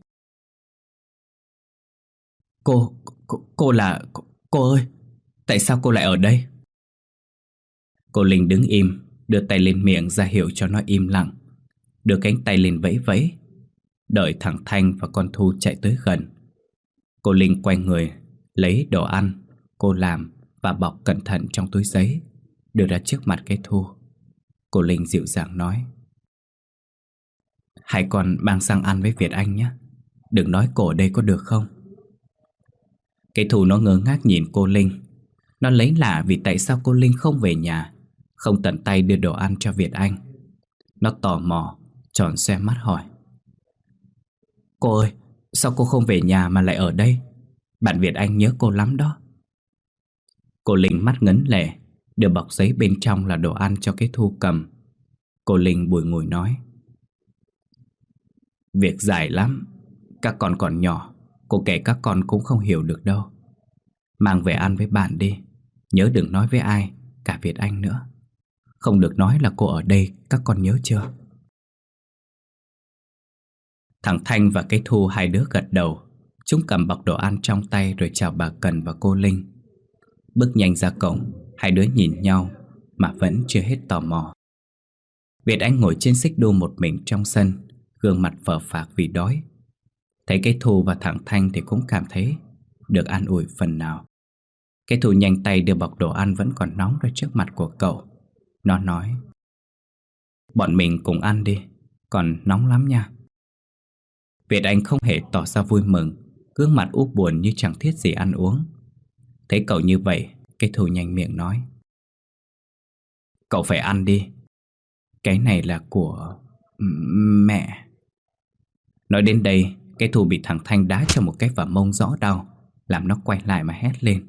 Cô, cô, cô là, cô, cô ơi Tại sao cô lại ở đây? Cô Linh đứng im Đưa tay lên miệng ra hiệu cho nó im lặng. Đưa cánh tay lên vẫy vẫy. Đợi thằng Thanh và con Thu chạy tới gần. Cô Linh quay người Lấy đồ ăn Cô làm và bọc cẩn thận trong túi giấy Đưa ra trước mặt cái Thu. Cô Linh dịu dàng nói. Hai con mang sang ăn với Việt Anh nhé. Đừng nói cổ đây có được không? Cái thù nó ngơ ngác nhìn cô Linh. Nó lấy lạ vì tại sao cô Linh không về nhà, Không tận tay đưa đồ ăn cho Việt Anh. Nó tò mò, Tròn xe mắt hỏi. Cô ơi, Sao cô không về nhà mà lại ở đây? Bạn Việt Anh nhớ cô lắm đó. Cô Linh mắt ngấn lệ, Đưa bọc giấy bên trong là đồ ăn cho cái thu cầm. Cô Linh bùi ngồi nói. Việc dài lắm. Các con còn nhỏ, Cô kể các con cũng không hiểu được đâu. Mang về ăn với bạn đi. Nhớ đừng nói với ai, Cả Việt Anh nữa. Không được nói là cô ở đây, Các con nhớ chưa? Thằng Thanh và cái Thu, hai đứa gật đầu. Chúng cầm bọc đồ ăn trong tay Rồi chào bà Cần và cô Linh. Bước nhanh ra cổng, Hai đứa nhìn nhau Mà vẫn chưa hết tò mò. Việt Anh ngồi trên xích đu một mình trong sân. Gương mặt phờ phạc vì đói. Thấy cái thù và thằng Thanh Thì cũng cảm thấy Được an ủi phần nào. Cái thù nhanh tay đưa bọc đồ ăn Vẫn còn nóng ra trước mặt của cậu. Nó nói, Bọn mình cùng ăn đi, Còn nóng lắm nha. Việt Anh không hề tỏ ra vui mừng, Gương mặt úp buồn như chẳng thiết gì ăn uống. Thấy cậu như vậy, Cái thù nhanh miệng nói, Cậu phải ăn đi. Cái này là của... mẹ. Nói đến đây, Cái thù bị thằng Thanh đá cho một cái vào mông rõ đau, Làm nó quay lại mà hét lên.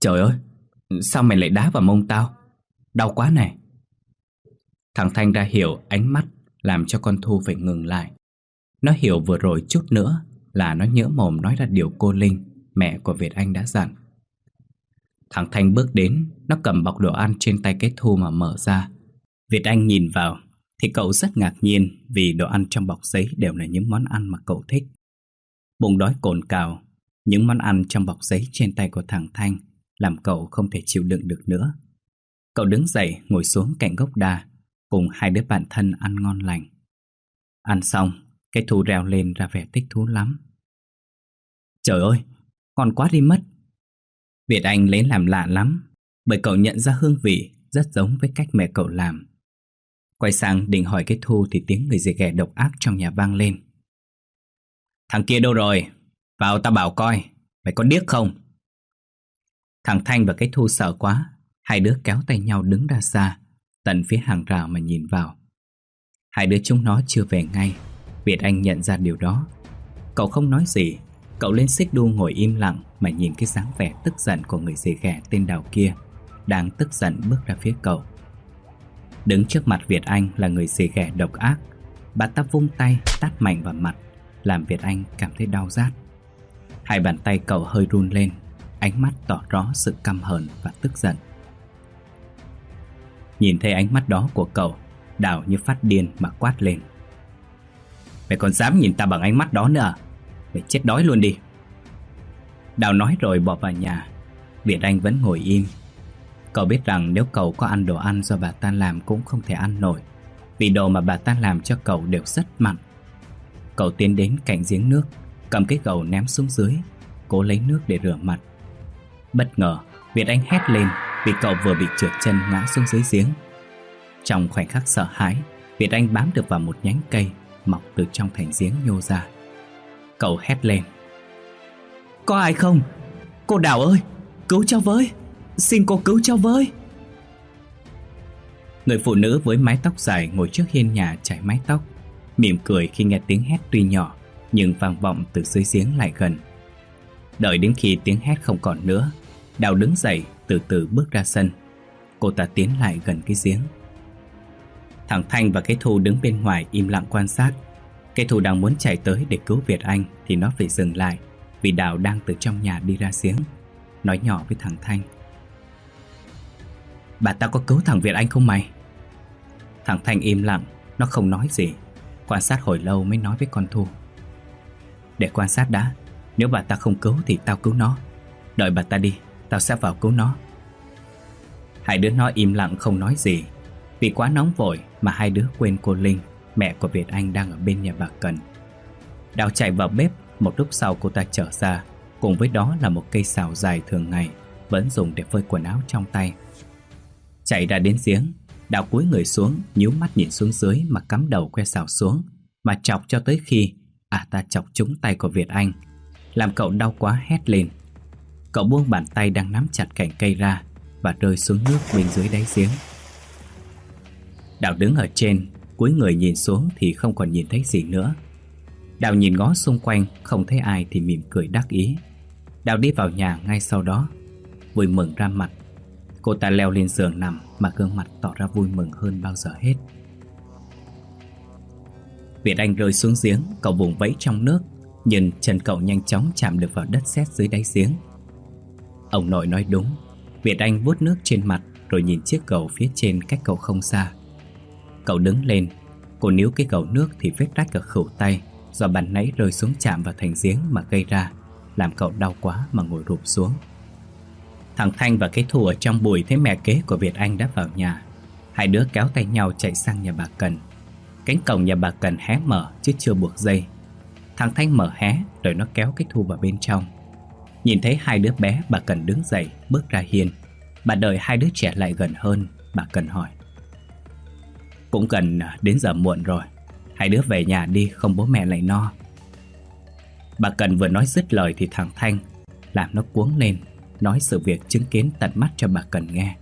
Trời ơi, Sao mày lại đá vào mông tao? Đau quá này. Thằng Thanh ra hiểu ánh mắt, Làm cho con Thu phải ngừng lại. Nó hiểu vừa rồi chút nữa Là nó nhớ mồm nói ra điều cô Linh, Mẹ của Việt Anh đã dặn. Thằng Thanh bước đến, Nó cầm bọc đồ ăn trên tay cái thu mà mở ra. Việt Anh nhìn vào. Thì cậu rất ngạc nhiên Vì đồ ăn trong bọc giấy đều là những món ăn mà cậu thích. Bụng đói cồn cào, Những món ăn trong bọc giấy trên tay của thằng Thanh Làm cậu không thể chịu đựng được nữa. Cậu đứng dậy, ngồi xuống cạnh gốc đa, Cùng hai đứa bạn thân ăn ngon lành. Ăn xong, Cái thu reo lên ra vẻ thích thú lắm. Trời ơi, Ngon quá đi mất. Việt Anh lấy làm lạ lắm, Bởi cậu nhận ra hương vị Rất giống với cách mẹ cậu làm. Quay sang định hỏi cái thu Thì tiếng người dì ghẻ độc ác trong nhà vang lên. Thằng kia đâu rồi? Vào ta bảo coi, Mày có điếc không? Thằng Thanh và cái thu sợ quá, Hai đứa kéo tay nhau đứng ra xa, Tận phía hàng rào mà nhìn vào. Hai đứa chúng nó chưa về ngay, Việt Anh nhận ra điều đó. Cậu không nói gì, Cậu lên xích đu ngồi im lặng Mà nhìn cái dáng vẻ tức giận của người dì ghẻ tên đào kia Đang tức giận bước ra phía cậu. Đứng trước mặt Việt Anh là người xì ghẻ độc ác. Bà ta vung tay, tát mạnh vào mặt, Làm Việt Anh cảm thấy đau rát. Hai bàn tay cậu hơi run lên, Ánh mắt tỏ rõ sự căm hờn và tức giận. Nhìn thấy ánh mắt đó của cậu, Đào như phát điên mà quát lên. Mày còn dám nhìn ta bằng ánh mắt đó nữa à? Mày chết đói luôn đi. Đào nói rồi bỏ vào nhà. Việt Anh vẫn ngồi im. Cậu biết rằng nếu cậu có ăn đồ ăn do bà ta làm cũng không thể ăn nổi Vì đồ mà bà ta làm cho cậu đều rất mặn. Cậu tiến đến cạnh giếng nước Cầm cái gầu ném xuống dưới Cố lấy nước để rửa mặt. Bất ngờ Việt Anh hét lên Vì cậu vừa bị trượt chân ngã xuống dưới giếng. Trong khoảnh khắc sợ hãi Việt Anh bám được vào một nhánh cây Mọc từ trong thành giếng nhô ra. Cậu hét lên. Có ai không? Cô Đào ơi, cứu cho với! Xin cô cứu cho với. Người phụ nữ với mái tóc dài ngồi trước hiên nhà chải mái tóc, Mỉm cười khi nghe tiếng hét tuy nhỏ, Nhưng vang vọng từ dưới giếng lại gần. Đợi đến khi tiếng hét không còn nữa, Đào đứng dậy từ từ bước ra sân. Cô ta tiến lại gần cái giếng. Thằng Thanh và cái Thu đứng bên ngoài im lặng quan sát. Cái thù đang muốn chạy tới để cứu Việt Anh Thì nó phải dừng lại, Vì Đào đang từ trong nhà đi ra giếng, Nói nhỏ với thằng Thanh. Bà ta có cứu thằng Việt Anh không mày? Thằng Thanh im lặng, Nó không nói gì. Quan sát hồi lâu mới nói với con Thu. Để quan sát đã, Nếu bà ta không cứu thì tao cứu nó. Đợi bà ta đi, Tao sẽ vào cứu nó. Hai đứa nó im lặng không nói gì. Vì quá nóng vội mà hai đứa quên cô Linh, Mẹ của Việt Anh đang ở bên nhà bà Cần. Đào chạy vào bếp, Một lúc sau cô ta trở ra. Cùng với đó là một cây xào dài thường ngày, Vẫn dùng để phơi quần áo trong tay. Chạy ra đến giếng Đào cúi người xuống, nhíu mắt nhìn xuống dưới Mà cắm đầu que xào xuống, Mà chọc cho tới khi À ta chọc trúng tay của Việt Anh. Làm cậu đau quá hét lên. Cậu buông bàn tay đang nắm chặt cành cây ra Và rơi xuống nước bên dưới đáy giếng. Đào đứng ở trên, cúi người nhìn xuống thì không còn nhìn thấy gì nữa. Đào nhìn ngó xung quanh, Không thấy ai thì mỉm cười đắc ý. Đào đi vào nhà ngay sau đó, Vui mừng ra mặt. Cô ta leo lên giường nằm Mà gương mặt tỏ ra vui mừng hơn bao giờ hết. Việt Anh rơi xuống giếng, Cậu vùng vẫy trong nước, Nhưng chân cậu nhanh chóng chạm được vào đất sét dưới đáy giếng. Ông nội nói đúng, Việt Anh vuốt nước trên mặt Rồi nhìn chiếc cầu phía trên cách cậu không xa. Cậu đứng lên, Cô níu cái cầu nước thì vết rách ở khẩu tay Do bàn nãy rơi xuống chạm vào thành giếng mà gây ra, Làm cậu đau quá mà ngồi rụp xuống. Thằng Thanh và cái thù ở trong bụi thấy mẹ kế của Việt Anh đã vào nhà. Hai đứa kéo tay nhau chạy sang nhà bà Cần. Cánh cổng nhà bà Cần hé mở, chứ chưa buộc dây. Thằng Thanh mở hé, rồi nó kéo cái thù vào bên trong. Nhìn thấy hai đứa bé, bà Cần đứng dậy, bước ra hiên. Bà đợi hai đứa trẻ lại gần hơn, Bà Cần hỏi. Cũng gần à, đến giờ muộn rồi. Hai đứa về nhà đi, không bố mẹ lại no. Bà Cần vừa nói dứt lời thì thằng Thanh Làm nó cuống lên. Nói sự việc chứng kiến tận mắt cho bà Cần nghe.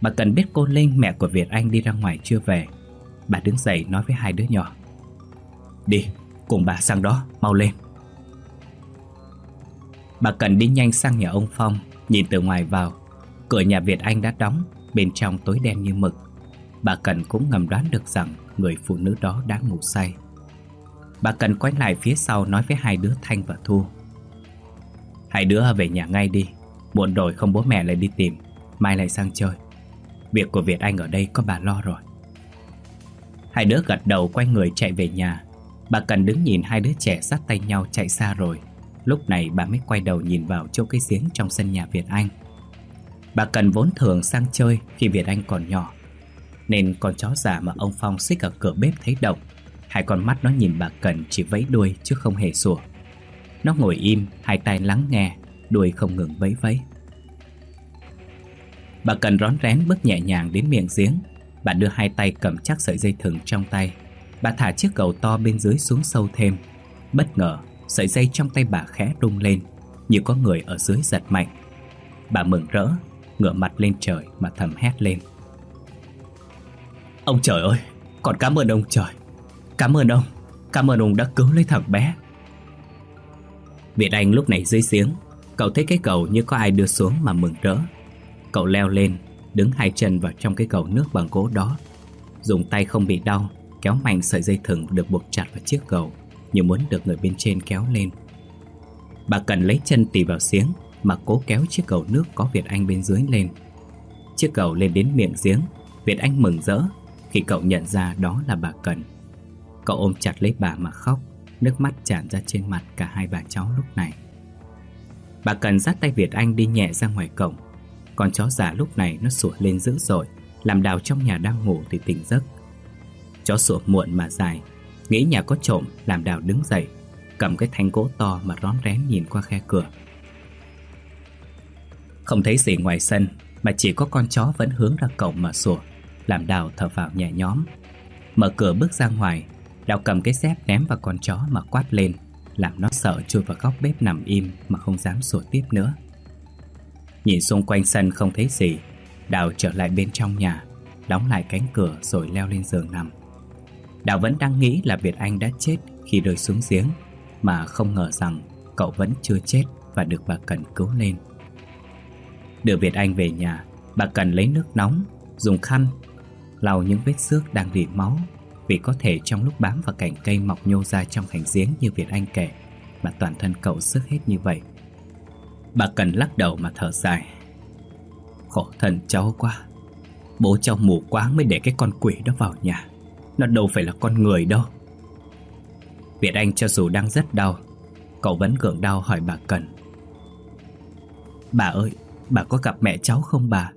Bà Cần biết cô Linh mẹ của Việt Anh đi ra ngoài chưa về. Bà đứng dậy nói với hai đứa nhỏ. Đi, cùng bà sang đó, mau lên. Bà Cần đi nhanh sang nhà ông Phong Nhìn từ ngoài vào. Cửa nhà Việt Anh đã đóng Bên trong tối đen như mực. Bà Cần cũng ngầm đoán được rằng Người phụ nữ đó đã ngủ say. Bà Cần quay lại phía sau nói với hai đứa Thanh và Thu. Hai đứa về nhà ngay đi Muộn rồi không bố mẹ lại đi tìm. Mai lại sang chơi. Việc của Việt Anh ở đây có bà lo rồi. Hai đứa gật đầu quay người chạy về nhà. Bà Cần đứng nhìn hai đứa trẻ sát tay nhau chạy xa rồi. Lúc này bà mới quay đầu nhìn vào chỗ cái giếng trong sân nhà Việt Anh. Bà Cần vốn thường sang chơi khi Việt Anh còn nhỏ. Nên con chó già mà ông Phong xích ở cửa bếp thấy động Hai con mắt nó nhìn bà Cần chỉ vẫy đuôi chứ không hề sủa. Nó ngồi im, hai tay lắng nghe. Đuôi không ngừng vẫy vẫy. Bà Cần rón rén bước nhẹ nhàng đến miệng giếng. Bà đưa hai tay cầm chắc sợi dây thừng trong tay. Bà thả chiếc cầu to bên dưới xuống sâu thêm. Bất ngờ, Sợi dây trong tay bà khẽ rung lên, Như có người ở dưới giật mạnh. Bà mừng rỡ, Ngửa mặt lên trời mà thầm hét lên. Ông trời ơi, Còn cảm ơn ông trời. Cảm ơn ông, Cảm ơn ông đã cứu lấy thằng bé. Việt Anh lúc này dưới giếng Cậu thấy cái cầu như có ai đưa xuống mà mừng rỡ. Cậu leo lên, Đứng hai chân vào trong cái cầu nước bằng gỗ đó. Dùng tay không bị đau, Kéo mạnh sợi dây thừng được buộc chặt vào chiếc cầu Như muốn được người bên trên kéo lên. Bà cần lấy chân tì vào giếng, Mà cố kéo chiếc cầu nước có Việt Anh bên dưới lên. Chiếc cầu lên đến miệng giếng, Việt Anh mừng rỡ Khi cậu nhận ra đó là bà Cần. Cậu ôm chặt lấy bà mà khóc, Nước mắt tràn ra trên mặt cả hai bà cháu lúc này. Bà Cần dắt tay Việt Anh đi nhẹ ra ngoài cổng. Con chó già lúc này nó sủa lên dữ dội, Làm đào trong nhà đang ngủ thì tỉnh giấc. Chó sủa muộn mà dài, Nghĩ nhà có trộm, làm đào đứng dậy, Cầm cái thanh gỗ to mà rón rén nhìn qua khe cửa. Không thấy gì ngoài sân, Mà chỉ có con chó vẫn hướng ra cổng mà sủa, Làm đào thở vào nhẹ nhõm. Mở cửa bước ra ngoài Đào cầm cái dép ném vào con chó mà quát lên. Làm nó sợ chui vào góc bếp nằm im Mà không dám sủa tiếp nữa. Nhìn xung quanh sân không thấy gì, Đào trở lại bên trong nhà, Đóng lại cánh cửa rồi leo lên giường nằm. Đào vẫn đang nghĩ là Việt Anh đã chết khi rơi xuống giếng, Mà không ngờ rằng cậu vẫn chưa chết và được bà Cần cứu lên. Đưa Việt Anh về nhà, Bà Cần lấy nước nóng, Dùng khăn, lau những vết xước đang rỉ máu vì có thể trong lúc bám vào cành cây mọc nhô ra trong thành giếng như Việt Anh kể, Mà toàn thân cậu sức hết như vậy. Bà Cần lắc đầu mà thở dài. Khổ thân cháu quá. Bố cháu mù quá mới để cái con quỷ đó vào nhà. Nó đâu phải là con người đâu. Việt Anh cho dù đang rất đau, Cậu vẫn gượng đau hỏi bà Cần. Bà ơi, Bà có gặp mẹ cháu không bà?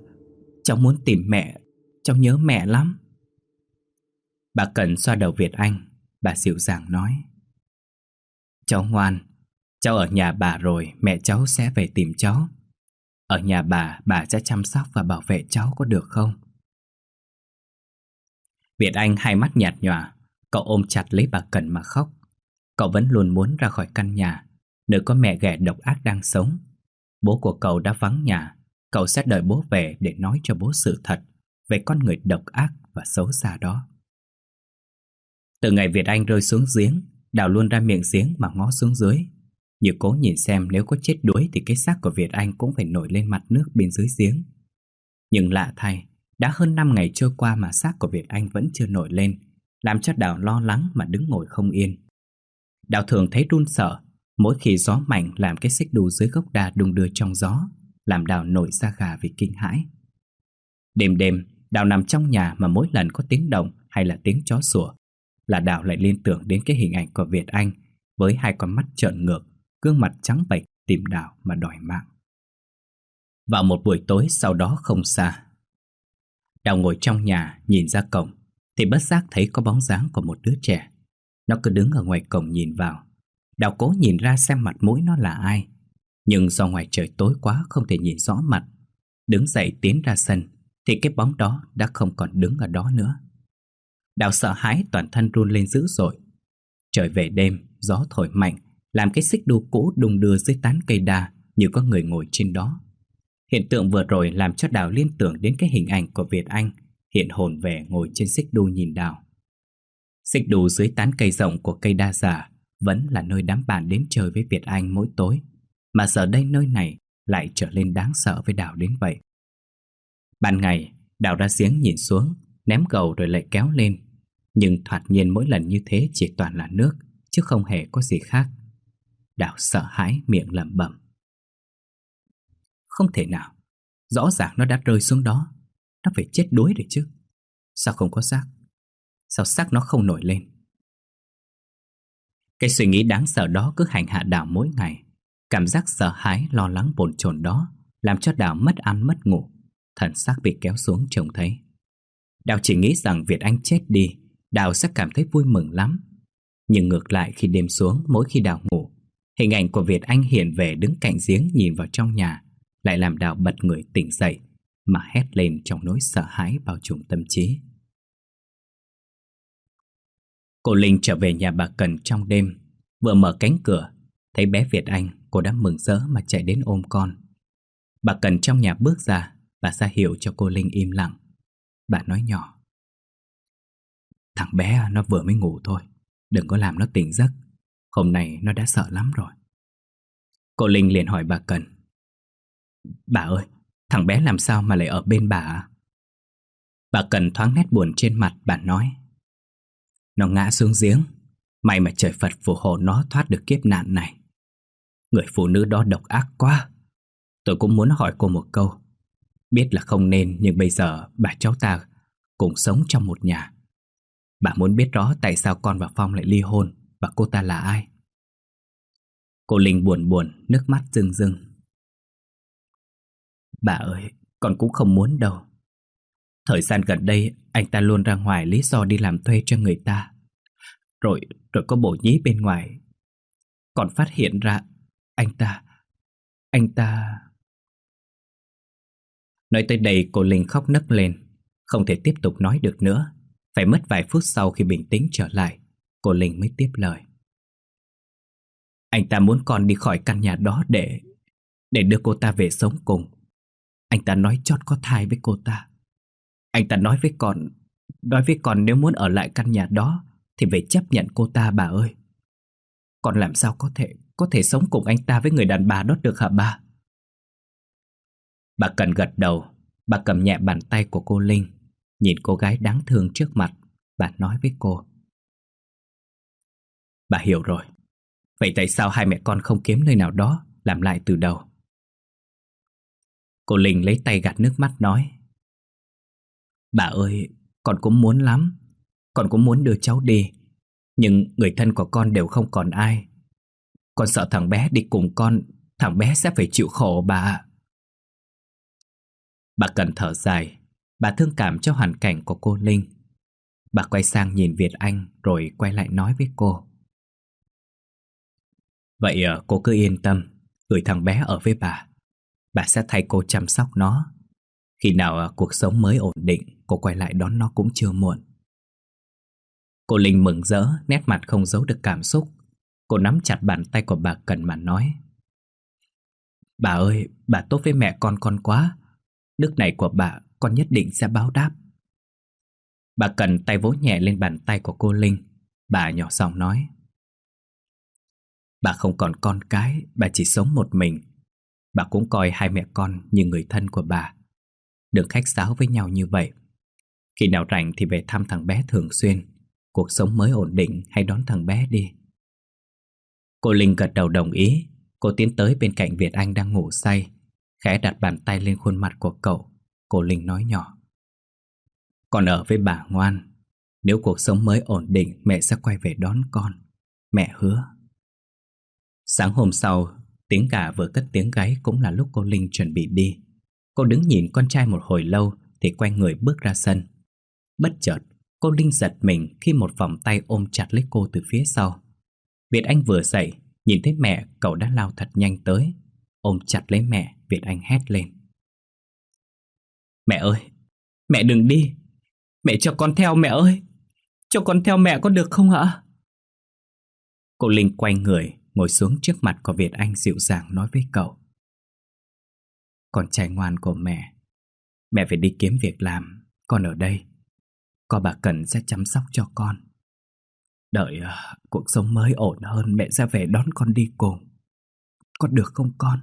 Cháu muốn tìm mẹ. Cháu nhớ mẹ lắm. Bà Cần xoa đầu Việt Anh, Bà dịu dàng nói. Cháu ngoan, Cháu ở nhà bà rồi, Mẹ cháu sẽ về tìm cháu. Ở nhà bà Bà sẽ chăm sóc và bảo vệ cháu có được không? Việt Anh hai mắt nhạt nhòa, Cậu ôm chặt lấy bà Cần mà khóc. Cậu vẫn luôn muốn ra khỏi căn nhà, Nơi có mẹ ghẻ độc ác đang sống. Bố của cậu đã vắng nhà, Cậu sẽ đợi bố về để nói cho bố sự thật Về con người độc ác và xấu xa đó. Từ ngày Việt Anh rơi xuống giếng, Đào luôn ra miệng giếng mà ngó xuống dưới. Như cố nhìn xem nếu có chết đuối Thì cái xác của Việt Anh cũng phải nổi lên mặt nước bên dưới giếng. Nhưng lạ thay, Đã hơn 5 ngày trôi qua mà xác của Việt Anh vẫn chưa nổi lên, Làm cho Đào lo lắng mà đứng ngồi không yên. Đào thường thấy run sợ, Mỗi khi gió mạnh làm cái xích đu dưới gốc đa đung đưa trong gió, Làm Đào nổi da gà vì kinh hãi. Đêm đêm, Đào nằm trong nhà mà mỗi lần có tiếng động hay là tiếng chó sủa là Đào lại liên tưởng đến cái hình ảnh của Việt Anh với hai con mắt trợn ngược, gương mặt trắng bệch tìm Đào mà đòi mạng. Vào một buổi tối sau đó không xa, Đào ngồi trong nhà nhìn ra cổng thì bất giác thấy có bóng dáng của một đứa trẻ. Nó cứ đứng ở ngoài cổng nhìn vào. Đào cố nhìn ra xem mặt mũi nó là ai. Nhưng do ngoài trời tối quá không thể nhìn rõ mặt. Đứng dậy tiến ra sân thì cái bóng đó đã không còn đứng ở đó nữa. Đào sợ hãi toàn thân run lên dữ dội. Trời về đêm, gió thổi mạnh, làm cái xích đu cũ đùng đưa dưới tán cây đa như có người ngồi trên đó. Hiện tượng vừa rồi làm cho Đào liên tưởng đến cái hình ảnh của Việt Anh hiện hồn về ngồi trên xích đu nhìn Đào. Xích đu dưới tán cây rộng của cây đa giả vẫn là nơi đám bạn đến chơi với Việt Anh mỗi tối, mà giờ đây nơi này lại trở lên đáng sợ với Đào đến vậy. Ban ngày, Đào ra giếng nhìn xuống, ném gầu rồi lại kéo lên, nhưng thoạt nhiên mỗi lần như thế chỉ toàn là nước, Chứ không hề có gì khác. Đào sợ hãi, miệng lẩm bẩm. Không thể nào, Rõ ràng nó đã rơi xuống đó. Nó phải chết đuối rồi chứ. Sao không có xác? Sao xác nó không nổi lên? Cái suy nghĩ đáng sợ đó cứ hành hạ đảo mỗi ngày. Cảm giác sợ hãi, lo lắng bồn chồn đó Làm cho đảo mất ăn, mất ngủ. Thần xác bị kéo xuống trông thấy. Đào chỉ nghĩ rằng Việt Anh chết đi Đào sẽ cảm thấy vui mừng lắm. Nhưng ngược lại khi đêm xuống mỗi khi Đào ngủ, hình ảnh của Việt Anh hiện về đứng cạnh giếng nhìn vào trong nhà, lại làm Đào bật người tỉnh dậy, mà hét lên trong nỗi sợ hãi bao trùm tâm trí. Cô Linh trở về nhà bà Cần trong đêm, vừa mở cánh cửa, thấy bé Việt Anh, cô đã mừng rỡ mà chạy đến ôm con. Bà Cần trong nhà bước ra, bà ra hiệu cho cô Linh im lặng. Bà nói nhỏ. Thằng bé, nó vừa mới ngủ thôi. Đừng có làm nó tỉnh giấc. Hôm nay nó đã sợ lắm rồi. Cô Linh liền hỏi bà Cần. Bà ơi, Thằng bé làm sao mà lại ở bên bà à? Bà Cần thoáng nét buồn trên mặt, Bà nói. Nó ngã xuống giếng. May mà trời Phật phù hộ nó thoát được kiếp nạn này. Người phụ nữ đó độc ác quá. Tôi cũng muốn hỏi cô một câu. Biết là không nên, Nhưng bây giờ bà cháu ta Cùng sống trong một nhà. Bà muốn biết rõ tại sao con và Phong lại ly hôn Và cô ta là ai? Cô Linh buồn buồn, Nước mắt rưng rưng. Bà ơi, Con cũng không muốn đâu. Thời gian gần đây, Anh ta luôn ra ngoài lý do đi làm thuê cho người ta. Rồi Rồi có bộ nhí bên ngoài. Còn phát hiện ra, Anh ta Anh ta Nói tới đây, cô Linh khóc nấc lên, Không thể tiếp tục nói được nữa phải mất vài phút sau khi bình tĩnh trở lại, Cô Linh mới tiếp lời. Anh ta muốn con đi khỏi căn nhà đó để Để đưa cô ta về sống cùng. Anh ta nói chót có thai với cô ta. Anh ta nói với con, Nói với con nếu muốn ở lại căn nhà đó Thì phải chấp nhận cô ta bà ơi. Con làm sao có thể Có thể sống cùng anh ta với người đàn bà đó được hả ba? Bà cần gật đầu, Bà cầm nhẹ bàn tay của cô Linh. Nhìn cô gái đáng thương trước mặt Bà nói với cô. Bà hiểu rồi. Vậy tại sao hai mẹ con không kiếm nơi nào đó Làm lại từ đầu? Cô Linh lấy tay gạt nước mắt nói. Bà ơi, con cũng muốn lắm. Con cũng muốn đưa cháu đi. Nhưng người thân của con đều không còn ai. Con sợ thằng bé đi cùng con Thằng bé sẽ phải chịu khổ bà. Bà cần thở dài. Bà thương cảm cho hoàn cảnh của cô Linh. Bà quay sang nhìn Việt Anh Rồi quay lại nói với cô. Vậy ờ, cô cứ yên tâm Gửi thằng bé ở với bà. Bà sẽ thay cô chăm sóc nó. Khi nào ờ, cuộc sống mới ổn định Cô quay lại đón nó cũng chưa muộn. Cô Linh mừng rỡ Nét mặt không giấu được cảm xúc. Cô nắm chặt bàn tay của bà Cần mà nói. Bà ơi, bà tốt với mẹ con con quá. Đức này của bà con nhất định sẽ báo đáp. Bà Cần tay vỗ nhẹ lên bàn tay của cô Linh. Bà nhỏ giọng nói, Bà không còn con cái, Bà chỉ sống một mình. Bà cũng coi hai mẹ con như người thân của bà. Đừng khách sáo với nhau như vậy. Khi nào rảnh thì về thăm thằng bé thường xuyên. Cuộc sống mới ổn định hay đón thằng bé đi. Cô Linh gật đầu đồng ý. Cô tiến tới bên cạnh Việt Anh đang ngủ say, Khẽ đặt bàn tay lên khuôn mặt của cậu. Cô Linh nói nhỏ. Con ở với bà ngoan, Nếu cuộc sống mới ổn định, Mẹ sẽ quay về đón con. Mẹ hứa. Sáng hôm sau, Tiếng gà vừa cất tiếng gáy Cũng là lúc cô Linh chuẩn bị đi. Cô đứng nhìn con trai một hồi lâu Thì quay người bước ra sân. Bất chợt, cô Linh giật mình Khi một vòng tay ôm chặt lấy cô từ phía sau. Việt Anh vừa dậy, Nhìn thấy mẹ, cậu đã lao thật nhanh tới. Ôm chặt lấy mẹ, Việt Anh hét lên. Mẹ ơi Mẹ đừng đi. Mẹ cho con theo mẹ ơi. Cho con theo mẹ có được không ạ? Cô Linh quay người Ngồi xuống trước mặt của Việt Anh dịu dàng nói với cậu. Con trai ngoan của mẹ Mẹ phải đi kiếm việc làm. Con ở đây. Có bà Cần sẽ chăm sóc cho con. Đợi uh, cuộc sống mới ổn hơn Mẹ sẽ về đón con đi cùng. Con được không con?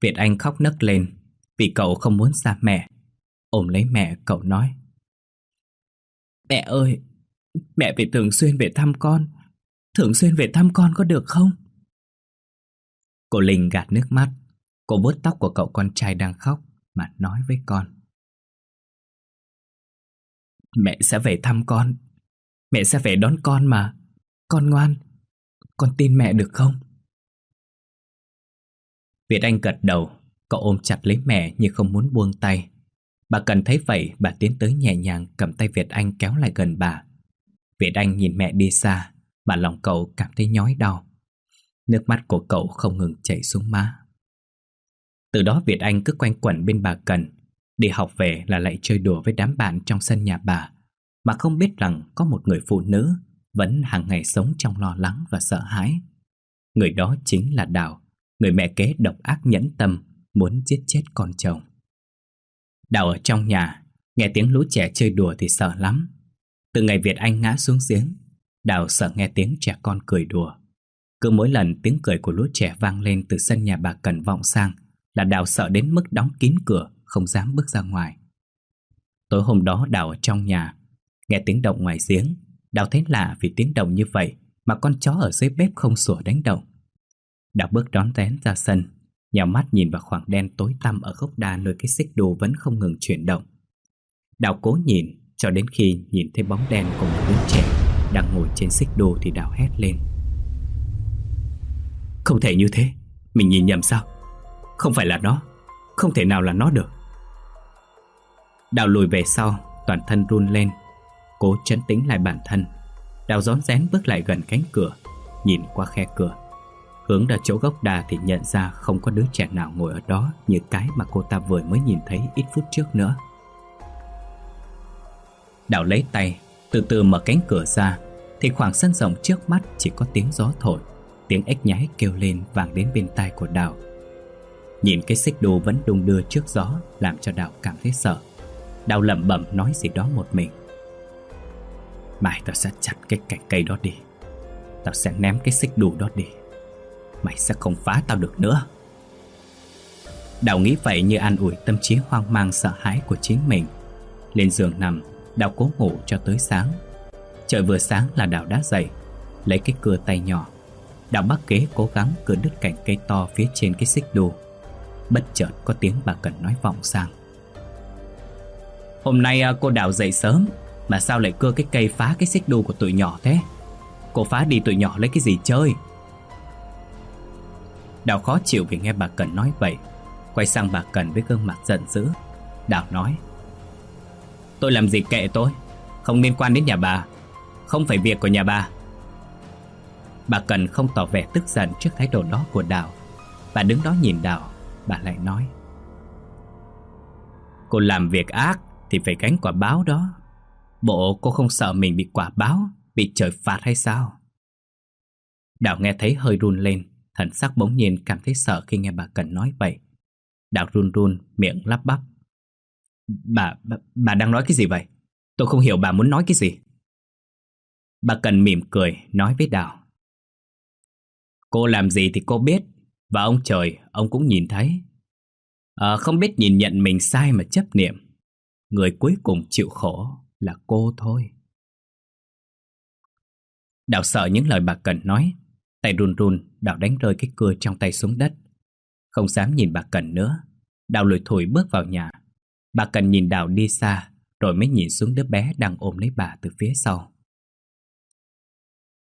Việt Anh khóc nấc lên. Vì cậu không muốn xa mẹ. Ôm lấy mẹ, cậu nói, Mẹ ơi, Mẹ phải thường xuyên về thăm con. Thường xuyên về thăm con có được không? Cô Linh gạt nước mắt. Cô vuốt tóc của cậu con trai đang khóc Mà nói với con, Mẹ sẽ về thăm con. Mẹ sẽ về đón con mà. Con ngoan. Con tin mẹ được không? Việt Anh gật đầu. Cậu ôm chặt lấy mẹ như không muốn buông tay. Bà cần thấy vậy, Bà tiến tới nhẹ nhàng cầm tay Việt Anh kéo lại gần bà. Việt Anh nhìn mẹ đi xa, Bà lòng cậu cảm thấy nhói đau. Nước mắt của cậu không ngừng chảy xuống má. Từ đó Việt Anh cứ quanh quẩn bên bà Cần. Đi học về là lại chơi đùa với đám bạn trong sân nhà bà, Mà không biết rằng có một người phụ nữ Vẫn hàng ngày sống trong lo lắng và sợ hãi. Người đó chính là Đào, Người mẹ kế độc ác nhẫn tâm. Muốn giết chết con chồng Đào ở trong nhà, Nghe tiếng lũ trẻ chơi đùa thì sợ lắm. Từ ngày Việt Anh ngã xuống giếng, Đào sợ nghe tiếng trẻ con cười đùa. Cứ mỗi lần tiếng cười của lũ trẻ vang lên Từ sân nhà bà Cần vọng sang Là Đào sợ đến mức đóng kín cửa, Không dám bước ra ngoài. Tối hôm đó Đào ở trong nhà, Nghe tiếng động ngoài giếng. Đào thấy lạ vì tiếng động như vậy Mà con chó ở dưới bếp không sủa đánh động. Đào bước đón tén ra sân Nhào mắt nhìn vào khoảng đen tối tăm Ở gốc đa nơi cái xích đu vẫn không ngừng chuyển động. Đào cố nhìn, Cho đến khi nhìn thấy bóng đen của một đứa trẻ Đang ngồi trên xích đu thì Đào hét lên. Không thể như thế. Mình nhìn nhầm sao? Không phải là nó. Không thể nào là nó được. Đào lùi về sau, Toàn thân run lên, Cố chấn tĩnh lại bản thân. Đào rón rén bước lại gần cánh cửa, Nhìn qua khe cửa. Hướng ra chỗ gốc đà thì nhận ra không có đứa trẻ nào ngồi ở đó Như cái mà cô ta vừa mới nhìn thấy ít phút trước nữa. Đào lấy tay, Từ từ mở cánh cửa ra, Thì khoảng sân rộng trước mắt chỉ có tiếng gió thổi, Tiếng ếch nhái kêu lên vang đến bên tai của Đào. Nhìn cái xích đu vẫn đung đưa trước gió Làm cho Đào cảm thấy sợ. Đào lẩm bẩm nói gì đó một mình. Mai tao sẽ chặt cái cành cây đó đi, Tao sẽ ném cái xích đu đó đi. Mày sẽ không phá tao được nữa. Đào nghĩ vậy như an ủi tâm trí hoang mang sợ hãi của chính mình. Lên giường nằm, Đào cố ngủ cho tới sáng. Trời vừa sáng là Đào đã dậy, Lấy cái cưa tay nhỏ. Đào bắt kế cố gắng cưa đứt cành cây to phía trên cái xích đu. Bất chợt có tiếng bà Cần nói vọng sang. Hôm nay à, cô Đào dậy sớm, Mà sao lại cưa cái cây phá cái xích đu của tụi nhỏ thế? Cô phá đi tụi nhỏ lấy cái gì chơi? Đào khó chịu vì nghe bà Cần nói vậy. Quay sang bà Cần với gương mặt giận dữ. Đào nói, Tôi làm gì kệ tôi? Không liên quan đến nhà bà. Không phải việc của nhà bà. Bà Cần không tỏ vẻ tức giận trước thái độ đó của Đào. Bà đứng đó nhìn Đào. Bà lại nói, Cô làm việc ác Thì phải gánh quả báo đó. Bộ cô không sợ mình bị quả báo, Bị trời phạt hay sao? Đào nghe thấy hơi run lên. Thần sắc bỗng nhiên cảm thấy sợ khi nghe bà Cần nói vậy. Đào run run, miệng lắp bắp. Bà, bà, bà đang nói cái gì vậy? Tôi không hiểu bà muốn nói cái gì. Bà Cần mỉm cười, nói với Đào Cô làm gì thì cô biết Và ông trời, ông cũng nhìn thấy. À, Không biết nhìn nhận mình sai mà chấp niệm. Người cuối cùng chịu khổ là cô thôi. Đào sợ những lời bà Cần nói. Tay run run, Đào đánh rơi cái cưa trong tay xuống đất. Không dám nhìn bà Cần nữa. Đào lùi thủi bước vào nhà. Bà Cần nhìn Đào đi xa Rồi mới nhìn xuống đứa bé đang ôm lấy bà từ phía sau.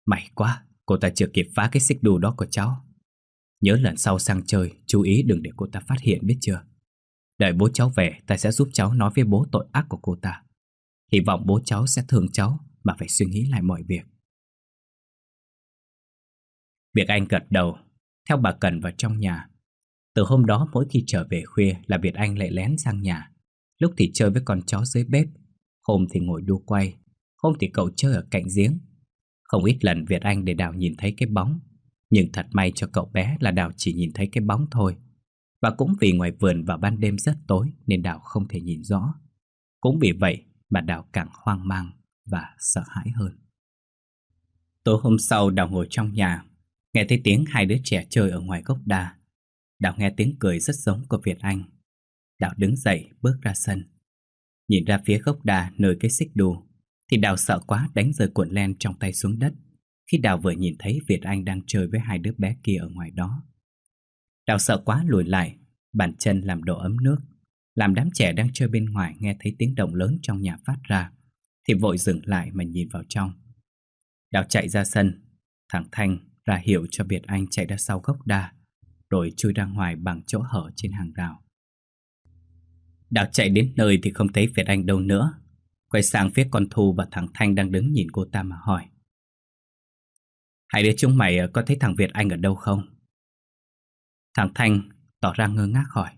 May quá Cô ta chưa kịp phá cái xích đu đó của cháu. Nhớ lần sau sang chơi Chú ý đừng để cô ta phát hiện biết chưa? Đợi bố cháu về Ta sẽ giúp cháu nói với bố tội ác của cô ta. Hy vọng bố cháu sẽ thương cháu Mà phải suy nghĩ lại mọi việc. Việc Anh gật đầu, Theo bà Cần vào trong nhà. Từ hôm đó mỗi khi trở về khuya Là Việt Anh lại lén sang nhà. Lúc thì chơi với con chó dưới bếp, Hôm thì ngồi đu quay, Hôm thì cậu chơi ở cạnh giếng. Không ít lần Việt Anh để Đào nhìn thấy cái bóng, Nhưng thật may cho cậu bé là Đào chỉ nhìn thấy cái bóng thôi. Và cũng vì ngoài vườn vào ban đêm rất tối Nên Đào không thể nhìn rõ. Cũng vì vậy mà Đào càng hoang mang và sợ hãi hơn. Tối hôm sau Đào ngồi trong nhà Nghe thấy tiếng hai đứa trẻ chơi ở ngoài gốc đa. Đào nghe tiếng cười rất giống của Việt Anh. Đào đứng dậy, bước ra sân. Nhìn ra phía gốc đa nơi cái xích đu, Thì Đào sợ quá đánh rơi cuộn len trong tay xuống đất, Khi Đào vừa nhìn thấy Việt Anh đang chơi với hai đứa bé kia ở ngoài đó. Đào sợ quá lùi lại, Bàn chân làm đổ ấm nước. Làm đám trẻ đang chơi bên ngoài nghe thấy tiếng động lớn trong nhà phát ra, Thì vội dừng lại mà nhìn vào trong. Đào chạy ra sân Thằng Thanh ra hiệu cho Việt Anh chạy ra sau gốc đa Rồi chui ra ngoài bằng chỗ hở trên hàng rào. Đào chạy đến nơi thì không thấy Việt Anh đâu nữa. Quay sang phía con Thu và thằng Thanh đang đứng nhìn cô ta mà hỏi. Hai đứa chúng mày ờ, có thấy thằng Việt Anh ở đâu không? Thằng Thanh tỏ ra ngơ ngác hỏi.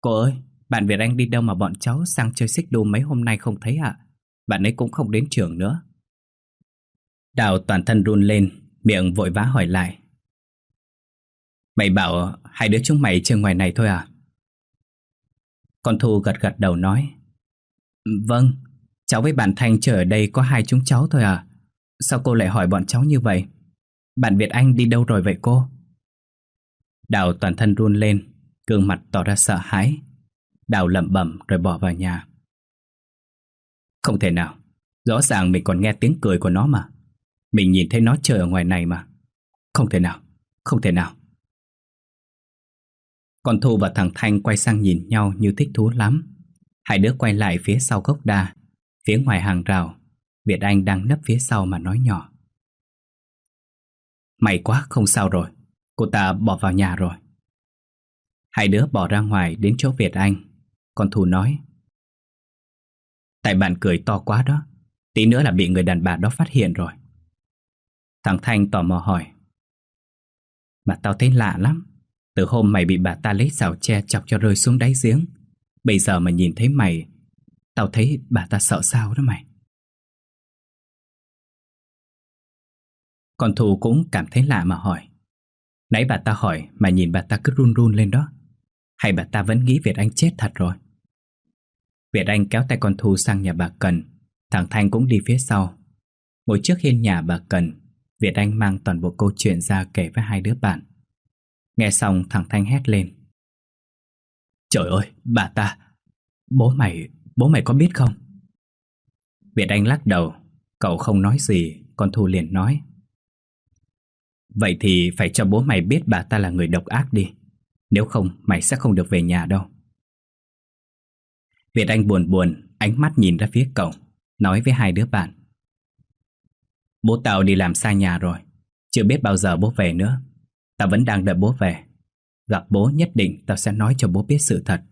Cô ơi, bạn Việt Anh đi đâu mà bọn cháu sang chơi xích đu mấy hôm nay không thấy ạ? Bạn ấy cũng không đến trường nữa. Đào toàn thân run lên, miệng vội vã hỏi lại. Mày bảo hai đứa chúng mày chơi ngoài này thôi à? Con Thu gật gật đầu nói. Vâng, cháu với bạn Thanh chờ ở đây có hai chúng cháu thôi à? Sao cô lại hỏi bọn cháu như vậy? Bạn Việt Anh đi đâu rồi vậy cô? Đào toàn thân run lên Gương mặt tỏ ra sợ hãi. Đào lẩm bẩm rồi bỏ vào nhà. Không thể nào Rõ ràng mình còn nghe tiếng cười của nó mà. Mình nhìn thấy nó chơi ở ngoài này mà Không thể nào Không thể nào Con Thu và thằng Thanh quay sang nhìn nhau như thích thú lắm. Hai đứa quay lại phía sau gốc đa, phía ngoài hàng rào. Việt Anh đang nấp phía sau mà nói nhỏ. May quá, không sao rồi. Cô ta bỏ vào nhà rồi. Hai đứa bỏ ra ngoài đến chỗ Việt Anh. Con Thu nói. Tại bạn cười to quá đó. Tí nữa là bị người đàn bà đó phát hiện rồi. Thằng Thanh tò mò hỏi. Mà tao thấy lạ lắm. Từ hôm mày bị bà ta lấy xào tre chọc cho rơi xuống đáy giếng, Bây giờ mà nhìn thấy mày, Tao thấy bà ta sợ sao đó mày. Còn Thù cũng cảm thấy lạ mà hỏi. Nãy bà ta hỏi mà nhìn bà ta cứ run run lên đó. Hay bà ta vẫn nghĩ Việt Anh chết thật rồi? Việt Anh kéo tay con Thu sang nhà bà Cần. Thằng Thanh cũng đi phía sau. Ngồi trước hiên nhà bà Cần Việt Anh mang toàn bộ câu chuyện ra kể với hai đứa bạn. Nghe xong thằng Thanh hét lên. Trời ơi, bà ta Bố mày, bố mày có biết không? Việt Anh lắc đầu Cậu không nói gì Con Thu liền nói. Vậy thì phải cho bố mày biết bà ta là người độc ác đi Nếu không mày sẽ không được về nhà đâu. Việt Anh buồn buồn Ánh mắt nhìn ra phía cổng Nói với hai đứa bạn. Bố tao đi làm xa nhà rồi. Chưa biết bao giờ bố về nữa. Tao vẫn đang đợi bố về. Gặp bố nhất định tao sẽ nói cho bố biết sự thật.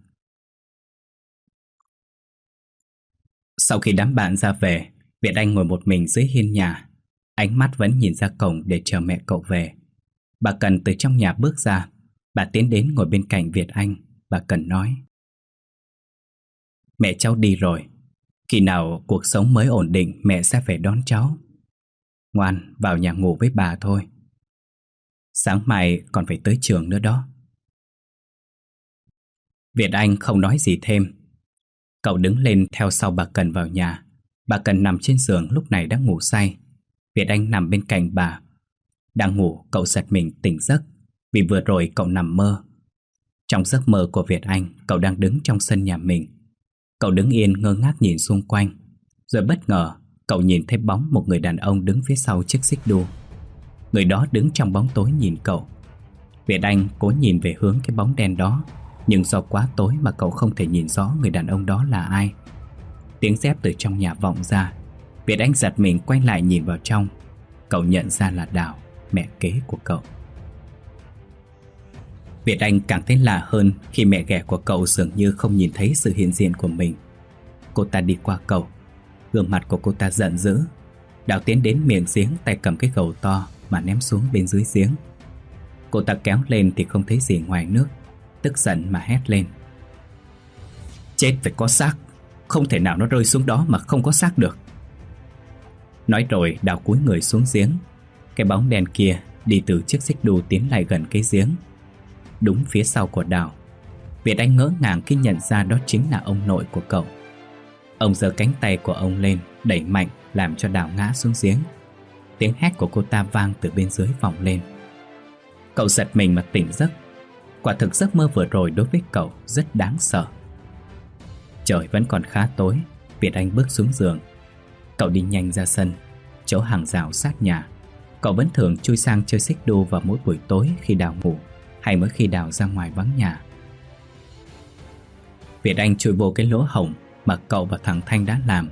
Sau khi đám bạn ra về, Việt Anh ngồi một mình dưới hiên nhà. Ánh mắt vẫn nhìn ra cổng để chờ mẹ cậu về. Bà Cần từ trong nhà bước ra. Bà tiến đến ngồi bên cạnh Việt Anh. Bà Cần nói, Mẹ cháu đi rồi. Khi nào cuộc sống mới ổn định, Mẹ sẽ về đón cháu. Ngoan, vào nhà ngủ với bà thôi. Sáng mai còn phải tới trường nữa đó. Việt Anh không nói gì thêm. Cậu đứng lên theo sau bà Cần vào nhà. Bà Cần nằm trên giường lúc này đã ngủ say. Việt Anh nằm bên cạnh bà. Đang ngủ, cậu giật mình tỉnh giấc, Vì vừa rồi cậu nằm mơ. Trong giấc mơ của Việt Anh, Cậu đang đứng trong sân nhà mình. Cậu đứng yên ngơ ngác nhìn xung quanh, Rồi bất ngờ Cậu nhìn thấy bóng một người đàn ông đứng phía sau chiếc xích đu Người đó đứng trong bóng tối nhìn cậu. Việt Anh cố nhìn về hướng cái bóng đen đó, Nhưng do quá tối mà cậu không thể nhìn rõ người đàn ông đó là ai. Tiếng dép từ trong nhà vọng ra. Việt Anh giật mình quay lại nhìn vào trong. Cậu nhận ra là Đào, Mẹ kế của cậu. Việt Anh càng thấy lạ hơn Khi mẹ ghẻ của cậu dường như không nhìn thấy sự hiện diện của mình. Cô ta đi qua cậu Gương mặt của cô ta giận dữ. Đào tiến đến miệng giếng, tay cầm cái gầu to Mà ném xuống bên dưới giếng. Cô ta kéo lên thì không thấy gì ngoài nước, Tức giận mà hét lên. Chết phải có xác, Không thể nào nó rơi xuống đó mà không có xác được. Nói rồi, đào cúi người xuống giếng. Cái bóng đèn kia đi từ chiếc xích đu tiến lại gần cái giếng. Đúng phía sau của đào. Việt Anh ngỡ ngàng khi nhận ra đó chính là ông nội của cậu. Ông giơ cánh tay của ông lên, Đẩy mạnh, làm cho đào ngã xuống giếng. Tiếng hét của cô ta vang từ bên dưới vọng lên. Cậu giật mình mà tỉnh giấc. Quả thực giấc mơ vừa rồi đối với cậu rất đáng sợ. Trời vẫn còn khá tối, Việt Anh bước xuống giường. Cậu đi nhanh ra sân, Chỗ hàng rào sát nhà. Cậu vẫn thường chui sang chơi xích đu vào mỗi buổi tối khi đào ngủ, Hay mỗi khi đào ra ngoài vắng nhà. Việt Anh chui vô cái lỗ hổng mà cậu và thằng Thanh đã làm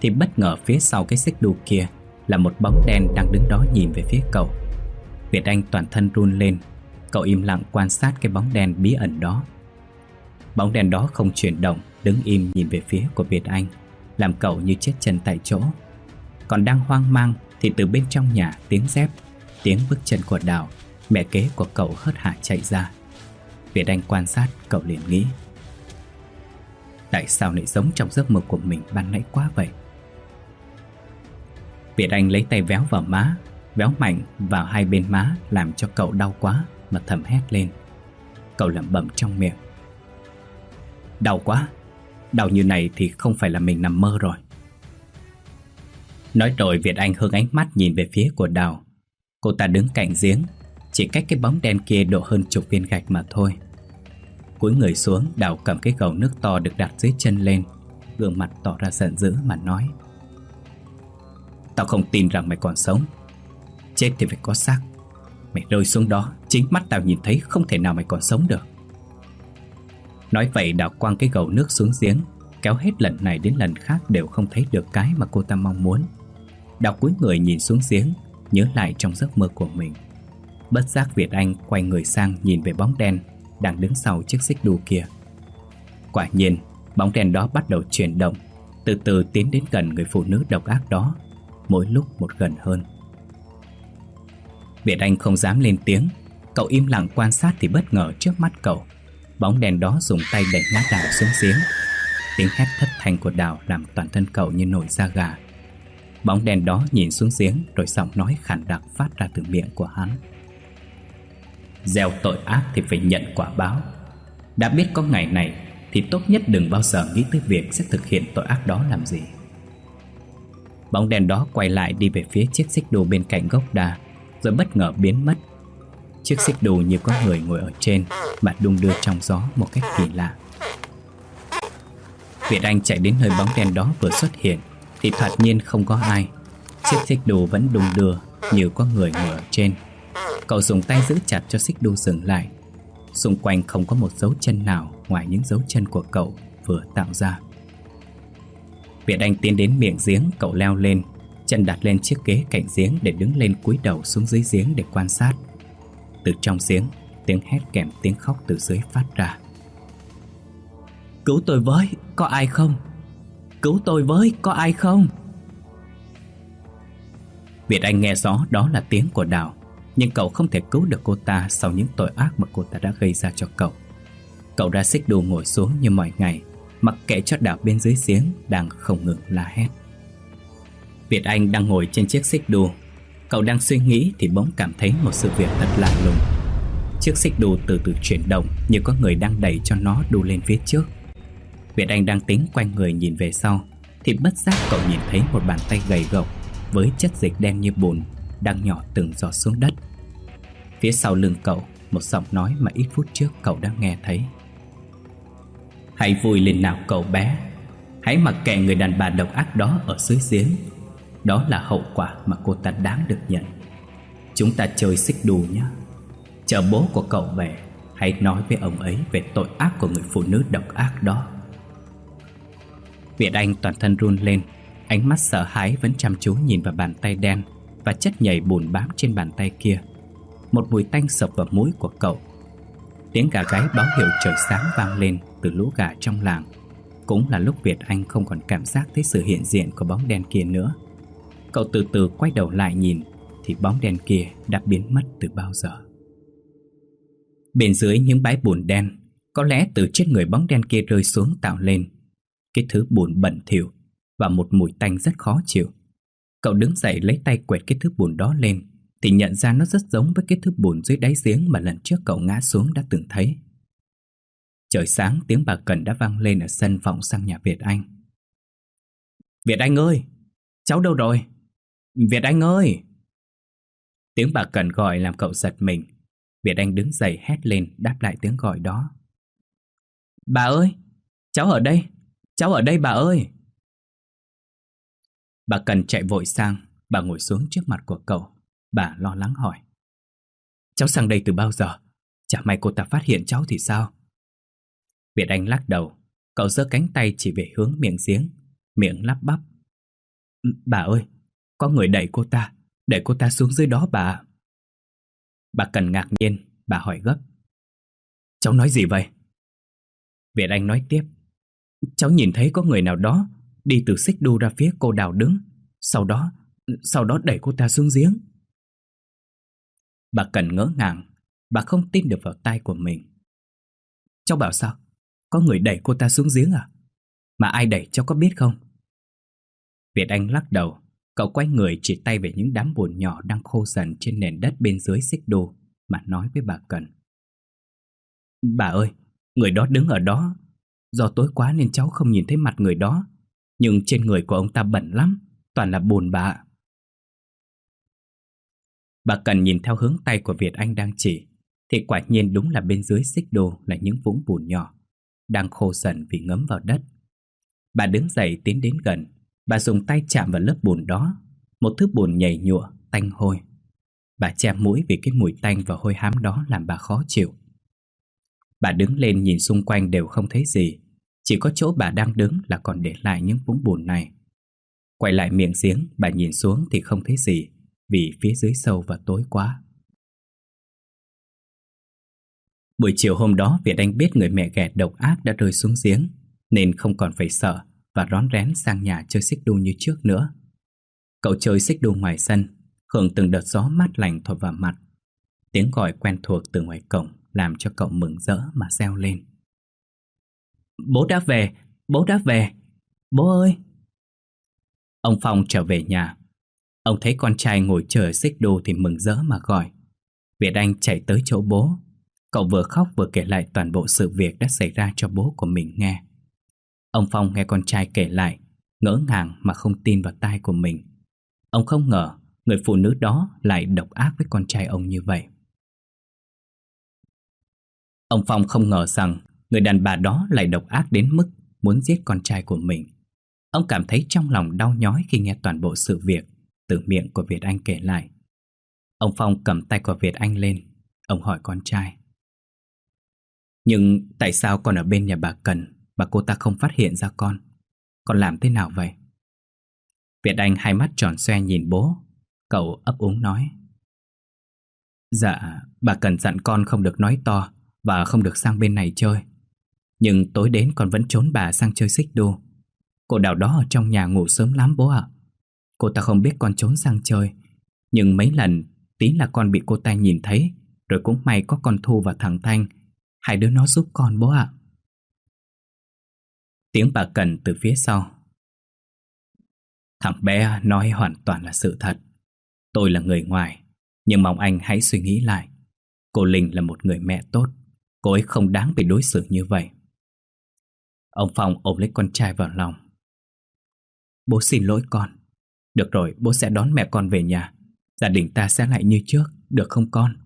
Thì bất ngờ phía sau cái xích đu kia Là một bóng đen đang đứng đó nhìn về phía cậu Việt Anh toàn thân run lên Cậu im lặng quan sát cái bóng đen bí ẩn đó Bóng đen đó không chuyển động Đứng im nhìn về phía của Việt Anh làm cậu như chết chân tại chỗ. Còn đang hoang mang thì từ bên trong nhà tiếng dép, tiếng bước chân của Đào, mẹ kế của cậu hớt hải chạy ra. Việt Anh quan sát cậu liền nghĩ Tại sao lại giống trong giấc mơ của mình ban nãy quá vậy? Việt Anh lấy tay véo vào má, Véo mạnh vào hai bên má, Làm cho cậu đau quá Mà thầm hét lên. Cậu lẩm bẩm trong miệng. Đau quá, Đau như này thì không phải là mình nằm mơ rồi. Nói rồi Việt Anh hướng ánh mắt nhìn về phía của Đào. Cô ta đứng cạnh giếng, Chỉ cách cái bóng đen kia độ hơn chục viên gạch mà thôi. Cúi người xuống, Đào cầm cái gầu nước to được đặt dưới chân lên. Gương mặt tỏ ra giận dữ mà nói, Tao không tin rằng mày còn sống. Chết thì phải có xác. Mày rơi xuống đó, Chính mắt tao nhìn thấy không thể nào mày còn sống được. Nói vậy, đào quăng cái gầu nước xuống giếng, Kéo hết lần này đến lần khác đều không thấy được cái mà cô ta mong muốn. Đào cúi người nhìn xuống giếng, Nhớ lại trong giấc mơ của mình. Bất giác Việt Anh quay người sang nhìn về bóng đen. Đang đứng sau chiếc xích đu kia. Quả nhiên, Bóng đèn đó bắt đầu chuyển động, Từ từ tiến đến gần người phụ nữ độc ác đó, Mỗi lúc một gần hơn. Việt Anh không dám lên tiếng, Cậu im lặng quan sát thì bất ngờ trước mắt cậu, Bóng đèn đó dùng tay đẩy ngã đào xuống giếng. Tiếng hét thất thanh của đào làm toàn thân cậu như nổi da gà. Bóng đèn đó nhìn xuống giếng rồi giọng nói khản đặc phát ra từ miệng của hắn. Gieo tội ác thì phải nhận quả báo. Đã biết có ngày này thì tốt nhất đừng bao giờ nghĩ tới việc sẽ thực hiện tội ác đó làm gì. Bóng đèn đó quay lại đi về phía chiếc xích đu bên cạnh gốc đa, Rồi bất ngờ biến mất. Chiếc xích đu như có người ngồi ở trên, Mà đung đưa trong gió một cách kỳ lạ. Việt Anh chạy đến nơi bóng đèn đó vừa xuất hiện, Thì thoạt nhiên không có ai. Chiếc xích đu vẫn đung đưa Như có người ngồi ở trên. Cậu dùng tay giữ chặt cho xích đu dừng lại. Xung quanh không có một dấu chân nào Ngoài những dấu chân của cậu vừa tạo ra. Việt Anh tiến đến miệng giếng Cậu leo lên Chân đặt lên chiếc ghế cạnh giếng Để đứng lên cúi đầu xuống dưới giếng để quan sát. Từ trong giếng Tiếng hét kèm tiếng khóc từ dưới phát ra. Cứu tôi với, có ai không? Cứu tôi với, có ai không? Việt Anh nghe rõ đó là tiếng của Đào. Nhưng cậu không thể cứu được cô ta Sau những tội ác mà cô ta đã gây ra cho cậu. Cậu ra xích đu ngồi xuống như mọi ngày, Mặc kệ cho đảo bên dưới giếng Đang không ngừng la hét. Việt Anh đang ngồi trên chiếc xích đu Cậu đang suy nghĩ thì bỗng cảm thấy một sự việc thật lạ lùng. Chiếc xích đu từ từ chuyển động Như có người đang đẩy cho nó đu lên phía trước. Việt Anh đang tính quanh người nhìn về sau, Thì bất giác cậu nhìn thấy một bàn tay gầy gộc Với chất dịch đen như bùn đang nhỏ từng giọt xuống đất. Phía sau lưng cậu, Một giọng nói mà ít phút trước cậu đã nghe thấy. Hãy vui lên nào cậu bé. Hãy mặc kệ người đàn bà độc ác đó ở dưới giếng. Đó là hậu quả mà cô ta đáng được nhận. Chúng ta chơi xích đù nhé. Chờ bố của cậu về, Hãy nói với ông ấy về tội ác của người phụ nữ độc ác đó. Việt Anh toàn thân run lên, Ánh mắt sợ hãi vẫn chăm chú nhìn vào bàn tay đen. Và chất nhầy bùn bám trên bàn tay kia. Một mùi tanh sập vào mũi của cậu. Tiếng gà gáy báo hiệu trời sáng vang lên Từ lũ gà trong làng. Cũng là lúc Việt Anh không còn cảm giác thấy sự hiện diện của bóng đen kia nữa. Cậu từ từ quay đầu lại nhìn, Thì bóng đen kia đã biến mất từ bao giờ? Bên dưới những bãi bùn đen, Có lẽ từ trên người bóng đen kia rơi xuống tạo lên. Cái thứ bùn bẩn thỉu và một mùi tanh rất khó chịu. Cậu đứng dậy lấy tay quẹt cái thứ bùn đó lên, thì nhận ra nó rất giống với cái thứ bùn dưới đáy giếng mà lần trước cậu ngã xuống đã từng thấy. Trời sáng, tiếng bà Cần đã vang lên ở sân vọng sang nhà Việt Anh. Việt Anh ơi! Cháu đâu rồi? Việt Anh ơi! Tiếng bà Cần gọi làm cậu giật mình. Việt Anh đứng dậy hét lên, đáp lại tiếng gọi đó. Bà ơi! Cháu ở đây! Cháu ở đây bà ơi Bà cần chạy vội sang, Bà ngồi xuống trước mặt của cậu. Bà lo lắng hỏi. Cháu sang đây từ bao giờ? Chả may cô ta phát hiện cháu thì sao? Việt Anh lắc đầu. Cậu giơ cánh tay chỉ về hướng miệng giếng. Miệng lắp bắp. Ừ, bà ơi, Có người đẩy cô ta. Đẩy cô ta xuống dưới đó bà. Bà cần ngạc nhiên, Bà hỏi gấp. Cháu nói gì vậy? Việt Anh nói tiếp. Cháu nhìn thấy có người nào đó đi từ xích đu ra phía cô đào đứng. Sau đó, sau đó đẩy cô ta xuống giếng. Bà Cần ngỡ ngàng, bà không tin được vào tai của mình. Cháu bảo sao? Có người đẩy cô ta xuống giếng à? Mà ai đẩy cháu có biết không? Việt Anh lắc đầu, cậu quay người chỉ tay về những đám bùn nhỏ đang khô dần trên nền đất bên dưới xích đu mà nói với bà Cần. Bà ơi, người đó đứng ở đó Do tối quá nên cháu không nhìn thấy mặt người đó nhưng trên người của ông ta bẩn lắm Toàn là bùn bạ Bà cần nhìn theo hướng tay của Việt Anh đang chỉ Thì quả nhiên đúng là bên dưới xích đồ là những vũng bùn nhỏ Đang khô dần vì ngấm vào đất. Bà đứng dậy tiến đến gần Bà dùng tay chạm vào lớp bùn đó Một thứ bùn nhầy nhụa, tanh hôi. Bà che mũi vì cái mùi tanh và hôi hám đó làm bà khó chịu. Bà đứng lên nhìn xung quanh đều không thấy gì chỉ có chỗ bà đang đứng là còn để lại những vũng bùn này. Quay lại miệng giếng, Bà nhìn xuống thì không thấy gì, Vì phía dưới sâu và tối quá. Buổi chiều hôm đó, Việt Anh biết người mẹ ghẻ độc ác đã rơi xuống giếng, Nên không còn phải sợ Và rón rén sang nhà chơi xích đu như trước nữa. Cậu chơi xích đu ngoài sân, Hưởng từng đợt gió mát lành thổi vào mặt. Tiếng gọi quen thuộc từ ngoài cổng làm cho cậu mừng rỡ mà reo lên. Bố đã về, bố đã về, bố ơi! Ông Phong trở về nhà. Ông thấy con trai ngồi chờ xích đồ thì mừng rỡ mà gọi. Việt Anh chạy tới chỗ bố. Cậu vừa khóc vừa kể lại toàn bộ sự việc đã xảy ra cho bố của mình nghe. Ông Phong nghe con trai kể lại, ngỡ ngàng mà không tin vào tai của mình. Ông không ngờ người phụ nữ đó lại độc ác với con trai ông như vậy. Ông Phong không ngờ rằng người đàn bà đó lại độc ác đến mức muốn giết con trai của mình. Ông cảm thấy trong lòng đau nhói khi nghe toàn bộ sự việc từ miệng của Việt Anh kể lại. Ông Phong cầm tay của Việt Anh lên, ông hỏi con trai. Nhưng tại sao con ở bên nhà bà Cần Mà cô ta không phát hiện ra con Con làm thế nào vậy Việt Anh hai mắt tròn xoe nhìn bố Cậu ấp úng nói Dạ Bà Cần dặn con không được nói to Và không được sang bên này chơi nhưng tối đến con vẫn trốn bà sang chơi xích đu Cô đào đó ở trong nhà ngủ sớm lắm bố ạ. Cô ta không biết con trốn sang chơi. Nhưng mấy lần, Tí là con bị cô ta nhìn thấy, Rồi cũng may có con Thu và thằng Thanh. Hai đứa nó giúp con bố ạ. Tiếng bà Cần từ phía sau. Thằng bé nói hoàn toàn là sự thật. Tôi là người ngoài, Nhưng mong anh hãy suy nghĩ lại. Cô Linh là một người mẹ tốt. Cô ấy không đáng bị đối xử như vậy. Ông Phong ôm lấy con trai vào lòng. Bố xin lỗi con. Được rồi, bố sẽ đón mẹ con về nhà. Gia đình ta sẽ lại như trước, Được không con?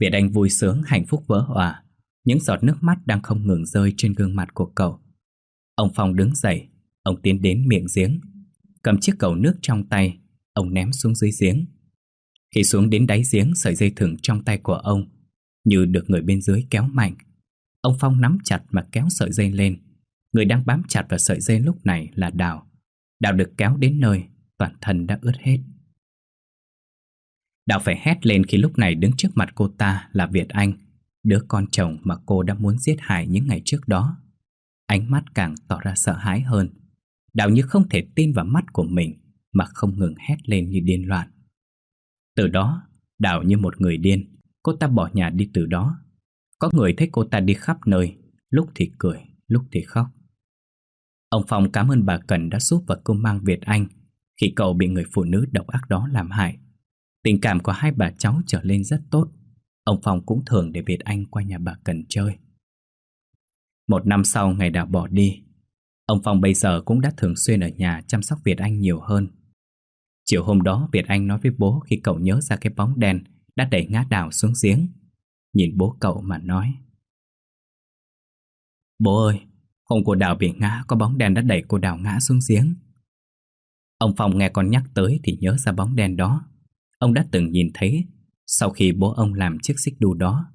Việt Anh vui sướng, hạnh phúc vỡ hòa Những giọt nước mắt đang không ngừng rơi trên gương mặt của cậu. Ông Phong đứng dậy, Ông tiến đến miệng giếng. Cầm chiếc cầu nước trong tay, Ông ném xuống dưới giếng. Khi xuống đến đáy giếng, Sợi dây thừng trong tay của ông Như được người bên dưới kéo mạnh. Ông Phong nắm chặt mà kéo sợi dây lên. Người đang bám chặt vào sợi dây lúc này là Đào. Đào được kéo đến nơi, Toàn thân đã ướt hết. Đào phải hét lên khi lúc này đứng trước mặt cô ta là Việt Anh, Đứa con chồng mà cô đã muốn giết hại những ngày trước đó. Ánh mắt càng tỏ ra sợ hãi hơn. Đào như không thể tin vào mắt của mình Mà không ngừng hét lên như điên loạn. Từ đó, Đào như một người điên, Cô ta bỏ nhà đi từ đó. Có người thấy cô ta đi khắp nơi Lúc thì cười, lúc thì khóc. Ông Phong cảm ơn bà Cần đã giúp và cô mang Việt Anh Khi cậu bị người phụ nữ độc ác đó làm hại. Tình cảm của hai bà cháu trở lên rất tốt. Ông Phong cũng thường để Việt Anh qua nhà bà Cần chơi. Một năm sau ngày Đào bỏ đi. Ông Phong bây giờ cũng đã thường xuyên ở nhà chăm sóc Việt Anh nhiều hơn. Chiều hôm đó Việt Anh nói với bố khi cậu nhớ ra cái bóng đen đã đẩy ngã Đào xuống giếng. Nhìn bố cậu mà nói Bố ơi, hôm cô Đào bị ngã có bóng đen đã đẩy cô Đào ngã xuống giếng Ông Phong nghe con nhắc tới thì nhớ ra bóng đen đó Ông đã từng nhìn thấy sau khi bố ông làm chiếc xích đu đó.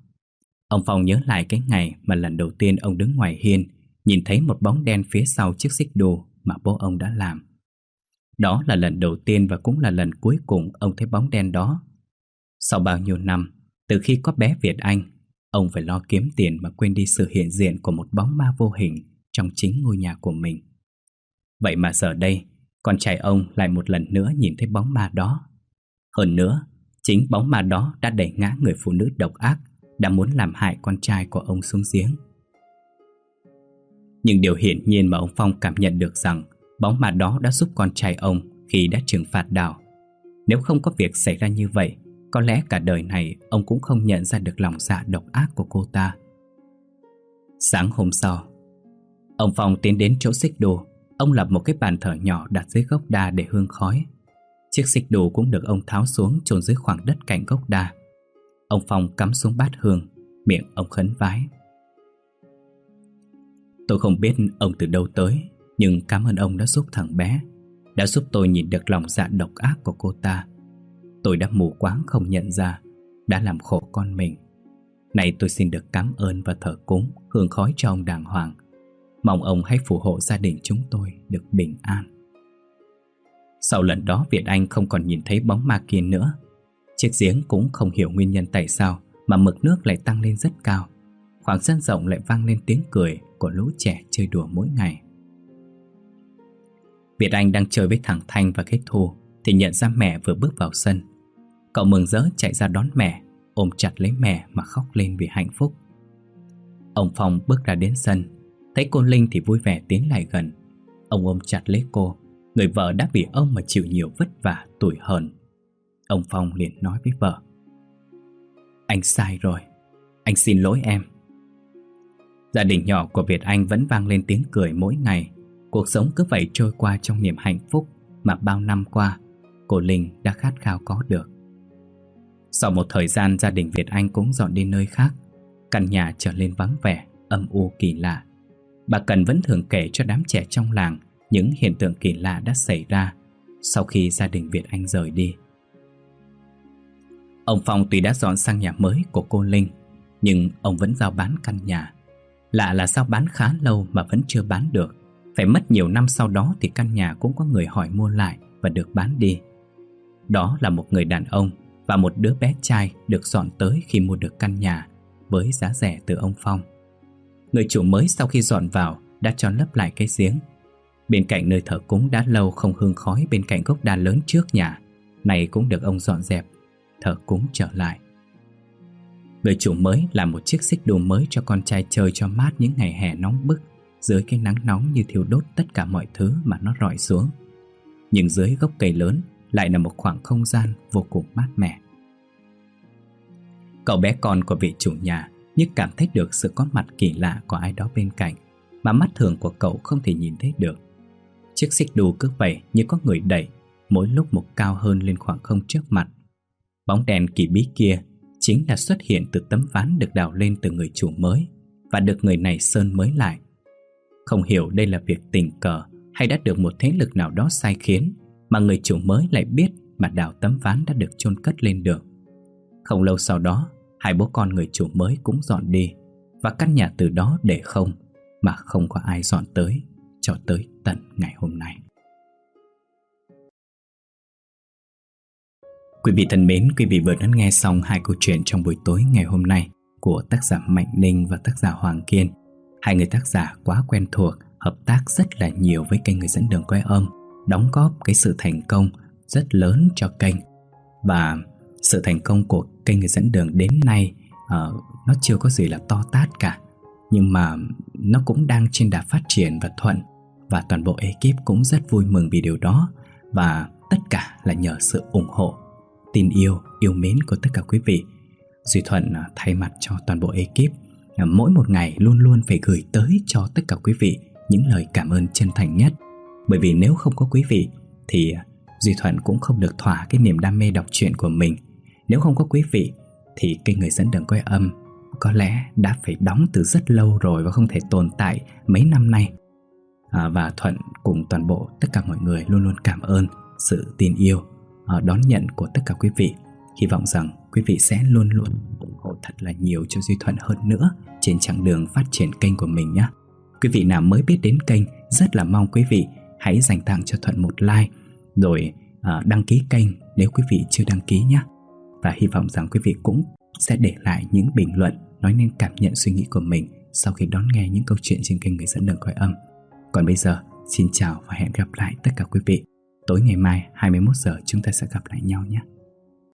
Ông Phong nhớ lại cái ngày mà lần đầu tiên ông đứng ngoài hiên nhìn thấy một bóng đen phía sau chiếc xích đu mà bố ông đã làm. Đó là lần đầu tiên và cũng là lần cuối cùng ông thấy bóng đen đó. Sau bao nhiêu năm, từ khi có bé Việt Anh, ông phải lo kiếm tiền mà quên đi sự hiện diện của một bóng ma vô hình trong chính ngôi nhà của mình. Vậy mà giờ đây, con trai ông lại một lần nữa nhìn thấy bóng ma đó hơn nữa, chính bóng ma đó đã đẩy ngã người phụ nữ độc ác đã muốn làm hại con trai của ông xuống giếng. Nhưng điều hiển nhiên mà ông Phong cảm nhận được rằng bóng ma đó đã giúp con trai ông khi đã trừng phạt Đào. Nếu không có việc xảy ra như vậy, có lẽ cả đời này ông cũng không nhận ra được lòng dạ độc ác của cô ta. Sáng hôm sau, ông Phong tiến đến chỗ xích đồ, ông lập một cái bàn thờ nhỏ đặt dưới gốc đa để hương khói. Chiếc xích đồ cũng được ông tháo xuống chôn dưới khoảng đất cạnh gốc đa. Ông Phong cắm xuống bát hương, miệng ông khấn vái. Tôi không biết ông từ đâu tới, nhưng cảm ơn ông đã giúp thằng bé, đã giúp tôi nhìn được lòng dạ độc ác của cô ta. Tôi đã mù quáng không nhận ra, đã làm khổ con mình. Này tôi xin được cảm ơn và thờ cúng hương khói cho ông đàng hoàng. Mong ông hãy phù hộ gia đình chúng tôi được bình an. Sau lần đó Việt Anh không còn nhìn thấy bóng ma kia nữa Chiếc giếng cũng không hiểu nguyên nhân tại sao Mà mực nước lại tăng lên rất cao Khoảng sân rộng lại vang lên tiếng cười Của lũ trẻ chơi đùa mỗi ngày Việt Anh đang chơi với thằng Thanh và Kết Thu Thì nhận ra mẹ vừa bước vào sân Cậu mừng rỡ chạy ra đón mẹ, Ôm chặt lấy mẹ mà khóc lên vì hạnh phúc. Ông Phong bước ra đến sân, Thấy cô Linh thì vui vẻ tiến lại gần. Ông ôm chặt lấy cô, Người vợ đã vì ông mà chịu nhiều vất vả tuổi hờn. Ông Phong liền nói với vợ, Anh sai rồi, Anh xin lỗi em. Gia đình nhỏ của Việt Anh vẫn vang lên tiếng cười mỗi ngày. Cuộc sống cứ vậy trôi qua trong niềm hạnh phúc Mà bao năm qua, Cô Linh đã khát khao có được. Sau một thời gian gia đình Việt Anh cũng dọn đi nơi khác. Căn nhà trở lên vắng vẻ Âm u kỳ lạ. Bà Cần vẫn thường kể cho đám trẻ trong làng những hiện tượng kỳ lạ đã xảy ra sau khi gia đình Việt Anh rời đi. Ông Phong tuy đã dọn sang nhà mới của cô Linh, Nhưng ông vẫn giao bán căn nhà. Lạ là sao bán khá lâu mà vẫn chưa bán được. Phải mất nhiều năm sau đó thì căn nhà cũng có người hỏi mua lại và được bán đi. Đó là một người đàn ông và một đứa bé trai được dọn tới khi mua được căn nhà với giá rẻ từ ông Phong. Người chủ mới sau khi dọn vào đã cho lấp lại cái giếng. Bên cạnh nơi thờ cúng đã lâu không hương khói bên cạnh gốc đa lớn trước nhà, này cũng được ông dọn dẹp, thờ cúng trở lại. Người chủ mới làm một chiếc xích đu mới cho con trai chơi cho mát những ngày hè nóng bức, dưới cái nắng nóng như thiêu đốt tất cả mọi thứ mà nó rọi xuống. Nhưng dưới gốc cây lớn lại là một khoảng không gian vô cùng mát mẻ. Cậu bé con của vị chủ nhà như cảm thấy được sự có mặt kỳ lạ của ai đó bên cạnh mà mắt thường của cậu không thể nhìn thấy được. Chiếc xích đu cứ vậy như có người đẩy, mỗi lúc một cao hơn lên khoảng không trước mặt. Bóng đèn kỳ bí kia chính là xuất hiện từ tấm ván được đào lên từ người chủ mới và được người này sơn mới lại. Không hiểu đây là việc tình cờ hay đã được một thế lực nào đó sai khiến mà người chủ mới lại biết mà đào tấm ván đã được chôn cất lên được. Không lâu sau đó, hai bố con người chủ mới cũng dọn đi và căn nhà từ đó để không mà không có ai dọn tới cho tới tận ngày hôm nay. Quý vị thân mến, quý vị vừa đã nghe xong hai câu chuyện trong buổi tối ngày hôm nay của tác giả Mạnh Ninh và tác giả Hoàng Kiên. Hai người tác giả quá quen thuộc, hợp tác rất là nhiều với kênh Người dẫn đường quay âm, đóng góp cái sự thành công rất lớn cho kênh. Và sự thành công của kênh Người dẫn đường đến nay uh, nó chưa có gì là to tát cả. Nhưng mà nó cũng đang trên đà phát triển và thuận và toàn bộ ekip cũng rất vui mừng vì điều đó và tất cả là nhờ sự ủng hộ tin yêu, yêu mến của tất cả quý vị. Duy Thuận ờ, thay mặt cho toàn bộ ekip ờ, mỗi một ngày luôn luôn phải gửi tới cho tất cả quý vị những lời cảm ơn chân thành nhất. Bởi vì nếu không có quý vị thì à, Duy Thuận cũng không được thỏa cái niềm đam mê đọc truyện của mình. Nếu không có quý vị thì kênh người dẫn đường quay âm có lẽ đã phải đóng từ rất lâu rồi và không thể tồn tại mấy năm nay. À, và Thuận cùng toàn bộ tất cả mọi người luôn luôn cảm ơn sự tin yêu à, đón nhận của tất cả quý vị. Hy vọng rằng quý vị sẽ luôn luôn ủng hộ thật là nhiều cho Duy Thuận hơn nữa trên chặng đường phát triển kênh của mình nhé. Quý vị nào mới biết đến kênh, rất là mong quý vị hãy dành tặng cho Thuận một like rồi à, đăng ký kênh nếu quý vị chưa đăng ký nhé. Và hy vọng rằng quý vị cũng sẽ để lại những bình luận nói nên cảm nhận suy nghĩ của mình sau khi đón nghe những câu chuyện trên kênh Người dẫn đường cõi âm. Còn bây giờ, xin chào và hẹn gặp lại tất cả quý vị Tối ngày mai 21 giờ chúng ta sẽ gặp lại nhau nhé